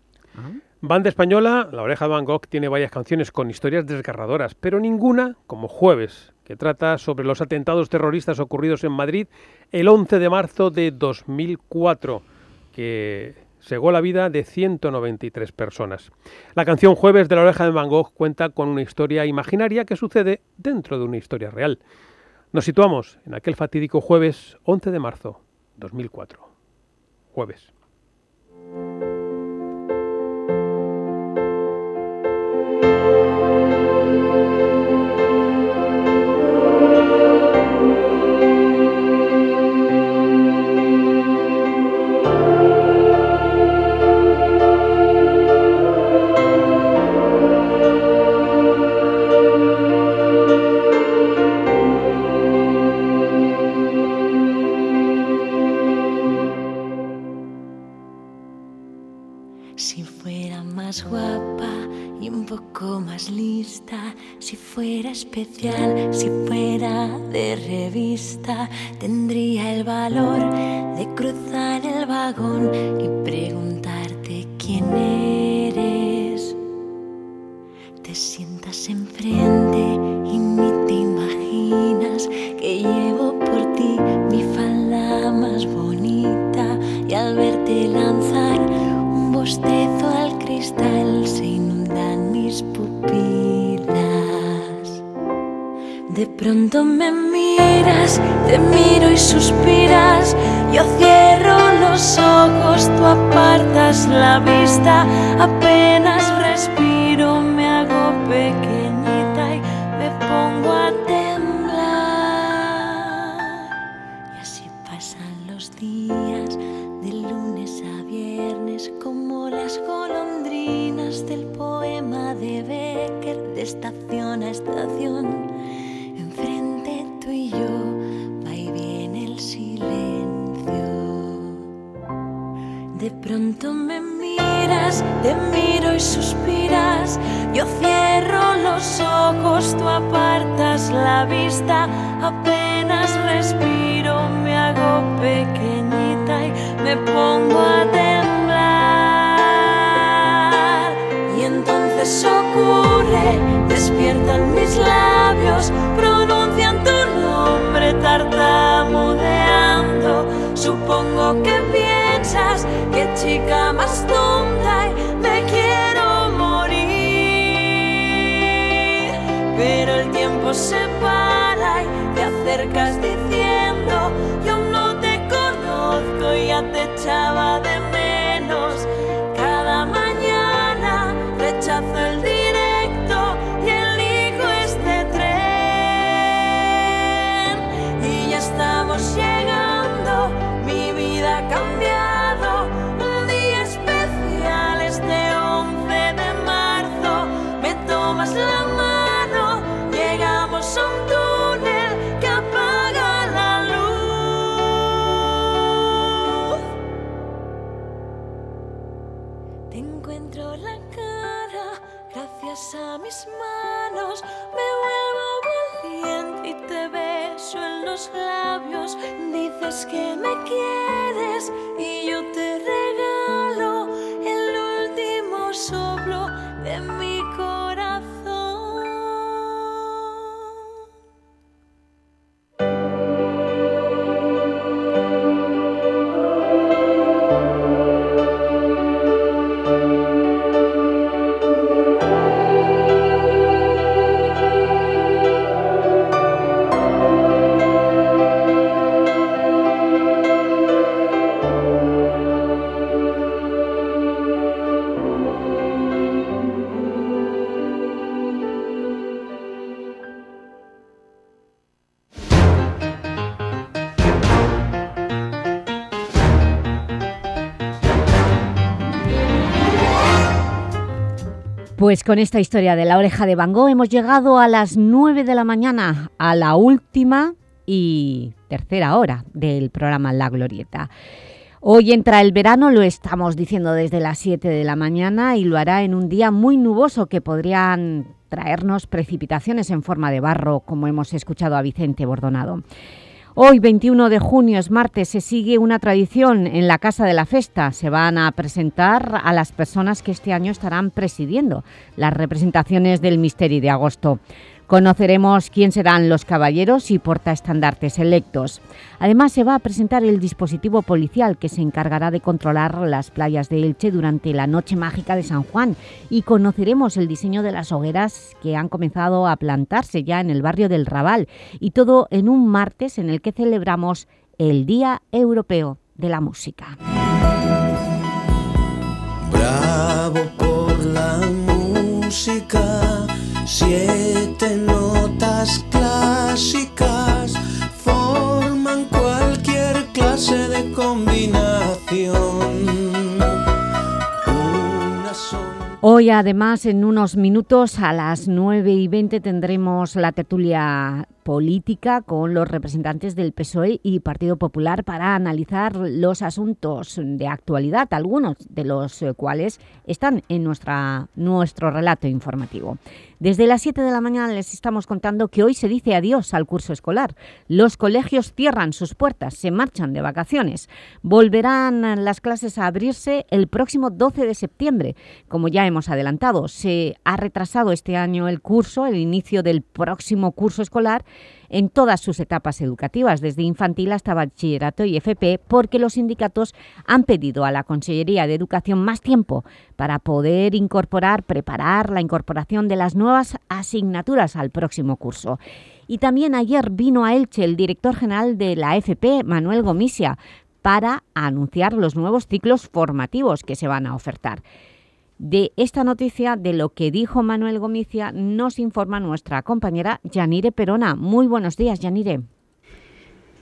Banda española, La Oreja de Van Gogh tiene varias canciones con historias desgarradoras, pero ninguna como Jueves, que trata sobre los atentados terroristas ocurridos en Madrid el 11 de marzo de 2004, que cegó la vida de 193 personas. La canción Jueves de la Oreja de Van Gogh cuenta con una historia imaginaria que sucede dentro de una historia real. Nos situamos en aquel fatídico jueves 11 de marzo 2004. Jueves. Especial, si fuera de revista, tendría el valor de cruzar el vagón y preguntarte quién eres. De pronto me miras, te miro y suspiras. Yo cierro los ojos, tú apartas la vista. Apenas respiro, me hago pequeñita Pues con esta historia de la oreja de Van hemos llegado a las 9 de la mañana, a la última y tercera hora del programa La Glorieta. Hoy entra el verano, lo estamos diciendo desde las 7 de la mañana y lo hará en un día muy nuboso que podrían traernos precipitaciones en forma de barro, como hemos escuchado a Vicente Bordonado. Hoy, 21 de junio, es martes, se sigue una tradición en la Casa de la Festa. Se van a presentar a las personas que este año estarán presidiendo las representaciones del Misteri de Agosto. Conoceremos quién serán los caballeros y portaestandartes electos. Además, se va a presentar el dispositivo policial que se encargará de controlar las playas de Elche durante la Noche Mágica de San Juan y conoceremos el diseño de las hogueras que han comenzado a plantarse ya en el barrio del Raval y todo en un martes en el que celebramos el Día Europeo de la Música. Bravo por la música combinación. Hoy además en unos minutos a las 9 y 20 tendremos la tertulia política con los representantes del PSOE y Partido Popular para analizar los asuntos de actualidad, algunos de los eh, cuales están en nuestra, nuestro relato informativo. Desde las 7 de la mañana les estamos contando que hoy se dice adiós al curso escolar. Los colegios cierran sus puertas, se marchan de vacaciones. Volverán las clases a abrirse el próximo 12 de septiembre. Como ya hemos adelantado, se ha retrasado este año el curso, el inicio del próximo curso escolar, en todas sus etapas educativas, desde infantil hasta bachillerato y FP, porque los sindicatos han pedido a la Consellería de Educación más tiempo para poder incorporar, preparar la incorporación de las nuevas asignaturas al próximo curso. Y también ayer vino a Elche el director general de la FP, Manuel Gomisia, para anunciar los nuevos ciclos formativos que se van a ofertar. De esta noticia, de lo que dijo Manuel Gomicia, nos informa nuestra compañera Yanire Perona. Muy buenos días, Yanire.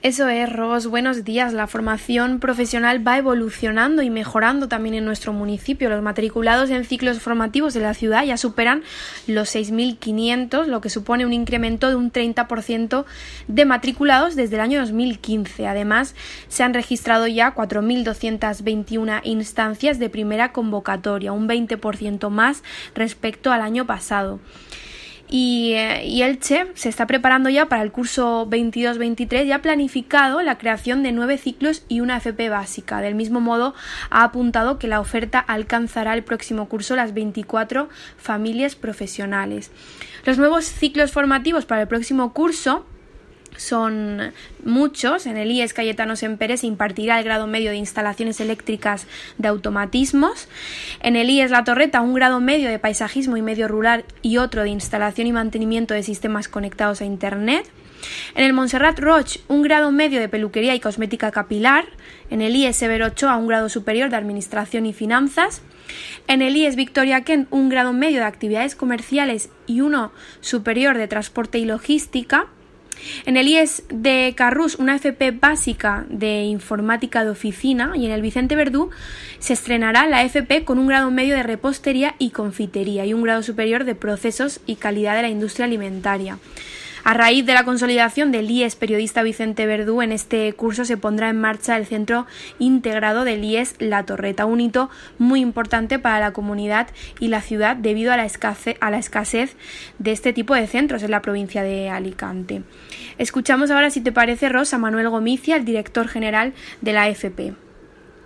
Eso es, Ros. Buenos días. La formación profesional va evolucionando y mejorando también en nuestro municipio. Los matriculados en ciclos formativos de la ciudad ya superan los 6.500, lo que supone un incremento de un 30% de matriculados desde el año 2015. Además, se han registrado ya 4.221 instancias de primera convocatoria, un 20% más respecto al año pasado. Y, eh, y, se está preparando ya para el curso 22-23 y ha planificado la creación de nueve ciclos y una FP básica. Del mismo modo, ha apuntado que la oferta alcanzará el próximo curso las 24 familias profesionales. Los nuevos ciclos formativos para el próximo curso son muchos. En el IES Cayetano Semperé se impartirá el grado medio de instalaciones eléctricas de automatismos. En el IES La Torreta un grado medio de paisajismo y medio rural y otro de instalación y mantenimiento de sistemas conectados a Internet. En el Montserrat Roche un grado medio de peluquería y cosmética capilar. En el IES Severo Ochoa un grado superior de administración y finanzas. En el IES Victoria Kent un grado medio de actividades comerciales y uno superior de transporte y logística. En el IES de Carrús, una FP básica de informática de oficina y en el Vicente Verdú se estrenará la FP con un grado medio de repostería y confitería y un grado superior de procesos y calidad de la industria alimentaria. A raíz de la consolidación del IES periodista Vicente Verdú, en este curso se pondrá en marcha el Centro Integrado del IES La Torreta, un hito muy importante para la comunidad y la ciudad debido a la, escasez, a la escasez de este tipo de centros en la provincia de Alicante. Escuchamos ahora, si te parece, Rosa Manuel Gomicia, el director general de la FP.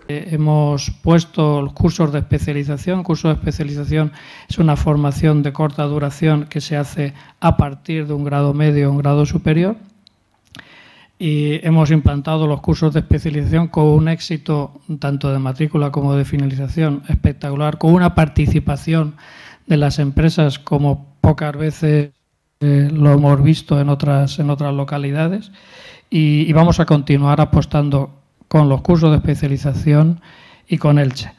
Eh, hemos puesto cursos de especialización. Curso de especialización es una formación de corta duración que se hace a partir de un grado medio o un grado superior. Y hemos implantado los cursos de especialización con un éxito tanto de matrícula como de finalización espectacular, con una participación de las empresas como pocas veces eh, lo hemos visto en otras, en otras localidades. y vamos a continuar apostando con los cursos de especialización y con Elche.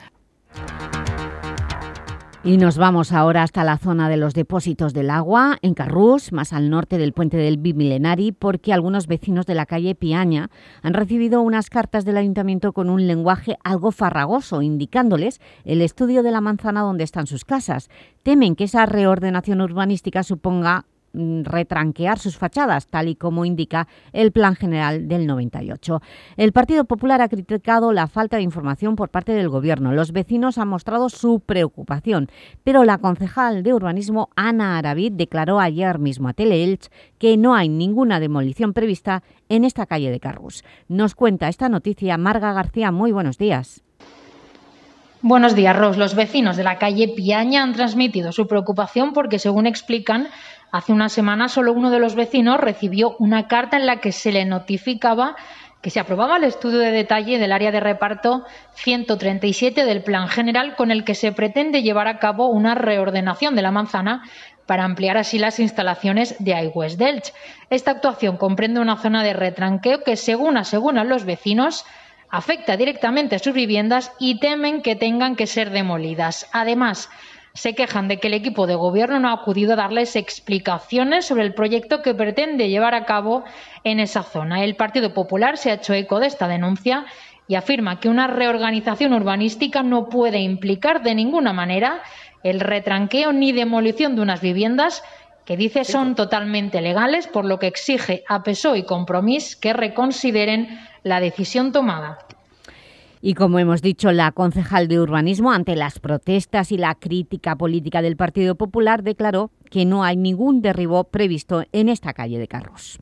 Y nos vamos ahora hasta la zona de los depósitos del agua, en Carrús, más al norte del puente del Bimilenari, porque algunos vecinos de la calle Piaña han recibido unas cartas del Ayuntamiento con un lenguaje algo farragoso, indicándoles el estudio de la manzana donde están sus casas. Temen que esa reordenación urbanística suponga retranquear sus fachadas, tal y como indica el Plan General del 98. El Partido Popular ha criticado la falta de información por parte del Gobierno. Los vecinos han mostrado su preocupación, pero la concejal de Urbanismo, Ana Aravid, declaró ayer mismo a Teleelch que no hay ninguna demolición prevista en esta calle de Carrus. Nos cuenta esta noticia Marga García. Muy buenos días. Buenos días, Ros. Los vecinos de la calle Piaña han transmitido su preocupación porque, según explican, Hace una semana solo uno de los vecinos recibió una carta en la que se le notificaba que se aprobaba el estudio de detalle del área de reparto 137 del Plan General con el que se pretende llevar a cabo una reordenación de la manzana para ampliar así las instalaciones de iWest Delch. Esta actuación comprende una zona de retranqueo que, según aseguran los vecinos, afecta directamente a sus viviendas y temen que tengan que ser demolidas. Además, se quejan de que el equipo de gobierno no ha acudido a darles explicaciones sobre el proyecto que pretende llevar a cabo en esa zona. El Partido Popular se ha hecho eco de esta denuncia y afirma que una reorganización urbanística no puede implicar de ninguna manera el retranqueo ni demolición de unas viviendas que dice son totalmente legales, por lo que exige a PSOE y Compromís que reconsideren la decisión tomada. Y como hemos dicho, la concejal de urbanismo, ante las protestas y la crítica política del Partido Popular, declaró que no hay ningún derribo previsto en esta calle de Carros.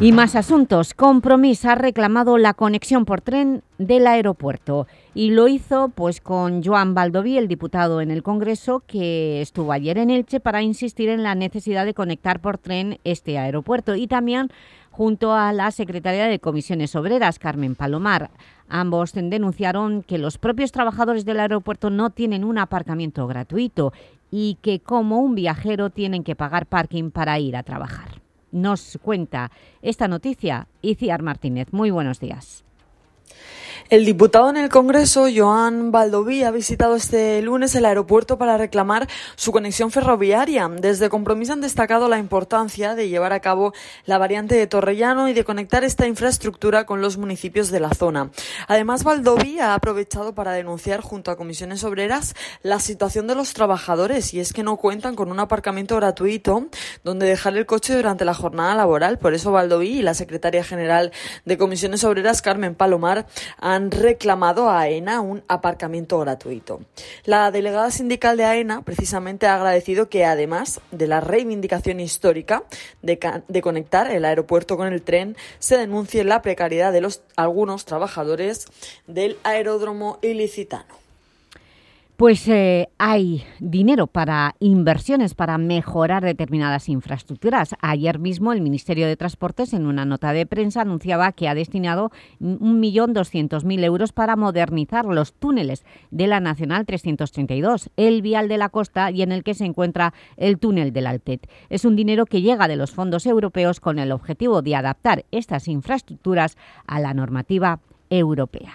Y más asuntos. Compromís ha reclamado la conexión por tren del aeropuerto y lo hizo pues con Joan Baldoví, el diputado en el Congreso, que estuvo ayer en Elche para insistir en la necesidad de conectar por tren este aeropuerto y también junto a la secretaria de Comisiones Obreras, Carmen Palomar. Ambos denunciaron que los propios trabajadores del aeropuerto no tienen un aparcamiento gratuito y que como un viajero tienen que pagar parking para ir a trabajar. Nos cuenta esta noticia Iciar Martínez. Muy buenos días. El diputado en el Congreso, Joan Baldoví, ha visitado este lunes el aeropuerto para reclamar su conexión ferroviaria. Desde Compromiso han destacado la importancia de llevar a cabo la variante de Torrellano y de conectar esta infraestructura con los municipios de la zona. Además, Baldoví ha aprovechado para denunciar junto a comisiones obreras la situación de los trabajadores y es que no cuentan con un aparcamiento gratuito donde dejar el coche durante la jornada laboral. Por eso Baldoví y la secretaria general de comisiones obreras, Carmen Palomar, han reclamado a AENA un aparcamiento gratuito. La delegada sindical de AENA precisamente ha agradecido que además de la reivindicación histórica de, de conectar el aeropuerto con el tren, se denuncie la precariedad de los algunos trabajadores del aeródromo ilicitano. Pues eh, hay dinero para inversiones para mejorar determinadas infraestructuras. Ayer mismo el Ministerio de Transportes en una nota de prensa anunciaba que ha destinado 1.200.000 euros para modernizar los túneles de la Nacional 332, el vial de la costa y en el que se encuentra el túnel del Altet. Es un dinero que llega de los fondos europeos con el objetivo de adaptar estas infraestructuras a la normativa europea.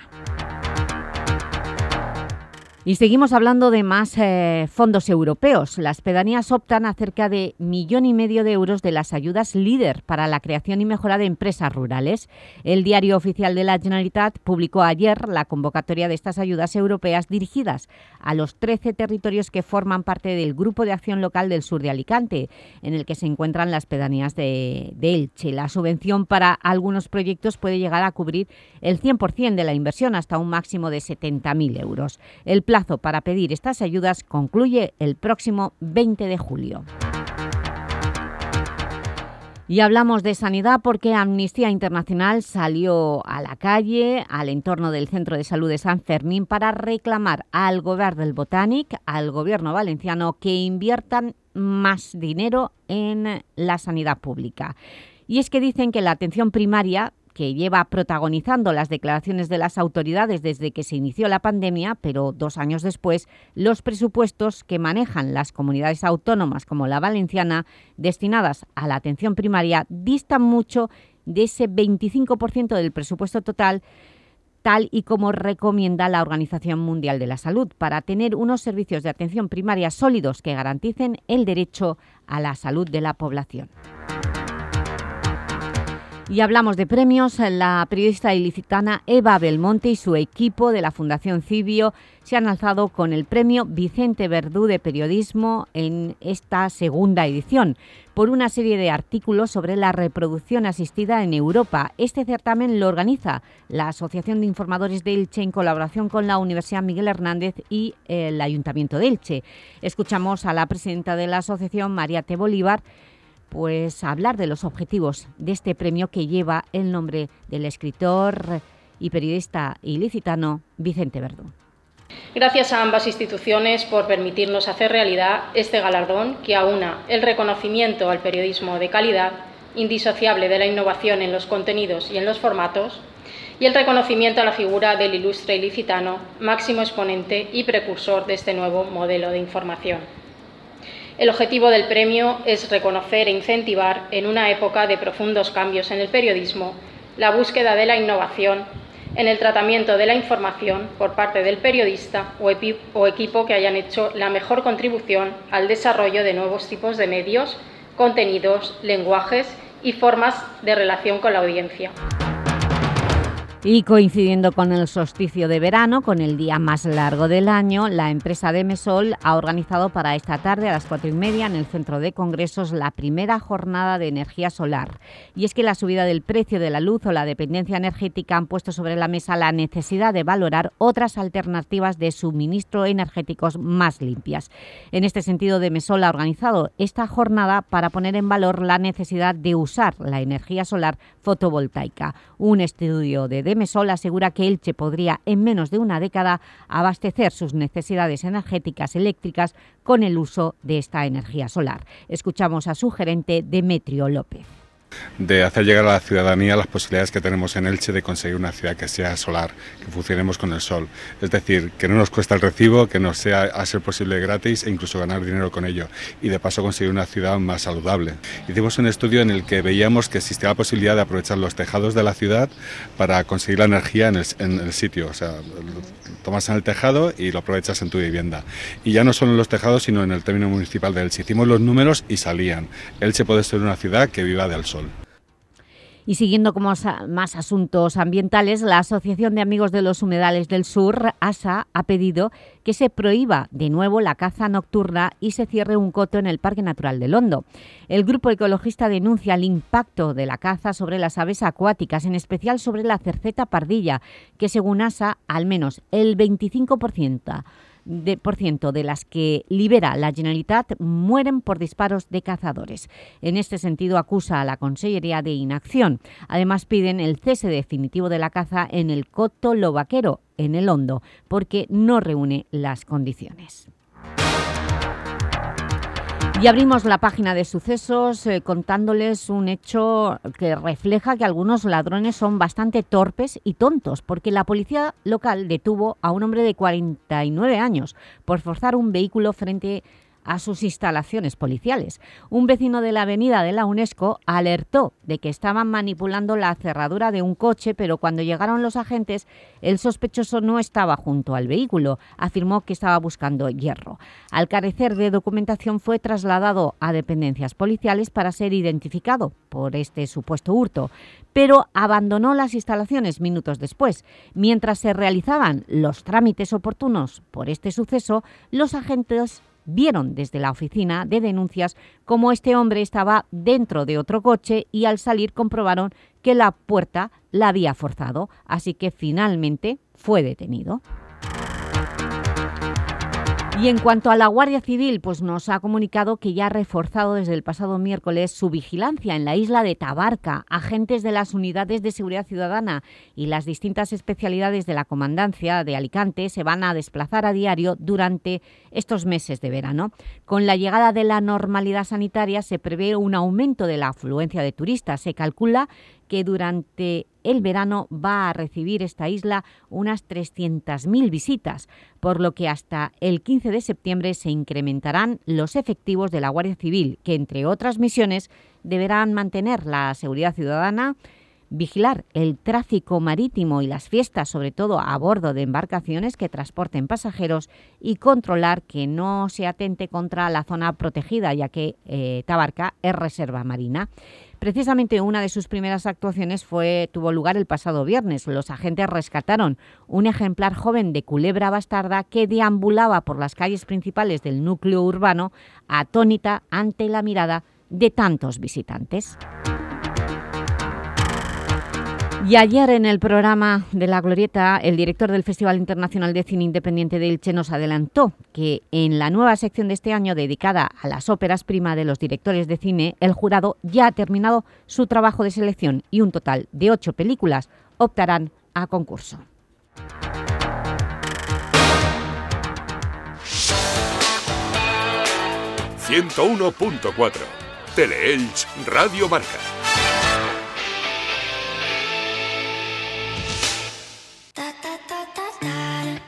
Y seguimos hablando de más eh, fondos europeos. Las pedanías optan a cerca de millón y medio de euros de las ayudas líder para la creación y mejora de empresas rurales. El diario oficial de la Generalitat publicó ayer la convocatoria de estas ayudas europeas dirigidas a los 13 territorios que forman parte del Grupo de Acción Local del Sur de Alicante, en el que se encuentran las pedanías de, de Elche. La subvención para algunos proyectos puede llegar a cubrir el 100% de la inversión hasta un máximo de 70.000 euros. El plazo para pedir estas ayudas concluye el próximo 20 de julio. Y hablamos de sanidad porque Amnistía Internacional salió a la calle, al entorno del Centro de Salud de San Fermín, para reclamar al Gobierno del Botánic, al Gobierno valenciano, que inviertan más dinero en la sanidad pública. Y es que dicen que la atención primaria que lleva protagonizando las declaraciones de las autoridades desde que se inició la pandemia, pero dos años después, los presupuestos que manejan las comunidades autónomas como la valenciana destinadas a la atención primaria distan mucho de ese 25% del presupuesto total tal y como recomienda la Organización Mundial de la Salud, para tener unos servicios de atención primaria sólidos que garanticen el derecho a la salud de la población. Y hablamos de premios. La periodista ilicitana Eva Belmonte y su equipo de la Fundación Cibio se han alzado con el premio Vicente Verdú de Periodismo en esta segunda edición por una serie de artículos sobre la reproducción asistida en Europa. Este certamen lo organiza la Asociación de Informadores de Elche en colaboración con la Universidad Miguel Hernández y el Ayuntamiento de Elche. Escuchamos a la presidenta de la asociación, María T. Bolívar, pues hablar de los objetivos de este premio que lleva el nombre del escritor y periodista ilicitano Vicente Verdú. Gracias a ambas instituciones por permitirnos hacer realidad este galardón que aúna el reconocimiento al periodismo de calidad, indisociable de la innovación en los contenidos y en los formatos, y el reconocimiento a la figura del ilustre ilicitano, máximo exponente y precursor de este nuevo modelo de información. El objetivo del premio es reconocer e incentivar, en una época de profundos cambios en el periodismo, la búsqueda de la innovación en el tratamiento de la información por parte del periodista o, o, equipo que hayan hecho la mejor contribución al desarrollo de nuevos tipos de medios, contenidos, lenguajes y formas de relación con la audiencia. Y coincidiendo con el solsticio de verano, con el día más largo del año, la empresa de Mesol ha organizado para esta tarde a las cuatro y media en el Centro de Congresos la primera jornada de energía solar. Y es que la subida del precio de la luz o la dependencia energética han puesto sobre la mesa la necesidad de valorar otras alternativas de suministro energéticos más limpias. En este sentido, Demesol ha organizado esta jornada para poner en valor la necesidad de usar la energía solar fotovoltaica. Un estudio de Demesol asegura que Elche podría en menos de una década abastecer sus necesidades energéticas eléctricas con el uso de esta energía solar. Escuchamos a su gerente Demetrio López de hacer llegar a la ciudadanía las posibilidades que tenemos en Elche de conseguir una ciudad que sea solar, que funcionemos con el sol. Es decir, que no nos cuesta el recibo, que nos sea a ser posible gratis e incluso ganar dinero con ello. Y de paso conseguir una ciudad más saludable. Hicimos un estudio en el que veíamos que existía la posibilidad de aprovechar los tejados de la ciudad para conseguir la energía en el, sitio. Tomas en el tejado y lo aprovechas en tu vivienda. Y ya no solo en los tejados, sino en el término municipal de Elche. Hicimos los números y salían. Elche puede ser una ciudad que viva del sol. Y siguiendo con más asuntos ambientales, la Asociación de Amigos de los Humedales del Sur, ASA, ha pedido que se prohíba de nuevo la caza nocturna y se cierre un coto en el Parque Natural de Londo. El grupo ecologista denuncia el impacto de la caza sobre las aves acuáticas, en especial sobre la cerceta pardilla, que según ASA, al menos el 25% de, de las que libera la Generalitat mueren por disparos de cazadores. En este sentido acusa a la Consellería de inacción. Además piden el cese definitivo de la caza en el Coto Lobaquero, en el Hondo, porque no reúne las condiciones. Y abrimos la página de sucesos eh, contándoles un hecho que refleja que algunos ladrones son bastante torpes y tontos, porque la policía local detuvo a un hombre de 49 años por forzar un vehículo frente a a sus instalaciones policiales. Un vecino de la avenida de la UNESCO alertó de que estaban manipulando la cerradura de un coche, pero cuando llegaron los agentes, el sospechoso no estaba junto al vehículo. Afirmó que estaba buscando hierro. Al carecer de documentación fue trasladado a dependencias policiales para ser identificado por este supuesto hurto, pero abandonó las instalaciones minutos después. Mientras se realizaban los trámites oportunos por este suceso, los agentes vieron desde la oficina de denuncias cómo este hombre estaba dentro de otro coche y al salir comprobaron que la puerta la había forzado, así que finalmente fue detenido. Y en cuanto a la Guardia Civil, pues nos ha comunicado que ya ha reforzado desde el pasado miércoles su vigilancia en la isla de Tabarca. Agentes de las unidades de seguridad ciudadana y las distintas especialidades de la comandancia de Alicante se van a desplazar a diario durante estos meses de verano. Con la llegada de la normalidad sanitaria se prevé un aumento de la afluencia de turistas. Se calcula que durante el verano va a recibir esta isla unas 300.000 visitas, por lo que hasta el 15 de septiembre se incrementarán los efectivos de la Guardia Civil, que entre otras misiones deberán mantener la seguridad ciudadana, vigilar el tráfico marítimo y las fiestas, sobre todo a bordo de embarcaciones que transporten pasajeros y controlar que no se atente contra la zona protegida, ya que eh, Tabarca es reserva marina. Precisamente una de sus primeras actuaciones fue, tuvo lugar el pasado viernes. Los agentes rescataron un ejemplar joven de culebra bastarda que deambulaba por las calles principales del núcleo urbano atónita ante la mirada de tantos visitantes. Y ayer en el programa de La Glorieta, el director del Festival Internacional de Cine Independiente de Elche nos adelantó que en la nueva sección de este año dedicada a las óperas prima de los directores de cine, el jurado ya ha terminado su trabajo de selección y un total de ocho películas optarán a concurso. ...101.4... Teleelch Radio Marca.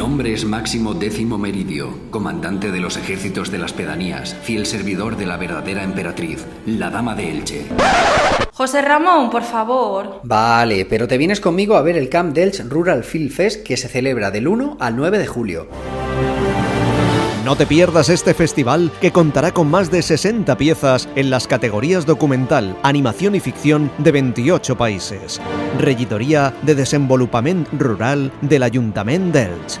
nombre es Máximo Décimo Meridio, comandante de los ejércitos de las pedanías, fiel servidor de la verdadera emperatriz, la Dama de Elche. José Ramón, por favor. Vale, pero te vienes conmigo a ver el Camp Delch Rural Film Fest que se celebra del 1 al 9 de julio. No te pierdas este festival que contará con más de 60 piezas en las categorías documental, animación y ficción de 28 países. Regidoría de Desenvolupament Rural del Ayuntamiento d'Elx.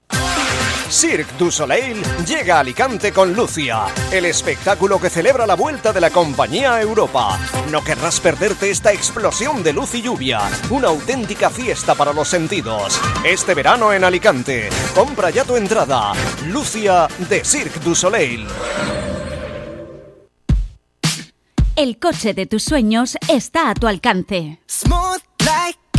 Cirque du Soleil llega a Alicante con Lucia, el espectáculo que celebra la vuelta de la compañía a Europa. No querrás perderte esta explosión de luz y lluvia, una auténtica fiesta para los sentidos. Este verano en Alicante, compra ya tu entrada. Lucia de Cirque du Soleil. El coche de tus sueños está a tu alcance.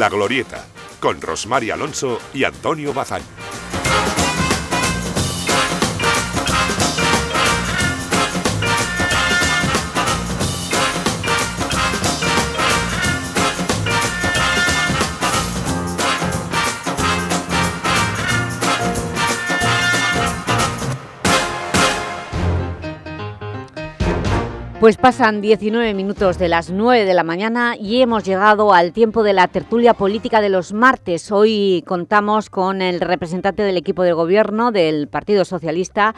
La Glorieta, con Rosmar Alonso y Antonio Bazán. Pues pasan 19 minutos de las 9 de la mañana y hemos llegado al tiempo de la tertulia política de los martes. Hoy contamos con el representante del equipo de gobierno del Partido Socialista,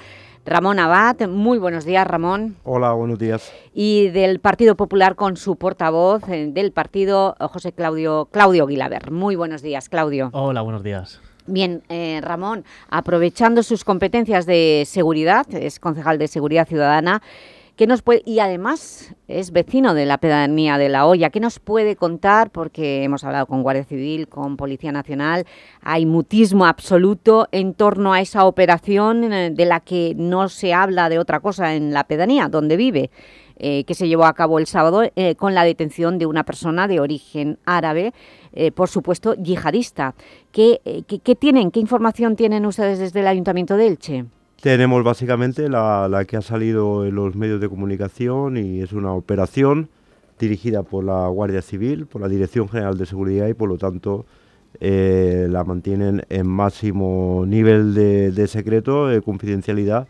Ramón Abad. Muy buenos días, Ramón. Hola, buenos días. Y del Partido Popular con su portavoz eh, del partido, José Claudio, Claudio Guilaber. Muy buenos días, Claudio. Hola, buenos días. Bien, eh, Ramón, aprovechando sus competencias de seguridad, es concejal de Seguridad Ciudadana, ¿Qué nos puede, y además es vecino de la pedanía de La Hoya. ¿Qué nos puede contar? Porque hemos hablado con Guardia Civil, con Policía Nacional. Hay mutismo absoluto en torno a esa operación eh, de la que no se habla de otra cosa en la pedanía, donde vive, eh, que se llevó a cabo el sábado eh, con la detención de una persona de origen árabe, por supuesto yihadista. ¿Qué, qué, ¿Qué tienen? ¿Qué información tienen ustedes desde el Ayuntamiento de Elche? Tenemos básicamente la, que ha salido en los medios de comunicación y es una operación dirigida por la Guardia Civil, por la Dirección General de Seguridad y por lo tanto eh, la mantienen en máximo nivel de secreto, de confidencialidad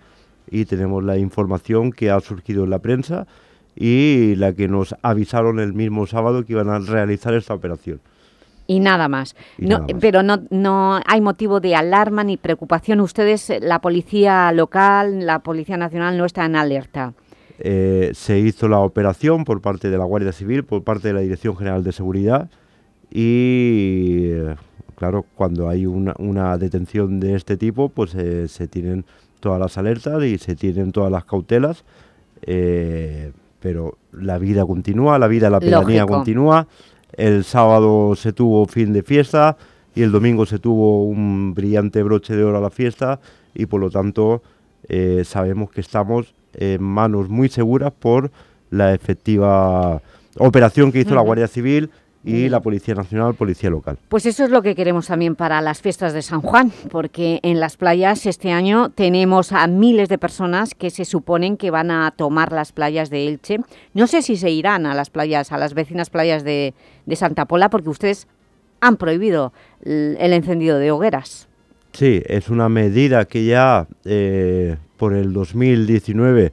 y tenemos la información que ha surgido en la prensa y la que nos avisaron el mismo sábado que iban a realizar esta operación. Y nada más. Y no, nada más. Pero no, no hay motivo de alarma ni preocupación. Ustedes, la policía local, la Policía Nacional, no está en alerta. Eh, se hizo la operación por parte de la Guardia Civil, por parte de la Dirección General de Seguridad y, eh, claro, cuando hay una, una detención de este tipo, pues eh, se tienen todas las alertas y se tienen todas las cautelas, eh, pero la vida continúa, la vida de la pedanía Lógico. continúa. El sábado se tuvo fin de fiesta y el domingo se tuvo un brillante broche de oro a la fiesta y por lo tanto eh, sabemos que estamos en manos muy seguras por la efectiva operación que hizo la. Guardia Civil y la Policía Nacional, Policía Local. Pues eso es lo que queremos también para las fiestas de San Juan, porque en las playas este año tenemos a miles de personas que se suponen que van a tomar las playas de Elche. No sé si se irán a las playas, a las vecinas playas de, de Santa Pola, porque ustedes han prohibido el encendido de hogueras. Sí, es una medida que ya eh, por el 2019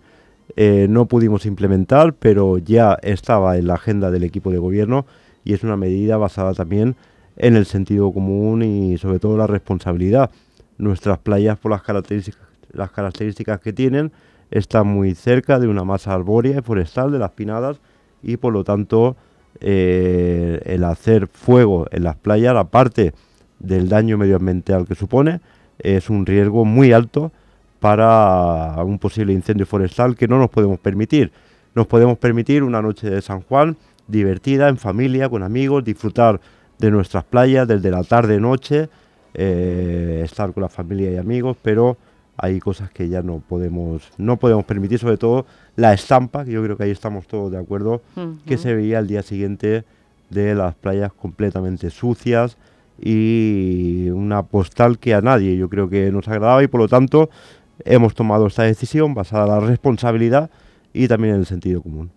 eh, no pudimos implementar, pero ya estaba en la agenda del equipo de gobierno y es una medida basada también en el sentido común y sobre todo la responsabilidad. Nuestras playas, por las características, las características que tienen, están muy cerca de una masa arbórea y forestal de las pinadas y por lo tanto eh, el hacer fuego en las playas, aparte del daño medioambiental que supone, es un riesgo muy alto para un posible incendio forestal que no nos podemos permitir. Nos podemos permitir una noche de San Juan divertida, en familia, con amigos, disfrutar de nuestras playas desde la tarde-noche, eh, estar con la familia y amigos, pero hay cosas que ya no podemos, no podemos permitir, sobre todo la estampa, que yo creo que ahí estamos todos de acuerdo, que se veía al día siguiente de las playas completamente sucias y una postal que a nadie yo creo que nos agradaba y por lo tanto hemos tomado esta decisión basada en la responsabilidad y también en el sentido común.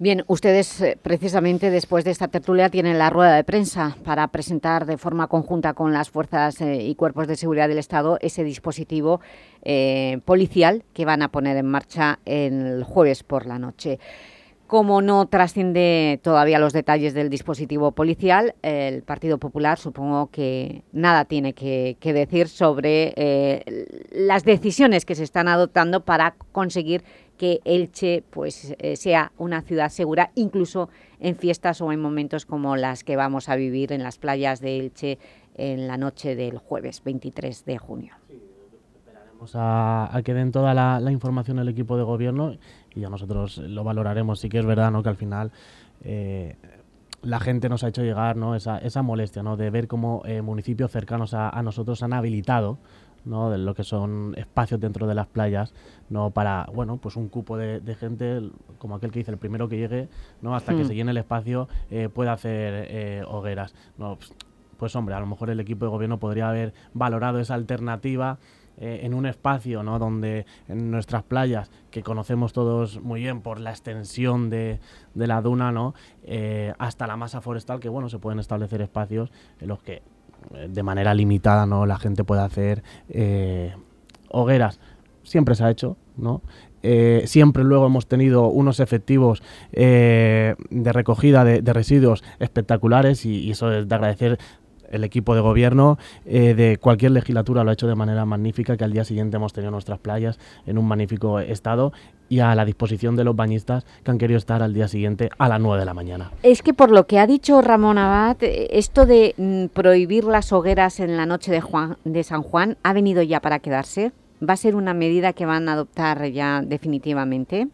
Bien, ustedes eh, precisamente después de esta tertulia tienen la rueda de prensa para presentar de forma conjunta con las fuerzas eh, y cuerpos de seguridad del Estado ese dispositivo eh, policial que van a poner en marcha el jueves por la noche. Como no trasciende todavía los detalles del dispositivo policial, el Partido Popular supongo que nada tiene que, decir sobre las decisiones que se están adoptando para conseguir que Elche pues, eh, sea una ciudad segura, incluso en fiestas o en momentos como las que vamos a vivir en las playas de Elche en la noche del jueves 23 de junio. Vamos a, que den toda la, la información al equipo de gobierno y ya nosotros lo valoraremos. Sí que es verdad ¿no? que al final eh, la gente nos ha hecho llegar ¿no? esa, esa molestia ¿no? de ver cómo eh, municipios cercanos a, a nosotros han habilitado ¿no? de lo que son espacios dentro de las playas no para bueno pues un cupo de, de gente como aquel que dice el primero que llegue no hasta que Hmm. se llene el espacio eh, pueda hacer eh, hogueras no pues, pues hombre a lo mejor el equipo de gobierno podría haber valorado esa alternativa eh, en un espacio ¿no? donde en nuestras playas, que conocemos todos muy bien por la extensión de, de la duna, ¿no? Eh, hasta la masa forestal, que bueno, se pueden establecer espacios en los que de manera limitada ¿no? la gente puede hacer eh, hogueras. Siempre se ha hecho, ¿no? Eh, siempre luego hemos tenido unos efectivos eh, de recogida de, residuos espectaculares y eso es de agradecer el equipo de gobierno eh, de cualquier legislatura lo ha hecho de manera magnífica, que al día siguiente hemos tenido nuestras playas en un magnífico estado y a la disposición de los bañistas que han querido estar al día siguiente a las 9 de la mañana. Es que por lo que ha dicho Ramón Abad, eh, esto de mm, prohibir las hogueras en la noche de, Juan- de San Juan ha venido ya para quedarse. ¿Va a ser una medida que van a adoptar ya definitivamente?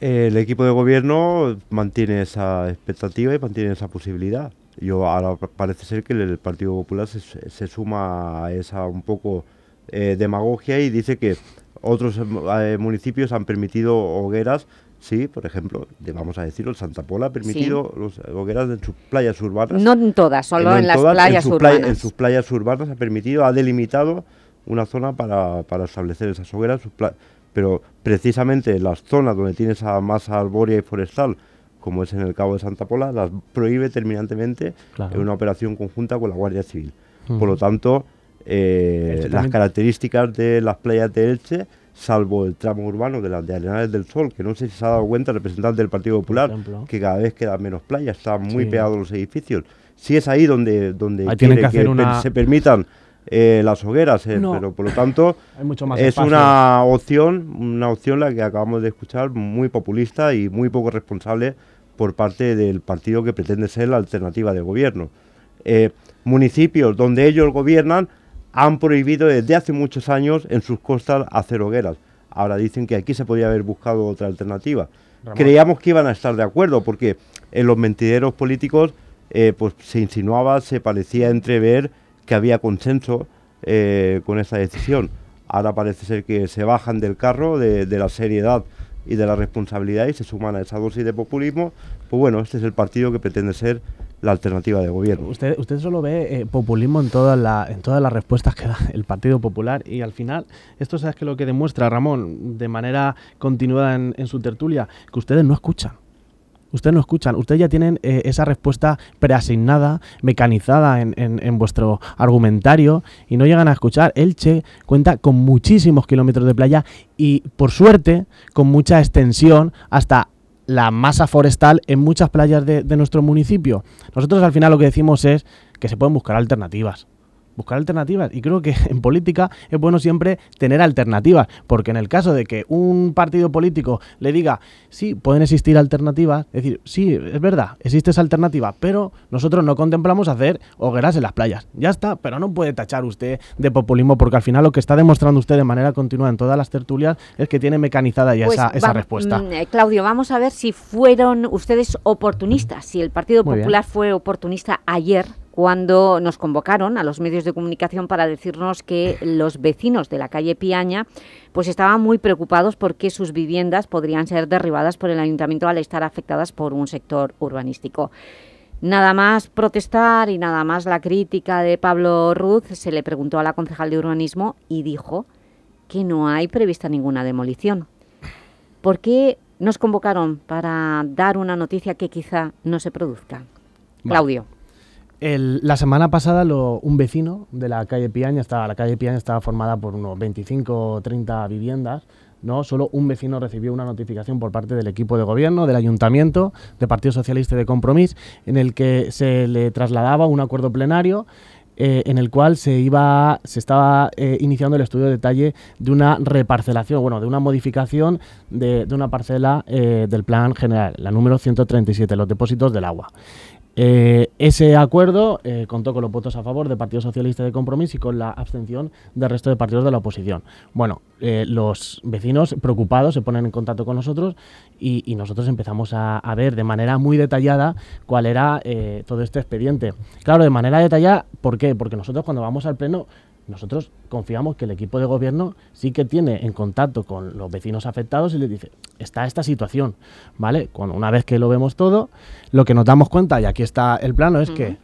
El equipo de gobierno mantiene esa expectativa y mantiene esa posibilidad. Yo ahora pa- parece ser que el Partido Popular se, se suma a esa un poco eh, demagogia y dice que otros eh, municipios han permitido hogueras, sí, por ejemplo, de- vamos a decirlo, Santa Pola ha permitido los, hogueras en sus playas urbanas. No en todas, solo Eh, en las todas, playas playa- urbanas. en sus playas urbanas ha permitido, ha delimitado una zona para, para establecer esas hogueras, pero precisamente las zonas donde tiene esa masa arbórea y forestal, como es en el Cabo de Santa Pola, las prohíbe terminantemente en una operación conjunta con la Guardia Civil. Por lo tanto, eh, las características de las playas de Elche, salvo el tramo urbano de las de Arenales del Sol, que no sé si se ha dado cuenta el representante del Partido Popular, que cada vez quedan menos playas, están muy pegados los edificios. Sí es ahí donde, donde quiere que, se permitan eh, las hogueras, eh, pero por lo tanto es una opción, una opción la que acabamos de escuchar muy populista y muy poco responsable por parte del partido que pretende ser la alternativa de gobierno. Eh, municipios donde ellos gobiernan han prohibido desde hace muchos años en sus costas hacer hogueras. Ahora dicen que aquí se podría haber buscado otra alternativa. Creíamos que iban a estar de acuerdo porque en los mentideros políticos pues se insinuaba, se parecía entrever que había consenso eh, con esta decisión. Ahora parece ser que se bajan del carro de, la seriedad y de la responsabilidad y se suman a esa dosis de populismo. Pues bueno, este es el partido que pretende ser la alternativa de gobierno. Usted, usted solo ve eh, populismo en, todas la, en todas las respuestas que da el Partido Popular y al final, esto es que lo que demuestra Ramón de manera continuada en su tertulia, que ustedes no escuchan. Ustedes no escuchan, ustedes ya tienen eh, esa respuesta preasignada, mecanizada en, en, vuestro argumentario y no llegan a escuchar. Elche cuenta con muchísimos kilómetros de playa y, por suerte, con mucha extensión hasta la masa forestal en muchas playas de, de nuestro municipio. Nosotros al final lo que decimos es que se pueden buscar alternativas buscar alternativas. Y creo que en política es bueno siempre tener alternativas, porque en el caso de que un partido político le diga, sí, pueden existir alternativas, es decir, sí, es verdad, existe esa alternativa, pero nosotros no contemplamos hacer hogueras en las playas. Ya está, pero no puede tachar usted de populismo, porque al final lo que está demostrando usted de manera continua en todas las tertulias es que tiene mecanizada ya pues esa, respuesta. Mm, eh, Claudio, vamos a ver si fueron ustedes oportunistas, si el Partido Popular fue oportunista ayer cuando nos convocaron a los medios de comunicación para decirnos que los vecinos de la calle Piaña pues estaban muy preocupados porque sus viviendas podrían ser derribadas por el ayuntamiento al estar afectadas por un sector urbanístico. Nada más protestar y nada más la crítica de Pablo Ruz, se le preguntó a la concejal de urbanismo y dijo que no hay prevista ninguna demolición. ¿Por qué nos convocaron para dar una noticia que quizá no se produzca? Claudio la semana pasada un vecino de la calle Piaña, estaba, la calle Piaña estaba formada por unos 25 o 30 viviendas, ¿no? Solo un vecino recibió una notificación por parte del equipo de gobierno, del ayuntamiento, del Partido Socialista y de Compromís, en el que se le trasladaba un acuerdo plenario eh, en el cual se iba se estaba eh, iniciando el estudio de detalle de una reparcelación, bueno, de una modificación de, una parcela eh, del plan general, la número 137, los depósitos del agua. Eh, ese acuerdo eh, contó con los votos a favor del Partido Socialista de Compromiso y con la abstención del resto de partidos de la oposición. Bueno, eh, los vecinos preocupados se ponen en contacto con nosotros y, nosotros empezamos a, ver de manera muy detallada cuál era todo este expediente. Claro, de manera detallada, ¿por qué? Porque nosotros cuando vamos al Pleno nosotros confiamos que el equipo de gobierno sí que tiene en contacto con los vecinos afectados y les dice, está esta situación, ¿vale? Cuando una vez que lo vemos todo, lo que nos damos cuenta, y aquí está el plano, es que...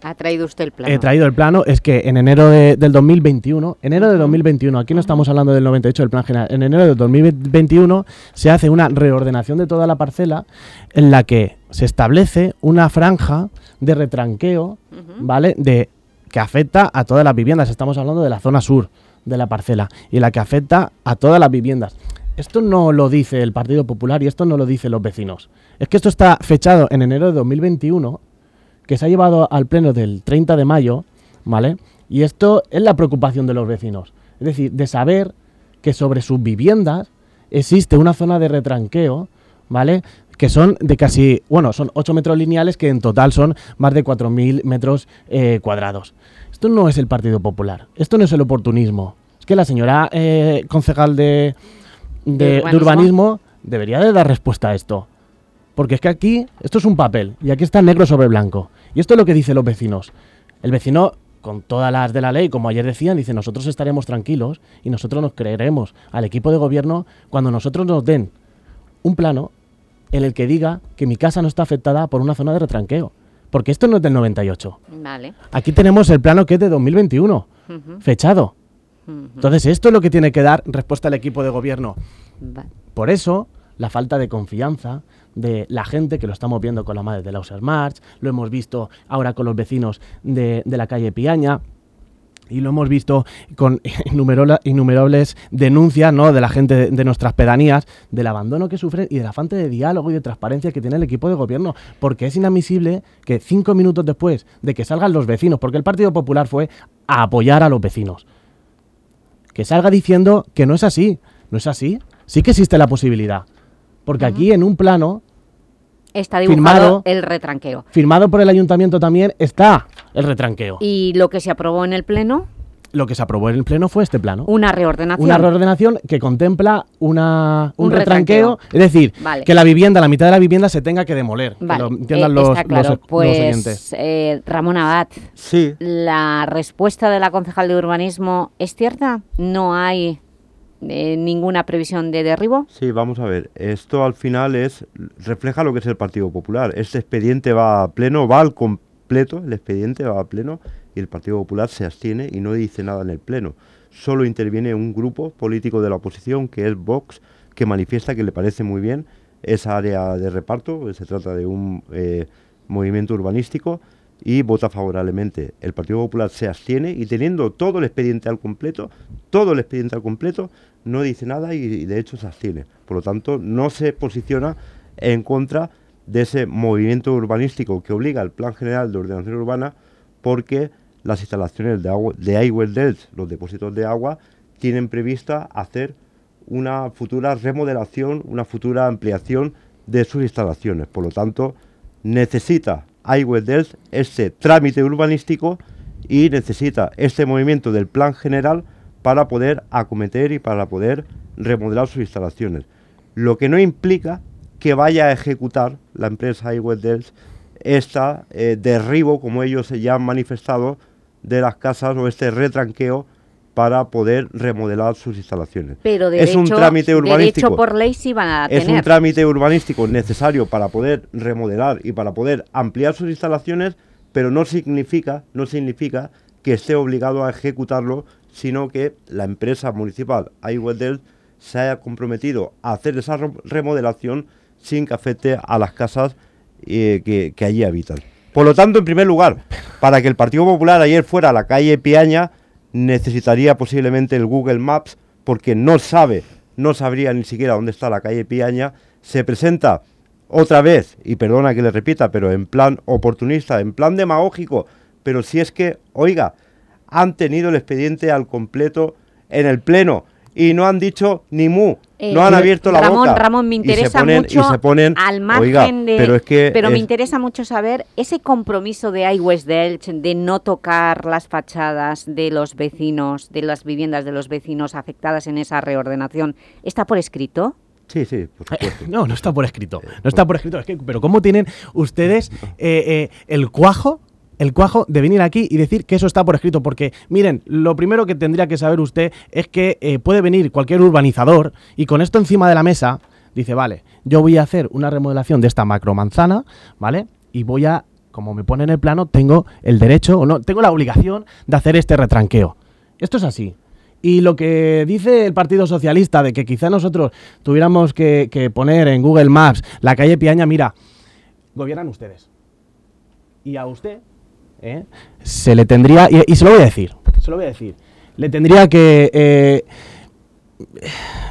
Ha traído usted el plano. He traído el plano, es que en enero del 2021, enero de 2021, aquí no estamos hablando del 98 del plan general, en enero del 2021 se hace una reordenación de toda la parcela en la que se establece una franja de retranqueo, ¿vale? De que afecta a todas las viviendas. Estamos hablando de la zona sur de la parcela y la que afecta a todas las viviendas. Esto no lo dice el Partido Popular y esto no lo dicen los vecinos. Es que esto está fechado en enero de 2021, que se ha llevado al pleno del 30 de mayo, ¿vale? Y esto es la preocupación de los vecinos. Es decir, de saber que sobre sus viviendas existe una zona de retranqueo, ¿vale? Que son de casi, bueno, son 8 metros lineales que en total son más de 4.000 metros eh, cuadrados. Esto no es el Partido Popular, esto no es el oportunismo. Es que la señora eh, concejal de, de, urbanismo? debería de dar respuesta a esto. Porque es que aquí, esto es un papel, y aquí está negro sobre blanco. Y esto es lo que dicen los vecinos. El vecino con todas las de la ley, como ayer decían, dice, nosotros estaremos tranquilos y nosotros nos creeremos al equipo de gobierno cuando nosotros nos den un plano en el que diga que mi casa no está afectada por una zona de retranqueo. Porque esto no es del 98. Vale. Aquí tenemos el plano que es de 2021, fechado. Entonces, esto es lo que tiene que dar respuesta al equipo de gobierno. Por eso, la falta de confianza de la gente, que lo estamos viendo con la madre de Lauser March, lo hemos visto ahora con los vecinos de, de la calle Piaña, y lo hemos visto con innumerables denuncias ¿no? de la gente de, nuestras pedanías, del abandono que sufren y de la falta de diálogo y de transparencia que tiene el equipo de gobierno. Porque es inadmisible que cinco minutos después de que salgan los vecinos, porque el Partido Popular fue a apoyar a los vecinos, que salga diciendo que no es así. No es así. Sí que existe la posibilidad. Porque aquí en un plano Está dibujado firmado, el retranqueo. Firmado por el ayuntamiento también está el retranqueo. ¿Y lo que se aprobó en el pleno? Lo que se aprobó en el pleno fue este plano. Una reordenación. Una reordenación que contempla una, un, un retranqueo, retranqueo, es decir, vale. que la vivienda, la mitad de la vivienda se tenga que demoler. Vale. Que lo entiendan eh, los, está claro. los, pues, los. Eh, Ramón Abad, sí. ¿la respuesta de la concejal de urbanismo es cierta? ¿No hay eh, ninguna previsión de derribo? Sí, vamos a ver. Esto al final es refleja lo que es el Partido Popular. Este expediente va a pleno, va al completo, el expediente va a pleno y el Partido Popular se abstiene y no dice nada en el pleno. Solo interviene un grupo político de la oposición, que es Vox, que manifiesta que le parece muy bien esa área de reparto. Se trata de un eh, movimiento urbanístico y vota favorablemente. El Partido Popular se abstiene y teniendo todo el expediente al completo, todo el expediente al completo, no dice nada y, de hecho se abstiene. Por lo tanto, no se posiciona en contra de ese movimiento urbanístico que obliga al Plan General de Ordenación Urbana porque las instalaciones de, agua, de los depósitos de agua, tienen prevista hacer una futura remodelación, una futura ampliación de sus instalaciones. Por lo tanto, necesita Dells este trámite urbanístico y necesita este movimiento del plan general para poder acometer y para poder remodelar sus instalaciones. Lo que no implica que vaya a ejecutar la empresa Dells este eh, derribo, como ellos ya han manifestado, de las casas o este retranqueo para poder remodelar sus instalaciones. Pero derecho, es un trámite urbanístico. por ley sí van a es tener. un trámite urbanístico necesario para poder remodelar y para poder ampliar sus instalaciones, pero no significa, no significa que esté obligado a ejecutarlo, sino que la empresa municipal Aigüedel se haya comprometido a hacer esa remodelación sin que afecte a las casas eh, que, que allí habitan. Por lo tanto, en primer lugar, para que el Partido Popular ayer fuera a la calle Piaña, necesitaría posiblemente el Google Maps, porque no sabe, no sabría ni siquiera dónde está la calle Piaña. Se presenta otra vez, y perdona que le repita, pero en plan oportunista, en plan demagógico, pero si es que, oiga, han tenido el expediente al completo en el Pleno y no han dicho ni mu. Eh, no han abierto la Ramón, boca. Ramón, me interesa ponen, mucho se ponen, al margen oiga, de... Pero, es que pero es, me interesa mucho saber ese compromiso de iWest Delch de no tocar las fachadas de los vecinos, de las viviendas de los vecinos afectadas en esa reordenación. ¿Está por escrito? Sí, sí, por supuesto. No, no está por escrito. No está por escrito. Es que, pero ¿cómo tienen ustedes eh, eh, el cuajo el cuajo de venir aquí y decir que eso está por escrito, porque miren, lo primero que tendría que saber usted es que eh, puede venir cualquier urbanizador y con esto encima de la mesa dice, vale, yo voy a hacer una remodelación de esta macromanzana, ¿vale? Y voy a, como me pone en el plano, tengo el derecho o no, tengo la obligación de hacer este retranqueo. Esto es así. Y lo que dice el Partido Socialista de que quizá nosotros tuviéramos que, que poner en Google Maps la calle Piaña, mira, gobiernan ustedes. Y a usted ¿eh? se le tendría, y, y, se lo voy a decir, se lo voy a decir, le tendría que... Eh,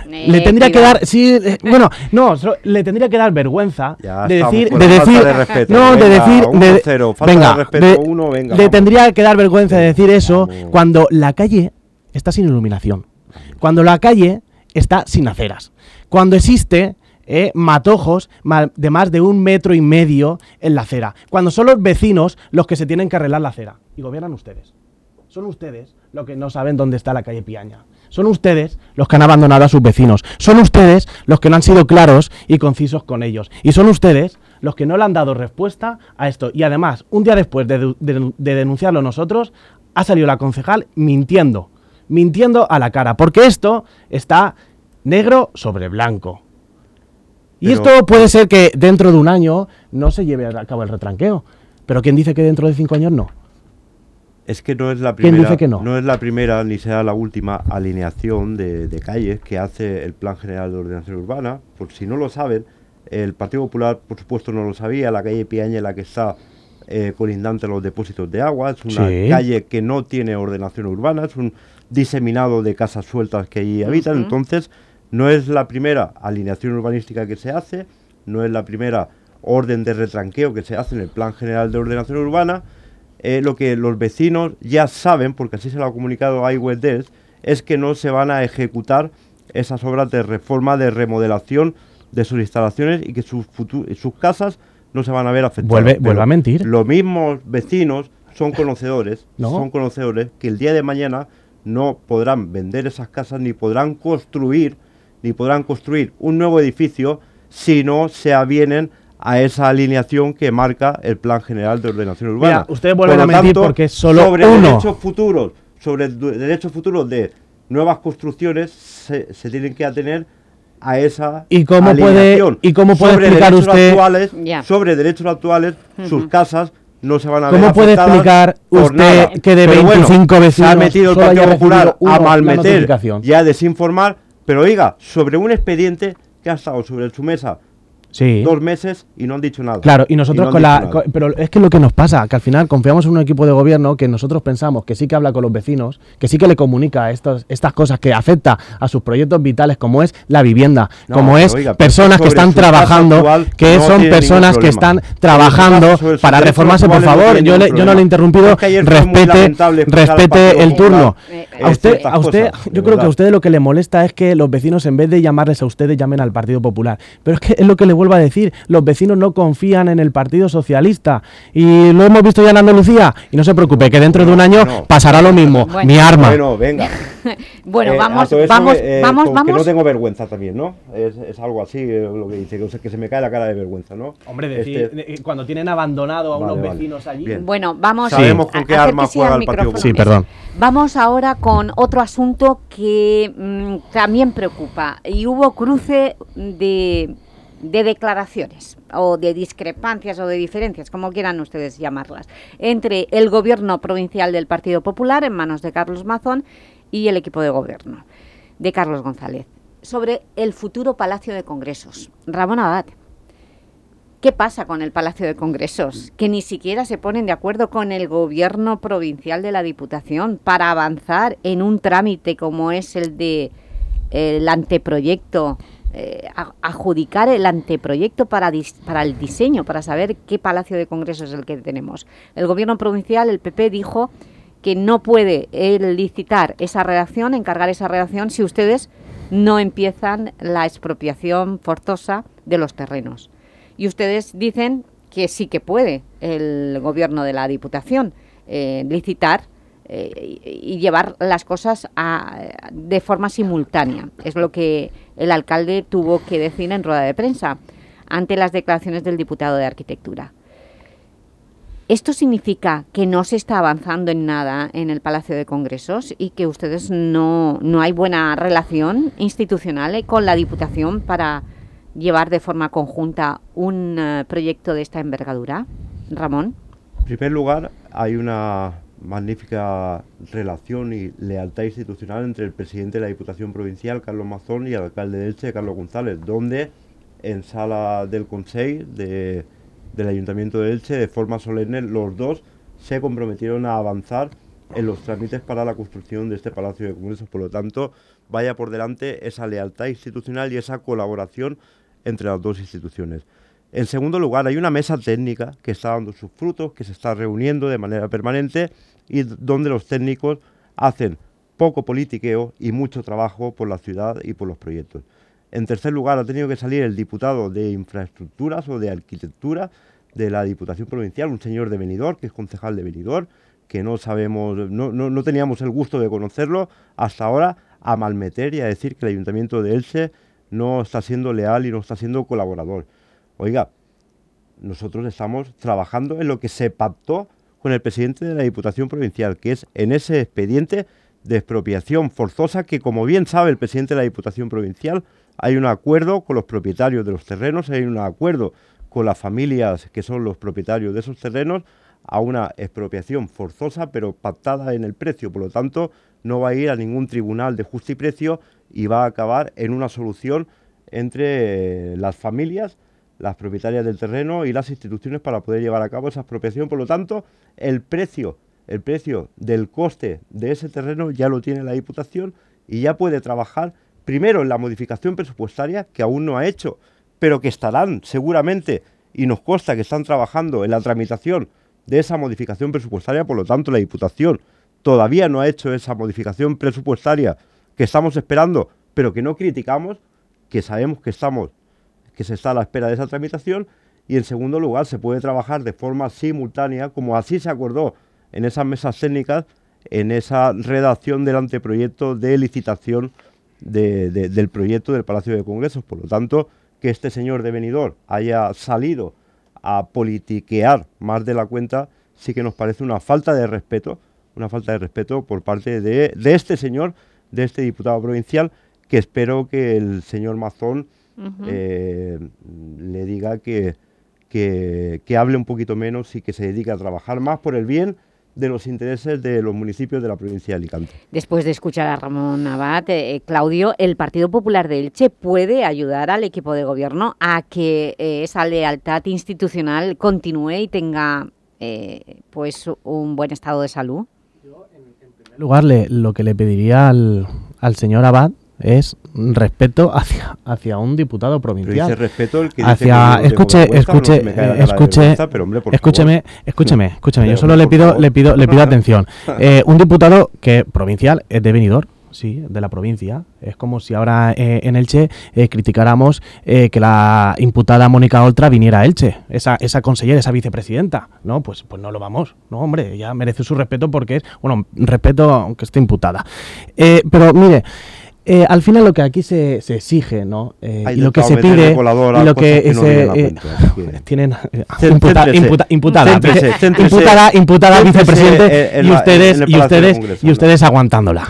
le tendría que dar sí eh, bueno no le tendría que dar vergüenza ya de decir de decir de respeto. no venga, de decir de, cero, venga, de respeto, de, uno, venga, le vamos. tendría que dar vergüenza de decir eso cuando la calle está sin iluminación cuando la calle está sin aceras cuando existe eh, matojos de más de un metro y medio en la acera. Cuando son los vecinos los que se tienen que arreglar la acera. Y gobiernan ustedes. Son ustedes los que no saben dónde está la calle Piaña. Son ustedes los que han abandonado a sus vecinos. Son ustedes los que no han sido claros y concisos con ellos. Y son ustedes los que no le han dado respuesta a esto. Y además, un día después de, de, de denunciarlo nosotros, ha salido la concejal mintiendo. Mintiendo a la cara. Porque esto está negro sobre blanco. Y esto puede ser que dentro de un año no se lleve a cabo el retranqueo. Pero ¿quién dice que dentro de cinco años no? Es que no es la ¿Quién primera, dice que no? es la primera ni será la última alineación de, de calles que hace el Plan General de Ordenación Urbana. Por si no lo saben, el Partido Popular, por supuesto, no lo sabía. La calle Piaña, la que está eh, colindante a los depósitos de agua, es una Sí. calle que no tiene ordenación urbana, es un diseminado de casas sueltas que allí habitan. Entonces, no es la primera alineación urbanística que se hace, no es la primera orden de retranqueo que se hace en el Plan General de Ordenación Urbana. Eh, lo que los vecinos ya saben, porque así se lo ha comunicado a iWebDesk, es que no se van a ejecutar esas obras de reforma, de remodelación de sus instalaciones y que sus, sus casas no se van a ver afectadas. Vuelve- vuelve a mentir. Los mismos vecinos son conocedores, No. son conocedores que el día de mañana no podrán vender esas casas ni podrán construir ni podrán construir un nuevo edificio si no se avienen a esa alineación que marca el Plan General de Ordenación Urbana. Mira, ustedes vuelven Por a lo mentir tanto, porque es solo sobre uno. derechos futuros, sobre derechos futuros de nuevas construcciones se, se tienen que atener a esa ¿Y cómo puede- alineación. y cómo puede Sobre explicar derechos usted- actuales, sobre derechos actuales, sus casas no se van a ver ¿Cómo puede afectadas explicar usted nada. que de Pero bueno, 25 se ha vecinos metido el Partido Popular a malmeter y a desinformar, pero oiga, sobre un expediente que ha estado sobre su mesa Sí. dos meses y no han dicho nada. Claro, y nosotros no con la... con- pero es que lo que nos pasa, que al final confiamos en un equipo de gobierno que nosotros pensamos que sí que habla con los vecinos, que sí que le comunica estos, estas cosas que afecta a sus proyectos vitales, como es la vivienda, No, como es oiga, personas que están trabajando, actual que no son personas que están trabajando sobre sus para reformarse, por favor. yo, le- yo no le he interrumpido, Es que respete, respete el turno. eh, A usted, a usted cosas, yo creo que a usted lo que le molesta es que los vecinos en vez de llamarles a ustedes llamen al Partido Popular. Pero es que es lo que le vuelvo a decir, los vecinos no confían en el Partido Socialista y lo hemos visto ya en Andalucía y no se preocupe que dentro de un año pasará lo mismo. Bueno. Mi arma. Bueno, venga. Bueno, Eh, vamos, eso, vamos, eh, vamos, con Que no vamos. tengo vergüenza también, ¿no? Es, es algo así eh, lo que dice, que, se- que se me cae la cara de vergüenza, ¿no? Hombre, Este- decir, eh, cuando tienen abandonado a Vale, unos vale. vecinos allí. Bien. Bueno, vamos Sabemos con qué a- arma juega el Partido. Sí, perdón. Vamos ahora con otro asunto que mm, también preocupa. Y hubo cruce de, de declaraciones o de discrepancias o de diferencias, como quieran ustedes llamarlas, entre el gobierno provincial del Partido Popular en manos de Carlos Mazón y el equipo de gobierno de Carlos González sobre el futuro Palacio de Congresos. Ramón Abad, ¿Qué pasa con el Palacio de Congresos? Que ni siquiera se ponen de acuerdo con el gobierno provincial de la Diputación para avanzar en un trámite como es el de el anteproyecto, eh, adjudicar el anteproyecto para, para el diseño, para saber qué Palacio de Congresos es el que tenemos. El gobierno provincial, el PP, dijo que no puede licitar esa redacción, encargar esa redacción, si ustedes no empiezan la expropiación forzosa de los terrenos. Y ustedes dicen que sí que puede el gobierno de la Diputación eh, licitar y llevar las cosas de forma simultánea. Es lo que el alcalde tuvo que decir en rueda de prensa ante las declaraciones del diputado de Arquitectura. ¿Esto significa que no se está avanzando en nada en el Palacio de Congresos y que ustedes no, no hay buena relación institucional eh, con la Diputación para llevar de forma conjunta un eh, proyecto de esta envergadura? Ramón. En primer lugar, hay una magnífica relación y lealtad institucional entre el presidente de la Diputación Provincial, Carlos Mazón, y el alcalde de Elche, Carlos González, donde en sala del Consejo de, del Ayuntamiento de Elche, de forma solemne, los dos se comprometieron a avanzar en los trámites para la construcción de este Palacio de Congresos. Por lo tanto, vaya por delante esa lealtad institucional y esa colaboración entre las dos instituciones. En segundo lugar, hay una mesa técnica que está dando sus frutos, que se está reuniendo de manera permanente y donde los técnicos hacen poco politiqueo y mucho trabajo por la ciudad y por los proyectos. En tercer lugar, ha tenido que salir el diputado de Infraestructuras o de Arquitectura de la Diputación Provincial, un señor de Benidorm, que es concejal de Benidorm, que no sabemos, no, no- no teníamos el gusto de conocerlo hasta ahora, a malmeter y a decir que el Ayuntamiento de Elche no está siendo leal y no está siendo colaborador. Oiga, nosotros estamos trabajando en lo que se pactó con el presidente de la Diputación Provincial, que es en ese expediente de expropiación forzosa que, como bien sabe el presidente de la Diputación Provincial, hay un acuerdo con los propietarios de los terrenos, hay un acuerdo con las familias que son los propietarios de esos terrenos, a una expropiación forzosa, pero pactada en el precio. Por lo tanto, no va a ir a ningún tribunal de justicia y precio y va a acabar en una solución entre las familias, las propietarias del terreno y las instituciones para poder llevar a cabo esa expropiación. Por lo tanto, el precio, el precio del coste de ese terreno ya lo tiene la Diputación y ya puede trabajar primero en la modificación presupuestaria, que aún no ha hecho, pero que estarán seguramente, y nos consta que están trabajando en la tramitación de esa modificación presupuestaria, por lo tanto la Diputación todavía no ha hecho esa modificación presupuestaria que estamos esperando, pero que no criticamos, que sabemos que estamos, que se está a la espera de esa tramitación, y en segundo lugar se puede trabajar de forma simultánea, como así se acordó en esas mesas técnicas, en esa redacción del anteproyecto de licitación del proyecto del Palacio de Congresos. Por lo tanto, que este señor de venidor haya salido a politiquear más de la cuenta, sí que nos parece una falta de respeto, una falta de respeto por parte de, este señor, de este diputado provincial, que espero que el señor Mazón eh, le diga que, que, que hable un poquito menos y que se dedique a trabajar más por el bien de los intereses de los municipios de la provincia de Alicante. Después de escuchar a Ramón Abad, eh, eh, Claudio, ¿el Partido Popular de Elche puede ayudar al equipo de gobierno a que eh, esa lealtad institucional continúe y tenga pues un buen estado de salud? en primer lugar, lo que le pediría al, al señor Abad es respeto hacia, hacia un diputado provincial. respeto el que hacia, escuche, escuche, escuche, escúcheme, escúcheme, escúcheme. Yo solo le pido, le pido, le pido atención. Eh, un diputado que provincial es de venidor, sí, de la provincia. Es como si ahora eh, en Elche eh, criticáramos que la imputada Mónica Oltra viniera a Elche, esa, esa consellera, esa vicepresidenta. No, pues, pues no lo vamos. No, hombre, ya merece su respeto porque es, bueno, respeto aunque esté imputada. pero mire, eh, al final lo que aquí se, se exige, ¿no? Eh, y lo que se pide, y lo que, se, eh, tienen imputada, imputada, imputada vicepresidente y ustedes y ustedes y ustedes aguantándola.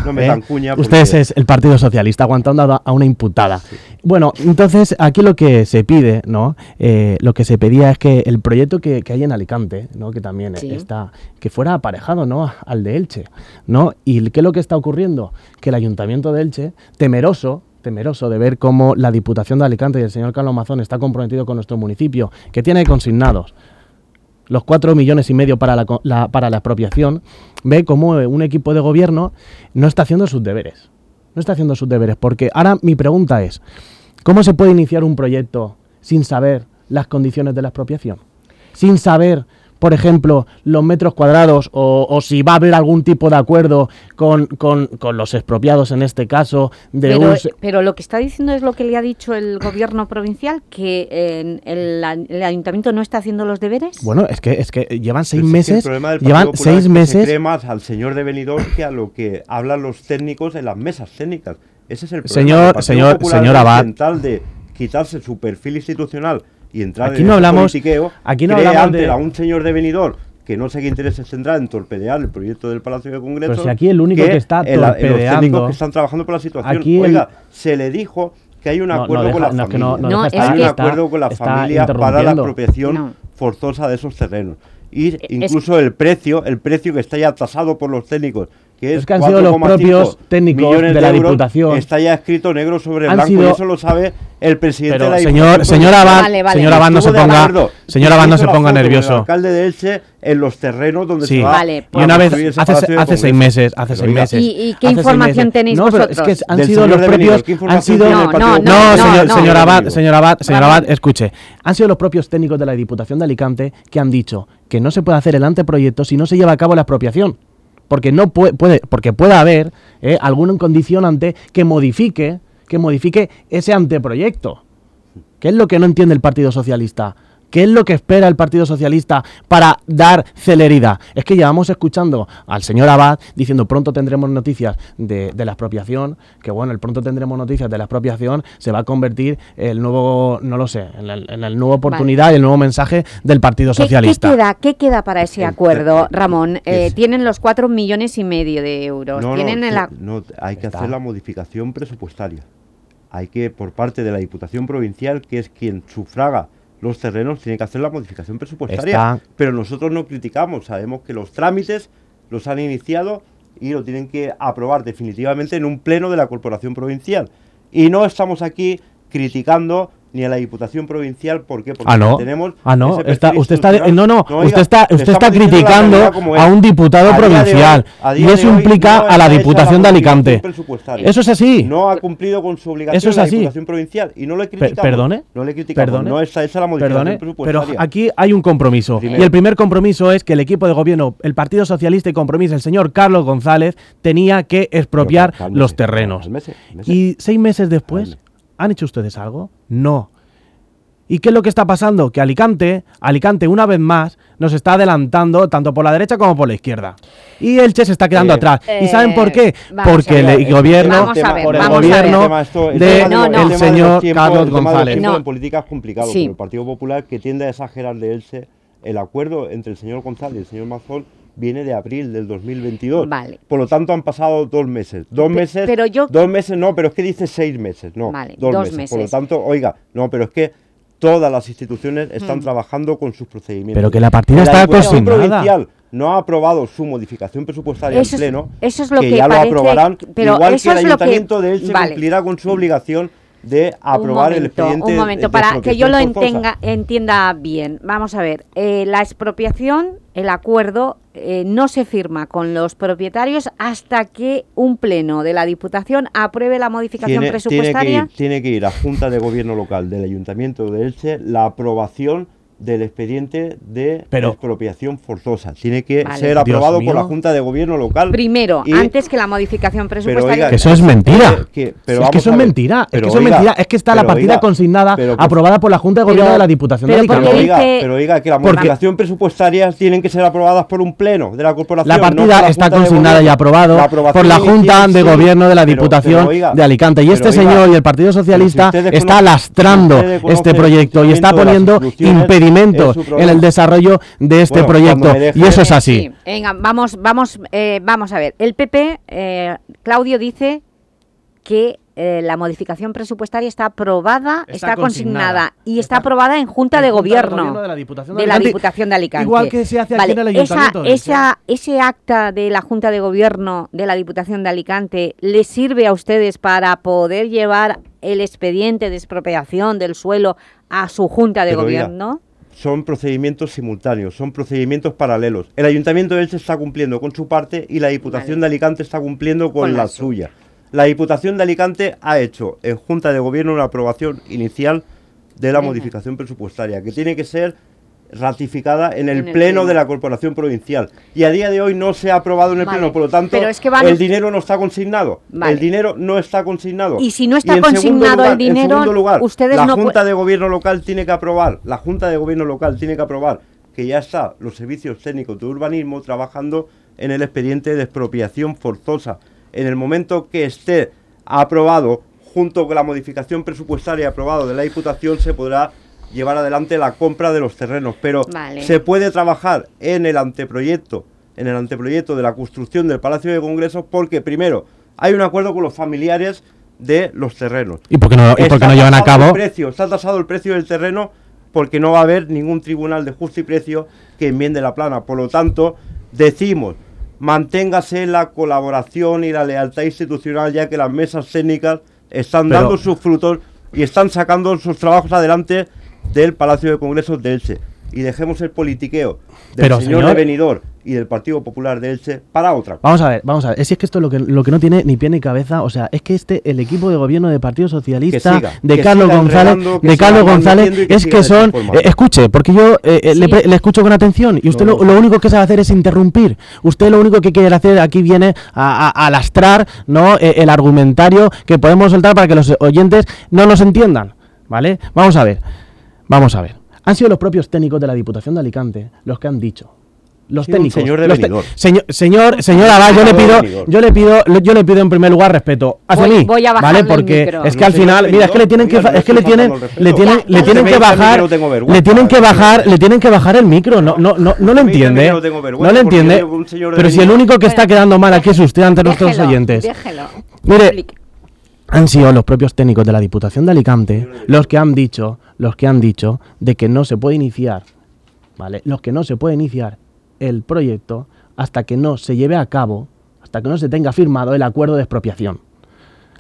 Ustedes es el Partido Socialista aguantando a una imputada. Bueno, entonces aquí lo que se pide, ¿no? lo que se pedía es que el proyecto que, que hay en Alicante, ¿no? Que también está, que fuera aparejado, ¿no? Al de Elche, ¿no? Y qué es lo que está ocurriendo, que el Ayuntamiento de Elche temeroso temeroso de ver cómo la Diputación de Alicante y el señor Carlos Mazón está comprometido con nuestro municipio, que tiene consignados los cuatro millones y medio para la, para la expropiación, ve cómo un equipo de gobierno no está haciendo sus deberes. No está haciendo sus deberes, porque ahora mi pregunta es, ¿cómo se puede iniciar un proyecto sin saber las condiciones de la expropiación? Sin saber por ejemplo, los metros cuadrados o, si va a haber algún tipo de acuerdo con, los expropiados en este caso. De pero, pero, lo que está diciendo es lo que le ha dicho el gobierno provincial, que el, ayuntamiento no está haciendo los deberes. Bueno, es que es que llevan seis meses. llevan seis meses. Se cree más al señor de Benidorm que a lo que hablan los técnicos en las mesas técnicas. Ese es el problema. Señor, señor, señor Abad. de quitarse su perfil institucional y entrar aquí no hablamos, aquí no hablamos de... a un señor de venidor que no sé qué intereses tendrá en torpedear el proyecto del Palacio de Congreso. Pero si aquí el único que, está torpedeando... los técnicos que están trabajando por la situación. Oiga, se le dijo que hay un acuerdo con la familia. hay un acuerdo con la familia para la apropiación forzosa de esos terrenos. Y incluso el precio, el precio que está ya tasado por los técnicos que es, que han sido los propios técnicos de la Diputación. Está ya escrito negro sobre blanco y eso lo sabe el presidente de la señor, Señora Abad, señora Abad no se ponga, señora Abad no se ponga nervioso. El alcalde de Elche en los terrenos donde se va vale, y una vez hace, hace seis meses, hace seis meses. ¿Y, qué información tenéis no, pero es que han sido los propios han sido no, no, no, señor Abad, señor Abad, señor Abad, escuche. Han sido los propios técnicos de la Diputación de Alicante que han dicho que no se puede hacer el anteproyecto si no se lleva a cabo la expropiación porque no puede, puede porque pueda haber eh, algún condicionante que modifique que modifique ese anteproyecto. ¿Qué es lo que no entiende el Partido Socialista? ¿Qué es lo que espera el Partido Socialista para dar celeridad? Es que llevamos escuchando al señor Abad diciendo pronto tendremos noticias de, la expropiación, que bueno, el pronto tendremos noticias de la expropiación se va a convertir el nuevo, no lo sé, en, la nueva oportunidad y el nuevo mensaje del Partido Socialista. ¿Qué queda, qué queda para ese acuerdo, Ramón? Eh, tienen los cuatro millones y medio de euros. No, ¿Tienen no, hay que hacer la modificación presupuestaria. Hay que, por parte de la Diputación Provincial, que es quien sufraga los terrenos, tiene que hacer la modificación presupuestaria. Está- Pero nosotros no criticamos, sabemos que los trámites los han iniciado y lo tienen que aprobar definitivamente en un pleno de la Corporación Provincial. Y no estamos aquí criticando ni a la Diputación Provincial, ¿por qué? Porque Ah, no. tenemos Ah, no. Está, usted está, no, no. oiga, usted está, usted está la criticando a un diputado A hoy- provincial. y eso implica no a la Diputación de Alicante. Eso es así. No ha cumplido con su obligación Eso es la así. Diputación Provincial. Y no le criticamos. perdone. No le criticamos. Perdone. No está hecha la modificación Perdone, pero aquí hay un compromiso. Primero. Y el primer compromiso es que el equipo de gobierno, el Partido Socialista y Compromiso, el señor Carlos González, tenía que expropiar Pero, cálmese, los terrenos. cálmese, cálmese. Y seis meses después, ¿han hecho ustedes algo? No. ¿Y qué es lo que está pasando? Que Alicante, Alicante una vez más, nos está adelantando tanto por la derecha como por la izquierda. Y el Che se está quedando Eh, atrás. ¿Y saben por qué? vamos Porque el gobierno, por el gobierno El tema esto- el de tema No, el no. tema el de los señor tiempos- Carlos el tema de los González. No. en política es complicado, Sí. pero el Partido Popular que tiende a exagerar de él el acuerdo entre el señor González y el señor Mazón viene de abril del 2022. Vale. Por lo tanto han pasado dos meses. Dos Pe- meses. pero yo- Dos meses no, pero es que dice seis meses, no. Vale, dos, dos meses. Por lo tanto, oiga, no, pero es que todas las instituciones están Hmm. trabajando con sus procedimientos. Pero que la partida está. Provincial no ha aprobado su modificación presupuestaria Eso en es- pleno, eso es lo que ya lo parece aprobarán, que- pero igual eso que el es lo que- Ayuntamiento de Elche vale. cumplirá con su obligación de aprobar el expediente Un momento, de para que yo lo entenga, entienda bien. Vamos a ver, eh, la expropiación, el acuerdo, eh, no se firma con los propietarios hasta que un pleno de la Diputación apruebe la modificación tiene, tiene que presupuestaria. ir, tiene que ir a Junta de Gobierno Local del Ayuntamiento de Elche la aprobación del expediente de Pero- expropiación forzosa. Tiene que Vale. ser Dios aprobado por la. Junta de Gobierno Local. Primero, y- antes que la modificación Pero presupuestaria. oiga, Que eso es mentira. que- Si pero es que eso es mentira. Es que eso es mentira. Es que está la partida oiga, consignada, pero que- aprobada por la Junta de Gobierno de la Diputación de Pero Alicante. oiga, pero oiga, que las Porque- modificaciones presupuestarias tienen que ser aprobadas por un pleno de la corporación. La partida la está consignada y Gobierno. aprobado La aprobación por la inicial, Junta de sí, Gobierno de la Diputación pero oiga, de Alicante. Y este señor y el Partido Socialista está lastrando este proyecto y está poniendo instituciones, en el desarrollo de este Bueno, proyecto. Y eso es Sí, así. sí. Venga, vamos, vamos, eh, vamos a ver. El PP, eh, Claudio dice que eh, la modificación presupuestaria está aprobada, está, Está consignada, consignada. y está, aprobada en Junta en de Junta de Gobierno, de la Diputación de de la Alicante. Diputación de Alicante. Igual que se hace aquí Vale, en el esa, Ayuntamiento ese acta de la Junta de Gobierno de la Diputación de Alicante, ¿le sirve a ustedes para poder llevar el expediente de expropiación del suelo a su Junta de Pero Gobierno? Son procedimientos simultáneos, son procedimientos paralelos. El Ayuntamiento de Elche está cumpliendo con su parte y la Diputación de Alicante está cumpliendo con, Con la suya. La Diputación de Alicante ha hecho en Junta de Gobierno una aprobación inicial de la modificación presupuestaria, que tiene que ser ratificada en el, En el pleno, pleno. de la Corporación Provincial. Y a día de hoy no se ha aprobado en el Vale, pleno, por lo tanto, pero es que van- el dinero no está consignado. Vale. El dinero no está consignado. Y si no está consignado el lugar- en dinero, segundo lugar, ustedes la no Junta de Gobierno local tiene que aprobar, la Junta de Gobierno local tiene que aprobar que ya está los servicios técnicos de urbanismo trabajando en el expediente de expropiación forzosa. En el momento que esté aprobado, junto con la modificación presupuestaria aprobada de la Diputación, se podrá llevar adelante la compra de los terrenos. Pero Vale. se puede trabajar en el anteproyecto, en el anteproyecto de la construcción del Palacio de Congresos, porque primero hay un acuerdo con los familiares de los terrenos. ¿Y por qué no, y por qué no llevan a cabo? El precio, está tasado el precio del terreno porque no va a haber ningún tribunal de justo y precio que enmiende la plana. Por lo tanto, decimos, manténgase la colaboración y la lealtad institucional ya que las mesas técnicas están Pero- dando sus frutos y están sacando sus trabajos adelante del Palacio de Congresos de Elche. Y dejemos el politiqueo del Pero, señor, señor- de Benidorm y del Partido Popular de Elche para otra. Vamos a ver, vamos a ver. Es que esto es lo que, lo que no tiene ni pie ni cabeza. O sea, es que este, el equipo de gobierno del Partido Socialista, siga, de Carlos González, de Carlos González, que es que son. eh, escuche, porque yo eh, eh, le, escucho con atención y usted No, lo, único que sabe hacer es interrumpir. Usted lo único que quiere hacer aquí viene a, a- a lastrar ¿no? Eh, el argumentario que podemos soltar para que los oyentes no nos entiendan. ¿Vale? Vamos a ver. Vamos a ver. Han sido los propios técnicos de la Diputación de Alicante los que han dicho. Los Sí, técnicos. señor de los te- señor, señor, señor Abad, yo le pido, yo le pido, yo le pido en primer lugar respeto hacia Voy- mí, voy a ¿vale? Porque es que No, al final, mira, es que le tienen que, es que le tienen, le tienen, Ya, le tienen que bajar, le tienen que bajar, le tienen que bajar el micro, no, no, no, no lo entiende, no tengo vergüenza no lo entiende, pero si el único que está quedando mal aquí es usted ante nuestros oyentes. déjelo. Mire, Explique. Han sido los propios técnicos de la Diputación de Alicante los que han dicho, los que han dicho de que no se puede iniciar, ¿vale? Los que no se puede iniciar el proyecto hasta que no se lleve a cabo, hasta que no se tenga firmado el acuerdo de expropiación.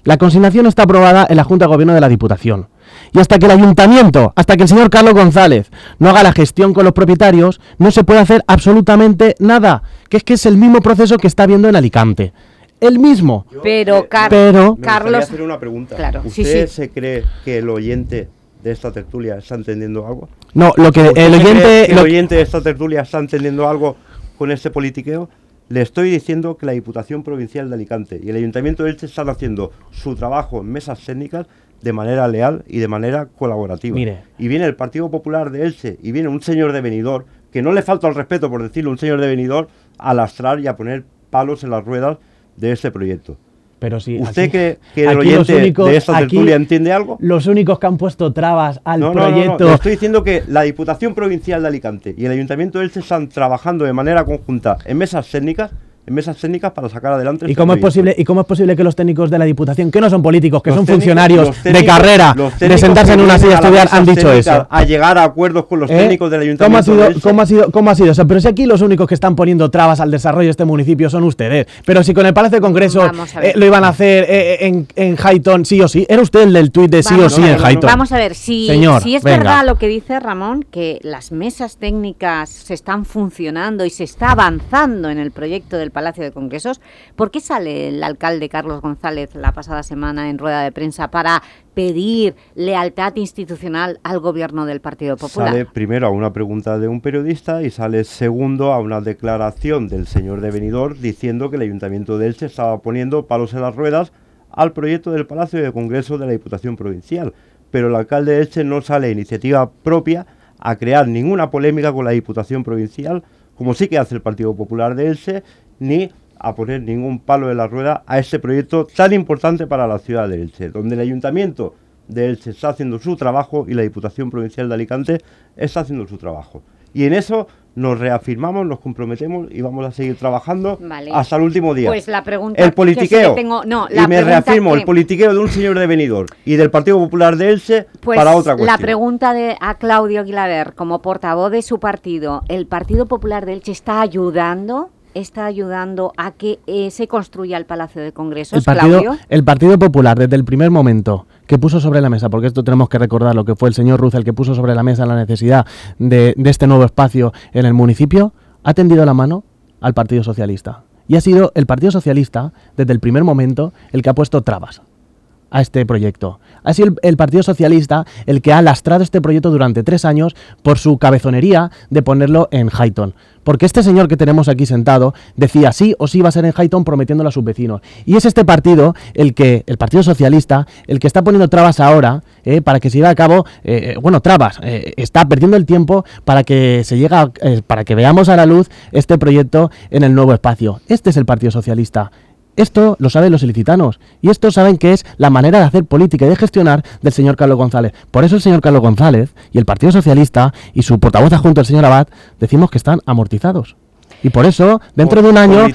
La consignación está aprobada en la Junta de Gobierno de la Diputación. Y hasta que el ayuntamiento, hasta que el señor Carlos González no haga la gestión con los propietarios, no se puede hacer absolutamente nada. Que es que es el mismo proceso que está habiendo en Alicante. El mismo. Pero, Car- Pero- Me Carlos... hacer una pregunta. Claro, ¿Usted sí. se cree que el oyente de esta tertulia está entendiendo algo? No, lo que ¿Usted el oyente... que el lo- oyente de esta tertulia está entendiendo algo con este politiqueo? Le estoy diciendo que la Diputación Provincial de Alicante y el Ayuntamiento de Elche están haciendo su trabajo en mesas técnicas de manera leal y de manera colaborativa. Mire. Y viene el Partido Popular de Elche y viene un señor de venidor, que no le falta el respeto por decirlo, un señor de venidor, a lastrar y a poner palos en las ruedas de este proyecto. Pero sí, ¿Usted aquí- cree que el oyente únicos- de esta tertulia entiende algo? Los únicos que han puesto trabas al No, no, no, no, proyecto... estoy diciendo que la Diputación Provincial de Alicante y el Ayuntamiento de Elche están trabajando de manera conjunta en mesas técnicas, mesas técnicas para sacar adelante ¿Y este cómo, es proyecto. posible, ¿Y cómo es posible que los técnicos de la Diputación, que no son políticos, que Los son técnicos- funcionarios de carrera, de sentarse en una silla a estudiar, han dicho eso? A llegar a acuerdos con los ¿Eh? técnicos del ¿Cómo ha, Ayuntamiento sido. ¿Cómo ha sido? ¿Cómo ha sido eso? Pero si aquí los únicos que están poniendo trabas al desarrollo de este municipio son ustedes. Pero si con el Palacio de Congreso eh, lo iban a hacer eh, en, en Highton, sí o sí. ¿Era usted el del tuit de sí o sí en ver, Highton? Vamos a ver, si, Señor, si es venga. verdad lo que dice Ramón, que las mesas técnicas se están funcionando y se está avanzando en el proyecto del Palacio de Congresos, ¿por qué sale el alcalde Carlos González la pasada semana en rueda de prensa para pedir lealtad institucional al gobierno del Partido Popular? Sale primero a una pregunta de un periodista y sale segundo a una declaración del señor de Benidorm diciendo que el Ayuntamiento de Elche estaba poniendo palos en las ruedas al proyecto del Palacio de Congreso de la Diputación Provincial. Pero el alcalde de Elche no sale a iniciativa propia a crear ninguna polémica con la Diputación Provincial, como sí que hace el Partido Popular de Elche, ni a poner ningún palo en la rueda a este proyecto tan importante para la ciudad de Elche, donde el Ayuntamiento de Elche está haciendo su trabajo y la Diputación Provincial de Alicante está haciendo su trabajo. Y en eso nos reafirmamos, nos comprometemos y vamos a seguir trabajando Vale. hasta el último día. Pues la pregunta el que politiqueo. que tengo- no, y la me pregunta reafirmo, que- el politiqueo de un señor de Benidorm y del Partido Popular de Elche Pues para otra cuestión. la pregunta de, a Claudio Aguilaber, como portavoz de su partido, ¿el Partido Popular de Elche está ayudando, está ayudando a que eh, se construya el Palacio de Congresos, El partido, Claudio? el partido Popular, desde el primer momento que puso sobre la mesa, porque esto tenemos que recordar lo que fue el señor Ruz el que puso sobre la mesa la necesidad de, de este nuevo espacio en el municipio, ha tendido la mano al Partido Socialista. Y ha sido el Partido Socialista, desde el primer momento, el que ha puesto trabas a este proyecto. Ha sido el, Partido Socialista el que ha lastrado este proyecto durante tres años por su cabezonería de ponerlo en Highton. Porque este señor que tenemos aquí sentado decía sí o sí va a ser en Highton prometiéndolo a sus vecinos. Y es este partido, el que, el Partido Socialista, el que está poniendo trabas ahora eh, para que se lleve a cabo, eh, eh, bueno, trabas, está perdiendo el tiempo para que se llegue a- eh, para que veamos a la luz este proyecto en el nuevo espacio. Este es el Partido Socialista. Esto lo saben los ilicitanos y esto saben que es la manera de hacer política y de gestionar del señor Carlos González. Por eso el señor Carlos González y el Partido Socialista y su portavoz adjunto, el señor Abad, decimos que están amortizados. Y por eso, dentro de un año,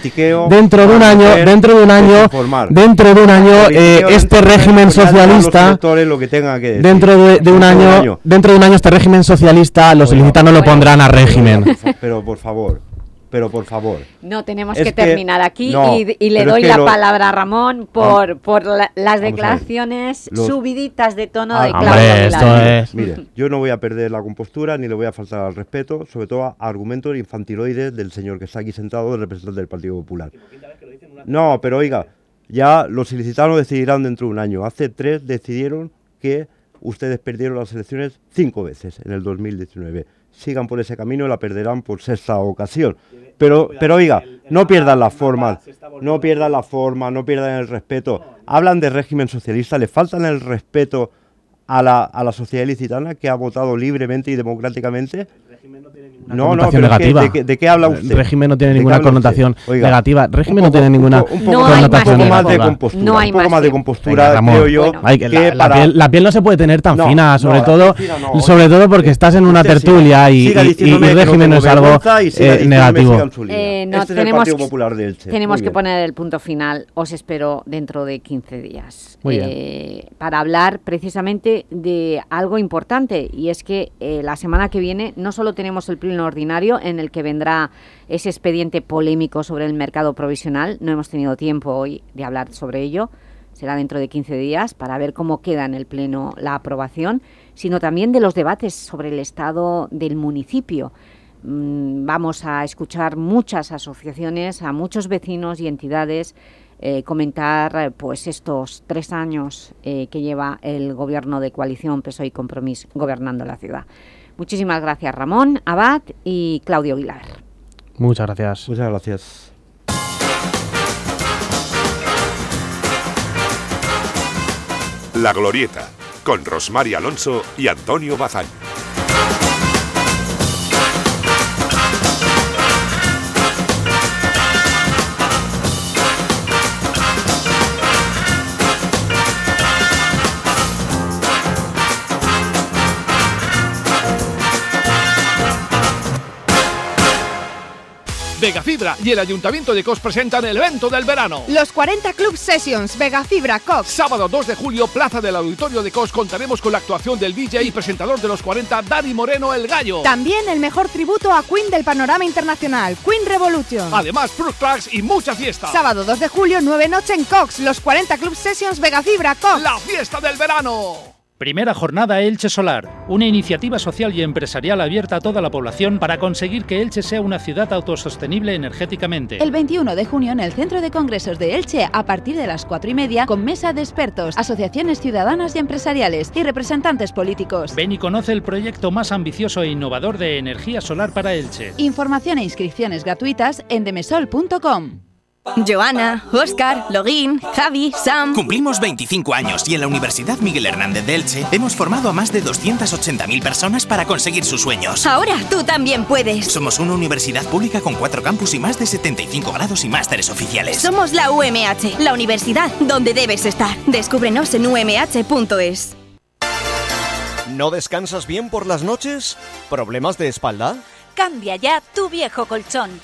dentro de un año, dentro de un año, desinformar. dentro de un año, eh, este régimen socialista, dentro de, de un año, dentro de un año este régimen socialista, los ilicitanos lo pondrán a régimen. Pero por favor, pero por favor. No, tenemos Es que que- terminar aquí no, y, y le doy que la lo- palabra a Ramón por, por la- las ver. declaraciones Los- subiditas de tono Ah, de hombre, Claudio esto es- Mire, yo no voy a perder la compostura ni le voy a faltar al respeto, sobre todo a argumentos infantiloides del señor que está aquí sentado, el representante del Partido Popular. No, pero oiga, ya los ilicitanos decidirán dentro de un año. Hace tres decidieron que ustedes perdieron las elecciones cinco veces en el 2019. Sigan por ese camino y la perderán por sexta ocasión. Pero, pero oiga, no pierdan la forma, no pierdan la forma, no pierdan el respeto. Hablan de régimen socialista, le faltan el respeto a la, a la sociedad ilicitana que ha votado libremente y democráticamente. No, connotación pero es que, negativa. ¿de qué- de qué habla usted? Régimen no tiene ¿De qué ninguna connotación Oiga, negativa. Régimen un no tiene poco- ninguna un poco- No hay connotación más un poco negativa. compostura, No hay un poco más de compostura, Venga, creo yo, Bueno. Ay, que la, la para... piel, la piel no se puede tener tan No, fina, no, sobre la todo, no, sobre todo porque estás en una tertulia siga- y, siga y- y no régimen no es algo eh, negativo. Eh, no, este es el tenemos Partido que- Popular de Elche. Tenemos que poner el punto final. Os espero dentro de 15 días. Eh, Para hablar precisamente de algo importante y es que la semana que viene no solo tenemos el pleno ordinario en el que vendrá ese expediente polémico sobre el mercado provisional, no hemos tenido tiempo hoy de hablar sobre ello, será dentro de 15 días para ver cómo queda en el pleno la aprobación, sino también de los debates sobre el estado del municipio. Mm, Vamos a escuchar muchas asociaciones, a muchos vecinos y entidades eh, comentar pues estos tres años eh, que lleva el gobierno de coalición PSOE y Compromís gobernando la ciudad. Muchísimas gracias Ramón, Abad y Claudio Aguilar. Muchas gracias. Muchas gracias. La Glorieta, con Rosmar Alonso y Antonio Bazán. Vegafibra y el Ayuntamiento de Cos presentan el evento del verano. Los 40 Club Sessions Vegafibra Cox. Sábado 2 de julio, Plaza del Auditorio de Cos, contaremos con la actuación del DJ y presentador de los 40, Dani Moreno El Gallo. También el mejor tributo a Queen del panorama internacional, Queen Revolution. Además, fruit tracks y mucha fiesta. Sábado 2 de julio, 9 noche en Cox. Los 40 Club Sessions Vegafibra Cox. La fiesta del verano. Primera jornada Elche Solar, una iniciativa social y empresarial abierta a toda la población para conseguir que Elche sea una ciudad autosostenible energéticamente. El 21 de junio en el Centro de Congresos de Elche a partir de las 4 y media con mesa de expertos, asociaciones ciudadanas y empresariales y representantes políticos. Ven y conoce el proyecto más ambicioso e innovador de energía solar para Elche. Información e inscripciones gratuitas en demesol.com. Joana, Oscar, Login, Javi, Sam. Cumplimos 25 años y en la Universidad Miguel Hernández de Elche hemos formado a más de 280.000 personas para conseguir sus sueños. Ahora tú también puedes. Somos una universidad pública con cuatro campus y más de 75 grados y másteres oficiales. Somos la UMH, la universidad donde debes estar. Descúbrenos en umh.es. ¿No descansas bien por las noches? ¿Problemas de espalda? Cambia ya tu viejo colchón.